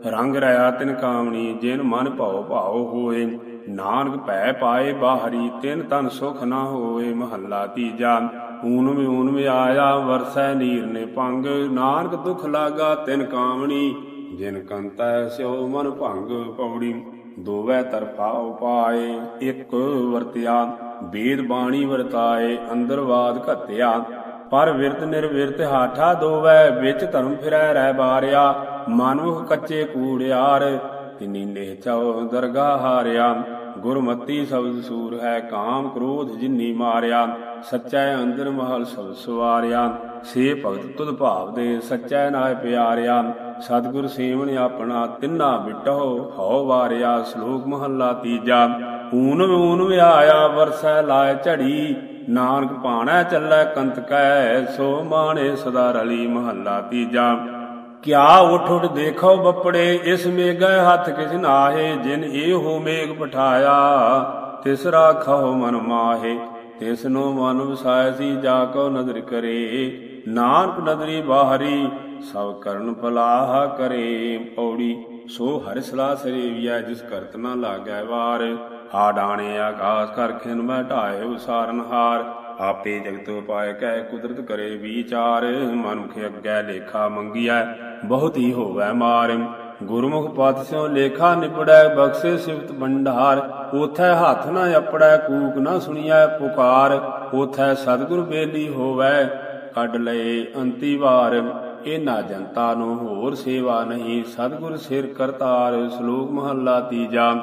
S1: ਰੰਗ ਰਿਆ ਤਿਨ ਕਾਮਣੀ, ਜਿਨ ਮਨ ਭਾਉ ਭਾਉ ਹੋਏ। ਨਾਨਕ ਭੈ ਪਾਏ ਬਾਹਰੀ, ਤਿਨ ਤਨ ਸੁਖ ਨਾ ਹੋਏ। ਮਹੱਲਾ ਤੀਜਾ, ਊਨ ਵਿਊਨ ਵਿਆਇਆ ਵਰਸੈ ਨੀਰ ਨੇ ਭੰਗ। ਨਾਨਕ ਦੁਖ ਲਾਗਾ ਤਿਨ ਕਾਮਣੀ, ਜਿਨ ਕੰਤੈ ਸਿਓ ਮਨ ਭੰਗ ਪੌੜੀ। ਦੋਵੇਂ ਤਰਫਾ ਉਪਾਏ, ਇੱਕ ਵਰਤਿਆ। ਵੇਦ ਬਾਣੀ ਵਰਤਾਏ ਅੰਦਰਵਾਦ ਘਤਿਆ। ਪਰ ਵਿਰਤ ਨਿਰਵਿਰਤ ਹਾਠਾ ਦੋਵੇਂ, ਵਿੱਚ ਧਰਮ ਫਿਰੈ, ਰਹਿ ਬਾਰਿਆ। ਮਨੁਖ ਕੱਚੇ ਕੂੜਿਆਰ ਤਿਨੀ ਨੇਹ ਚਉ ਦਰਗਾ ਹਾਰਿਆ। ਗੁਰਮਤੀ ਸ਼ਬਦ ਸੂਰ ਹੈ ਕਾਮ ਕ੍ਰੋਧ ਜਿਨੀ ਮਾਰਿਆ। ਸੱਚੈ ਅੰਦਰ ਮਹਲ ਸਭ ਸਵਾਰਿਆ। ਸੇ ਭਗਤ ਤੁਧ ਭਾਵ ਦੇ ਸੱਚੈ ਨਾਇ ਪਿਆਰਿਆ। ਸਤਿਗੁਰ ਸੇਵਨ ਆਪਣਾ ਤਿੰਨਾ ਬਿਟੋ ਹਉ ਵਾਰਿਆ। ਸ਼ਲੋਕ ਮਹੱਲਾ ਤੀਜਾ। ਊਨ ਊਨ ਵਿਆਇਆ ਵਰਸੈ ਲਾਇ ਝੜੀ, ਨਾਨਕ ਪਾਣਾ ਚੱਲੈ ਕੰਤ ਕੈ, ਸੋ ਮਾਣੇ ਸਦਾ ਰਲੀ ਮਹੱਲਾ ਤੀਜਾ। ਕਿਆ ਉਠ ਉਠ ਦੇਖੋ ਬੱਪੜੇ, ਇਸ ਮੇਗੈ ਹੱਥ ਕਿਸ ਨਾਹੇ, ਜਿਨ ਇਹੋ ਮੇਗ ਪਠਾਇਆ, ਤਿਸ ਰਾਖੋ ਮਨ ਮਾਹੇ ਤਿਸ ਨੂੰ ਮਨ ਵਸਾਇ ਸੀ ਜਾ ਕੋ ਨਦਰ ਕਰੇ। ਨਾਨਕ ਨਦਰੀ ਬਾਹਰੀ, ਸਭ ਕਰਨ ਭਲਾਹਾ ਕਰੇ, ਪੌੜੀ, ਸੋ ਹਰਿ ਸਲਾਹ ਸਰੇਵੀਐ ਜਿਸ ਕਰਤ ਨਾ ਲਾਗੈ ਵਾਰ। ਆ ਡਾਣੇ ਆਕਾਸ ਕਰ ਖਿਨ ਮੈਂ ਢਾਏ ਉਸਾਰਨ ਹਾਰ। ਆਪੇ ਜਗਤ ਉਪਾਇ ਕਹਿ ਕੁਦਰਤ ਕਰੇ ਵਿਚਾਰ। ਮਨੁਖ ਅੱਗੇ ਲੇਖਾ ਮੰਗੀਐ, ਬਹੁਤ ਹੀ ਹੋਵੇ ਮਾਰ। ਗੁਰਮੁਖ ਪਦ ਸਿਓ ਲੇਖਾ ਨਿਪੜੈ, ਬਖਸ਼ੇ ਸਿਫਤ ਭੰਡਾਰ। ਉਥੈ ਹੱਥ ਨਾ ਅਪੜੈ, ਕੂਕ ਨਾ ਸੁਣੀਐ ਪੁਕਾਰ। ਉਥੈ ਸਤਿਗੁਰ ਬੇਲੀ ਹੋਵੈ, ਕੱਢ ਲਏ ਅੰਤੀ ਵਾਰ। ਇਹਨਾਂ ਜਨਤਾ ਨੂੰ ਹੋਰ ਸੇਵਾ ਨਹੀਂ, ਸਤਿਗੁਰ ਸਿਰ ਕਰਤਾਰ, ਸ਼ਲੋਕ ਮਹੱਲਾ ਤੀਜਾ।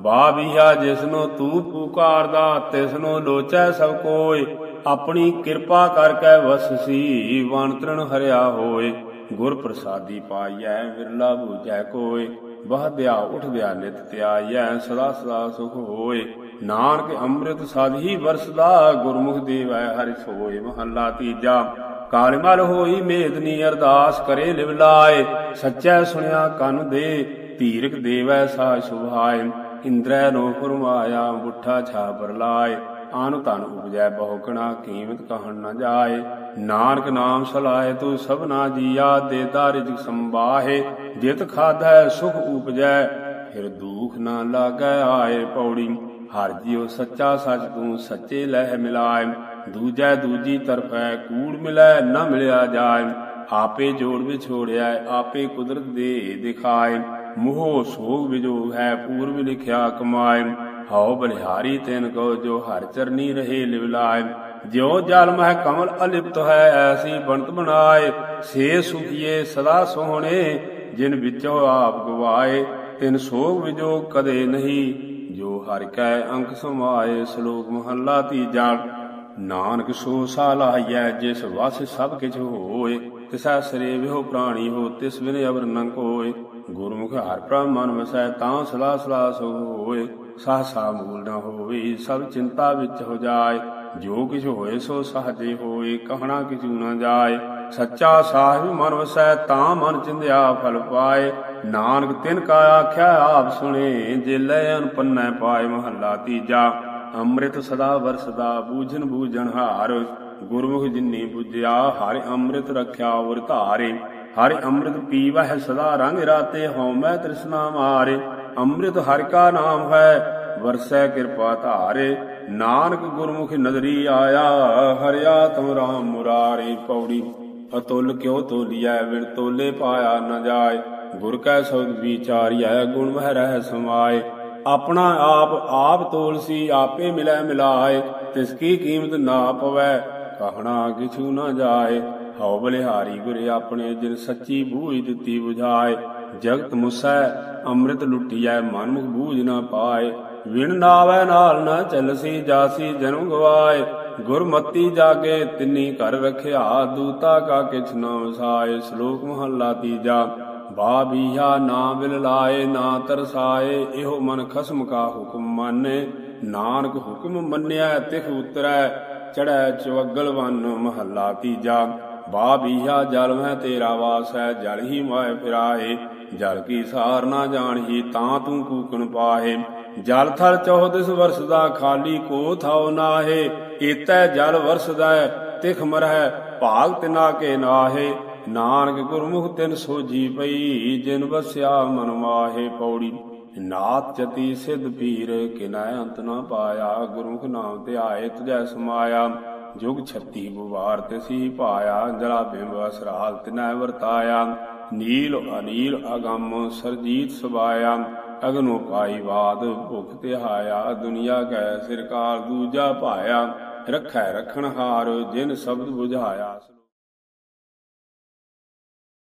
S1: ਬਾਬੀਆ ਜਿਸਨੂੰ ਤੂੰ ਪੁਕਾਰਦਾ, ਤਿਸਨੂੰ ਲੋਚੈ ਸਭ ਕੋਇ। ਆਪਣੀ ਕਿਰਪਾ ਕਰਕੇ ਵਸਸੀ ਵਣਤਰਨ ਹਰਿਆ ਹੋਏ ਗੁਰ ਪ੍ਰਸਾਦੀ ਪਾਈਐ, ਵਿਰਲਾ ਬੂਝੈ ਕੋਇ। ਬਹਦਿਆ ਉਠਦਿਆ, ਨਿਤ ਧਿਆਈਐ ਸਦਾ ਸਦਾ ਸੁਖ ਹੋਏ ਨਾਨਕ ਅੰਮ੍ਰਿਤ ਸਦ ਹੀ ਵਰਸਦਾ, ਗੁਰਮੁਖ ਦੇਵੈ ਹਰਿ ਸੋਏ ਮਹੱਲਾ ਤੀਜਾ ਕਾਲਮਲ ਹੋਈ ਮੇਦਨੀ ਅਰਦਾਸ ਕਰੇ ਲਿਵ ਲਾਏ ਸੱਚੈ ਸੁਣਿਆ ਕੰਨ ਦੇ, ਧੀਰਕ ਦੇਵੈ ਸਾ ਸੁਭਾਏ। ਇੰਦਰੈ ਨੋ ਫਰਮਾਇਆ ਬੁੱਠਾ ਛਾਪਰ ਲਾਏ। ਆਨ ਧਨ ਉਪਜੈ ਬਹੁਕਣਾ ਕੀਮਤ ਕਹਿਣ ਨਾ ਜਾਏ। ਨਾਨਕ ਨਾਮ ਸਲਾਏ, ਤੂੰ ਸਭਨਾ ਜੀਆ ਦੇਤਾ ਰਿਜਕ ਸੰਬਾਹੇ ਜਿਤ ਖਾਧੈ, ਸੁਖ ਉਪਜੈ, ਫਿਰ ਦੁਖ ਨਾ ਲਾਗੈ ਆਏ ਪੌੜੀ। ਹਰ ਜਿਉ ਸੱਚਾ ਸੱਚ ਤੂੰ ਸੱਚੇ ਲਹਿ ਮਿਲਾਏ। ਦੂਜੈ ਦੂਜੀ ਤਰਫੈ ਕੂੜ ਮਿਲੈ, ਨਾ ਮਿਲਿਆ ਜਾਏ। ਆਪੇ ਜੋੜ ਵਿਛੋੜਿਆ ਆਪੇ ਕੁਦਰਤ ਦੇ ਦਿਖਾਏ। ਮੋਹ ਸੋਗ ਵਿਜੋਗ ਹੈ ਪੂਰਵ ਲਿਖਿਆ ਕਮਾਏ ਹਉ ਬਲਿਹਾਰੀ ਤੈਨ ਕੋ ਜੋ ਹਰ ਚਰਨੀ ਰਹੇ ਲਿਵਲਾਏ ਜਿਉ ਜਲ ਮਹਿ ਕਮਲ ਅਲਿਪਤ ਹੈ, ਐਸੀ ਬੰਤ ਬਣਾਏ ਸੇ ਸੁਖੀਏ ਸਦਾ ਸੋਹਣੇ, ਜਿਨ ਵਿੱਚੋਂ ਆਪ ਗਵਾਏ। ਤਿਨ ਸੋਗ ਵਿਜੋਗ ਕਦੇ ਨਹੀਂ, ਜੋ ਹਰ ਕੈ ਅੰਕ ਸਮਾਏ, ਸ਼ਲੋਕ ਮਹੱਲਾ ਤੀਜਾ। ਨਾਨਕ ਸੋ ਸਾਲਾਹੀਐ ਜਿਸ ਵਸ ਸਭ ਕਿਛ ਹੋਏ। ਤਿਸਾ ਸਰੇ ਵਿਹੋ ਪ੍ਰਾਣੀ ਹੋ, ਤਿਸ ਬਿਨ ਅਵਰ ਨ ਕੋਏ। ਗੁਰਮੁਖ ਹਰਿ ਪ੍ਰਭ ਮਨ ਵਸੈ ਤਾਂ ਸਲਾ ਸਲਾ ਸੋ ਹੋਏ। ਸਾਸਾ ਮੂਲ ਨਾ ਹੋਵੇ, ਸਭ ਚਿੰਤਾ ਵਿੱਚ ਹੋ ਜਾਏ। ਜੋ ਕਿਛ ਹੋਏ ਸੋ ਸਹਜੇ ਹੋਏ, ਕਹਣਾ ਕਿਛੂ ਨਾ ਜਾਏ। ਸੱਚਾ ਸਾਹਿਬ ਮਨ ਵਸੈ ਤਾਂ ਮਨ ਚਿੰਦਿਆ ਫਲ ਪਾਏ। ਨਾਨਕ ਤਿਨ ਕਾ ਆਖਿਆ ਆਪ ਸੁਣੇ, ਜੇ ਲੈ ਅਨਪੰਨੈ ਪਾਏ ਮਹੱਲਾ ਤੀਜਾ। ਅੰਮ੍ਰਿਤ ਸਦਾ ਵਰਸਦਾ, ਬੂਝਨ ਬੂਝਣ ਹਾਰ। ਗੁਰਮੁਖ ਜਿਨੀ 부ਜਿਆ ਹਰਿ ਅੰਮ੍ਰਿਤ ਰਖਿਆ ਵਰ ਧਾਰੇ। ਹਰਿ ਅੰਮ੍ਰਿਤ ਪੀਵਹਿ ਸਦਾ ਰੰਗ ਰਾਤੇ ਹਉਮੈ ਤ੍ਰਿਸ਼ਨਾ ਮਾਰੇ। ਅੰਮ੍ਰਿਤ ਹਰਿ ਕਾ ਨਾਮ ਹੈ, ਵਰਸੈ ਕਿਰਪਾ ਧਾਰੇ। ਨਾਨਕ ਗੁਰਮੁਖ ਨਜ਼ਰੀ ਆਇਆ, ਹਰਿਆ ਤੁਮ ਰਾਮ ਮੁਰਾਰੀ ਪੌੜੀ। ਅਤੁਲ ਕਿਉ ਤੋਲੀਐ ਵਿਣ ਤੋਲੇ ਪਾਇਆ ਨ ਜਾਏ। ਗੁਰ ਕੈ ਸਬਦ ਵਿਚਾਰੀਐ, ਗੁਣ ਮਹਿ ਰਹਿ ਸਮਾਏ। ਆਪਣਾ ਆਪ ਆਪ ਤੋਲਸੀ, ਆਪੇ ਮਿਲੈ ਮਿਲਾਏ। ਤਿਸ ਕੀ ਕੀਮਤ ਨਾ ਪਵੈ, ਕਹਣਾ ਕਿਛੂ ਨਾ ਜਾਏ। ਹਉ ਬਲਿਹਾਰੀ ਗੁਰੇ, ਆਪਣੇ ਜਿਨ ਸੱਚੀ ਬੂਝ ਦਿੱਤੀ 부ਝਾਏ ਜਗਤ ਮੁਸੈ, ਅੰਮ੍ਰਿਤ ਲੁੱਟੀਐ ਮਨ ਮੁਖ ਬੂਝ ਨਾ ਪਾਏ। ਵਿਣ ਨਾਵੈ ਨਾਲ ਨਾ ਚੱਲਸੀ ਜਾਸੀ ਜਨਮ ਗਵਾਏ। ਗੁਰਮਤੀ ਜਾਗੇ, ਤਿੰਨੀ ਘਰ ਰਖਿਆ, ਦੂਤਾ ਕਾ ਕਿਛ ਨਾ ਵਸਾਏ। ਸ਼ਲੋਕ ਮਹੱਲਾ ਤੀਜਾ, ਬਾਬੀਹਾ ਨਾ ਬਿਲ ਲਾਏ, ਨਾ ਤਰਸਾਏ। ਇਹੋ ਮਨ ਖਸਮ ਕਾ ਹੁਕਮ ਮੰਨੇ। ਨਾਨਕ ਹੁਕਮ ਮੰਨਿਆ ਤਿਖ ਉਤਰੈ। ਚੜੈ ਚਵਗਲ ਵਨ ਮਹੱਲਾ ਤੀਜਾ। ਬਾਬੀਹਾ ਜਲ ਮੈਂ ਤੇਰਾ ਵਾਸ ਹੈ, ਜਲ ਹੀ ਮਾਇ ਫਿਰਾਏ। ਜਲ ਕੀ ਸਾਰ ਨਾ ਜਾਣਹੀ, ਤਾਂ ਤੂੰ ਕੂਕਣ ਪਾਹੇ। ਜਲ ਥਲ ਚੌਦਿਸ ਵਰਸ ਦਾ ਖਾਲੀ ਕੋ ਥਾਉ ਨਾਹੇ। ਏਤੈ ਜਲ ਵਰਸਦਾ ਤਿਖ ਮਰਹਿ, ਭਾਗ ਤਿਨਾ ਕੇ ਨਾਹੇ। ਨਾਨਕ ਗੁਰਮੁਖ ਤਿਨ ਸੋਜੀ ਪਈ, ਜਿਨ ਵਸਿਆ ਮਨ ਮਾਹੇ ਪੌੜੀ। ਨਾਤ ਜਤੀ ਸਿਧ ਪੀਰ, ਕਿਨੈ ਅੰਤ ਨਾ ਪਾਇਆ, ਗੁਰਮੁਖ ਨਾਮ ਧਿਆਏ ਤੁਜੈ ਸਮਾਇਆ। ਜੁਗ 36 ਬੁਵਾਰ ਤਿਸੀ ਪਾਇਆ ਜਲਾ ਬਿੰਬ ਅਸਰਾਲ ਤਿਨੈ ਵਰਤਾਇਆ। ਨੀਲ ਅਨੀਲ ਅਗੰਮ ਸਰਜੀਤ ਸੁਭਾਇਆ। ਅਗਨੋ ਪਾਈ ਬਾਦ ਭੁਖ ਤਿਹਾਇਆ। ਦੁਨੀਆ ਕੈ ਸਿਰਕਾਰ ਦੂਜਾ ਭਾਇਆ। ਰੱਖੈ ਰਖਣ ਹਾਰ, ਜਿਨ ਸ਼ਬਦ ਬੁਝਾਇਆ।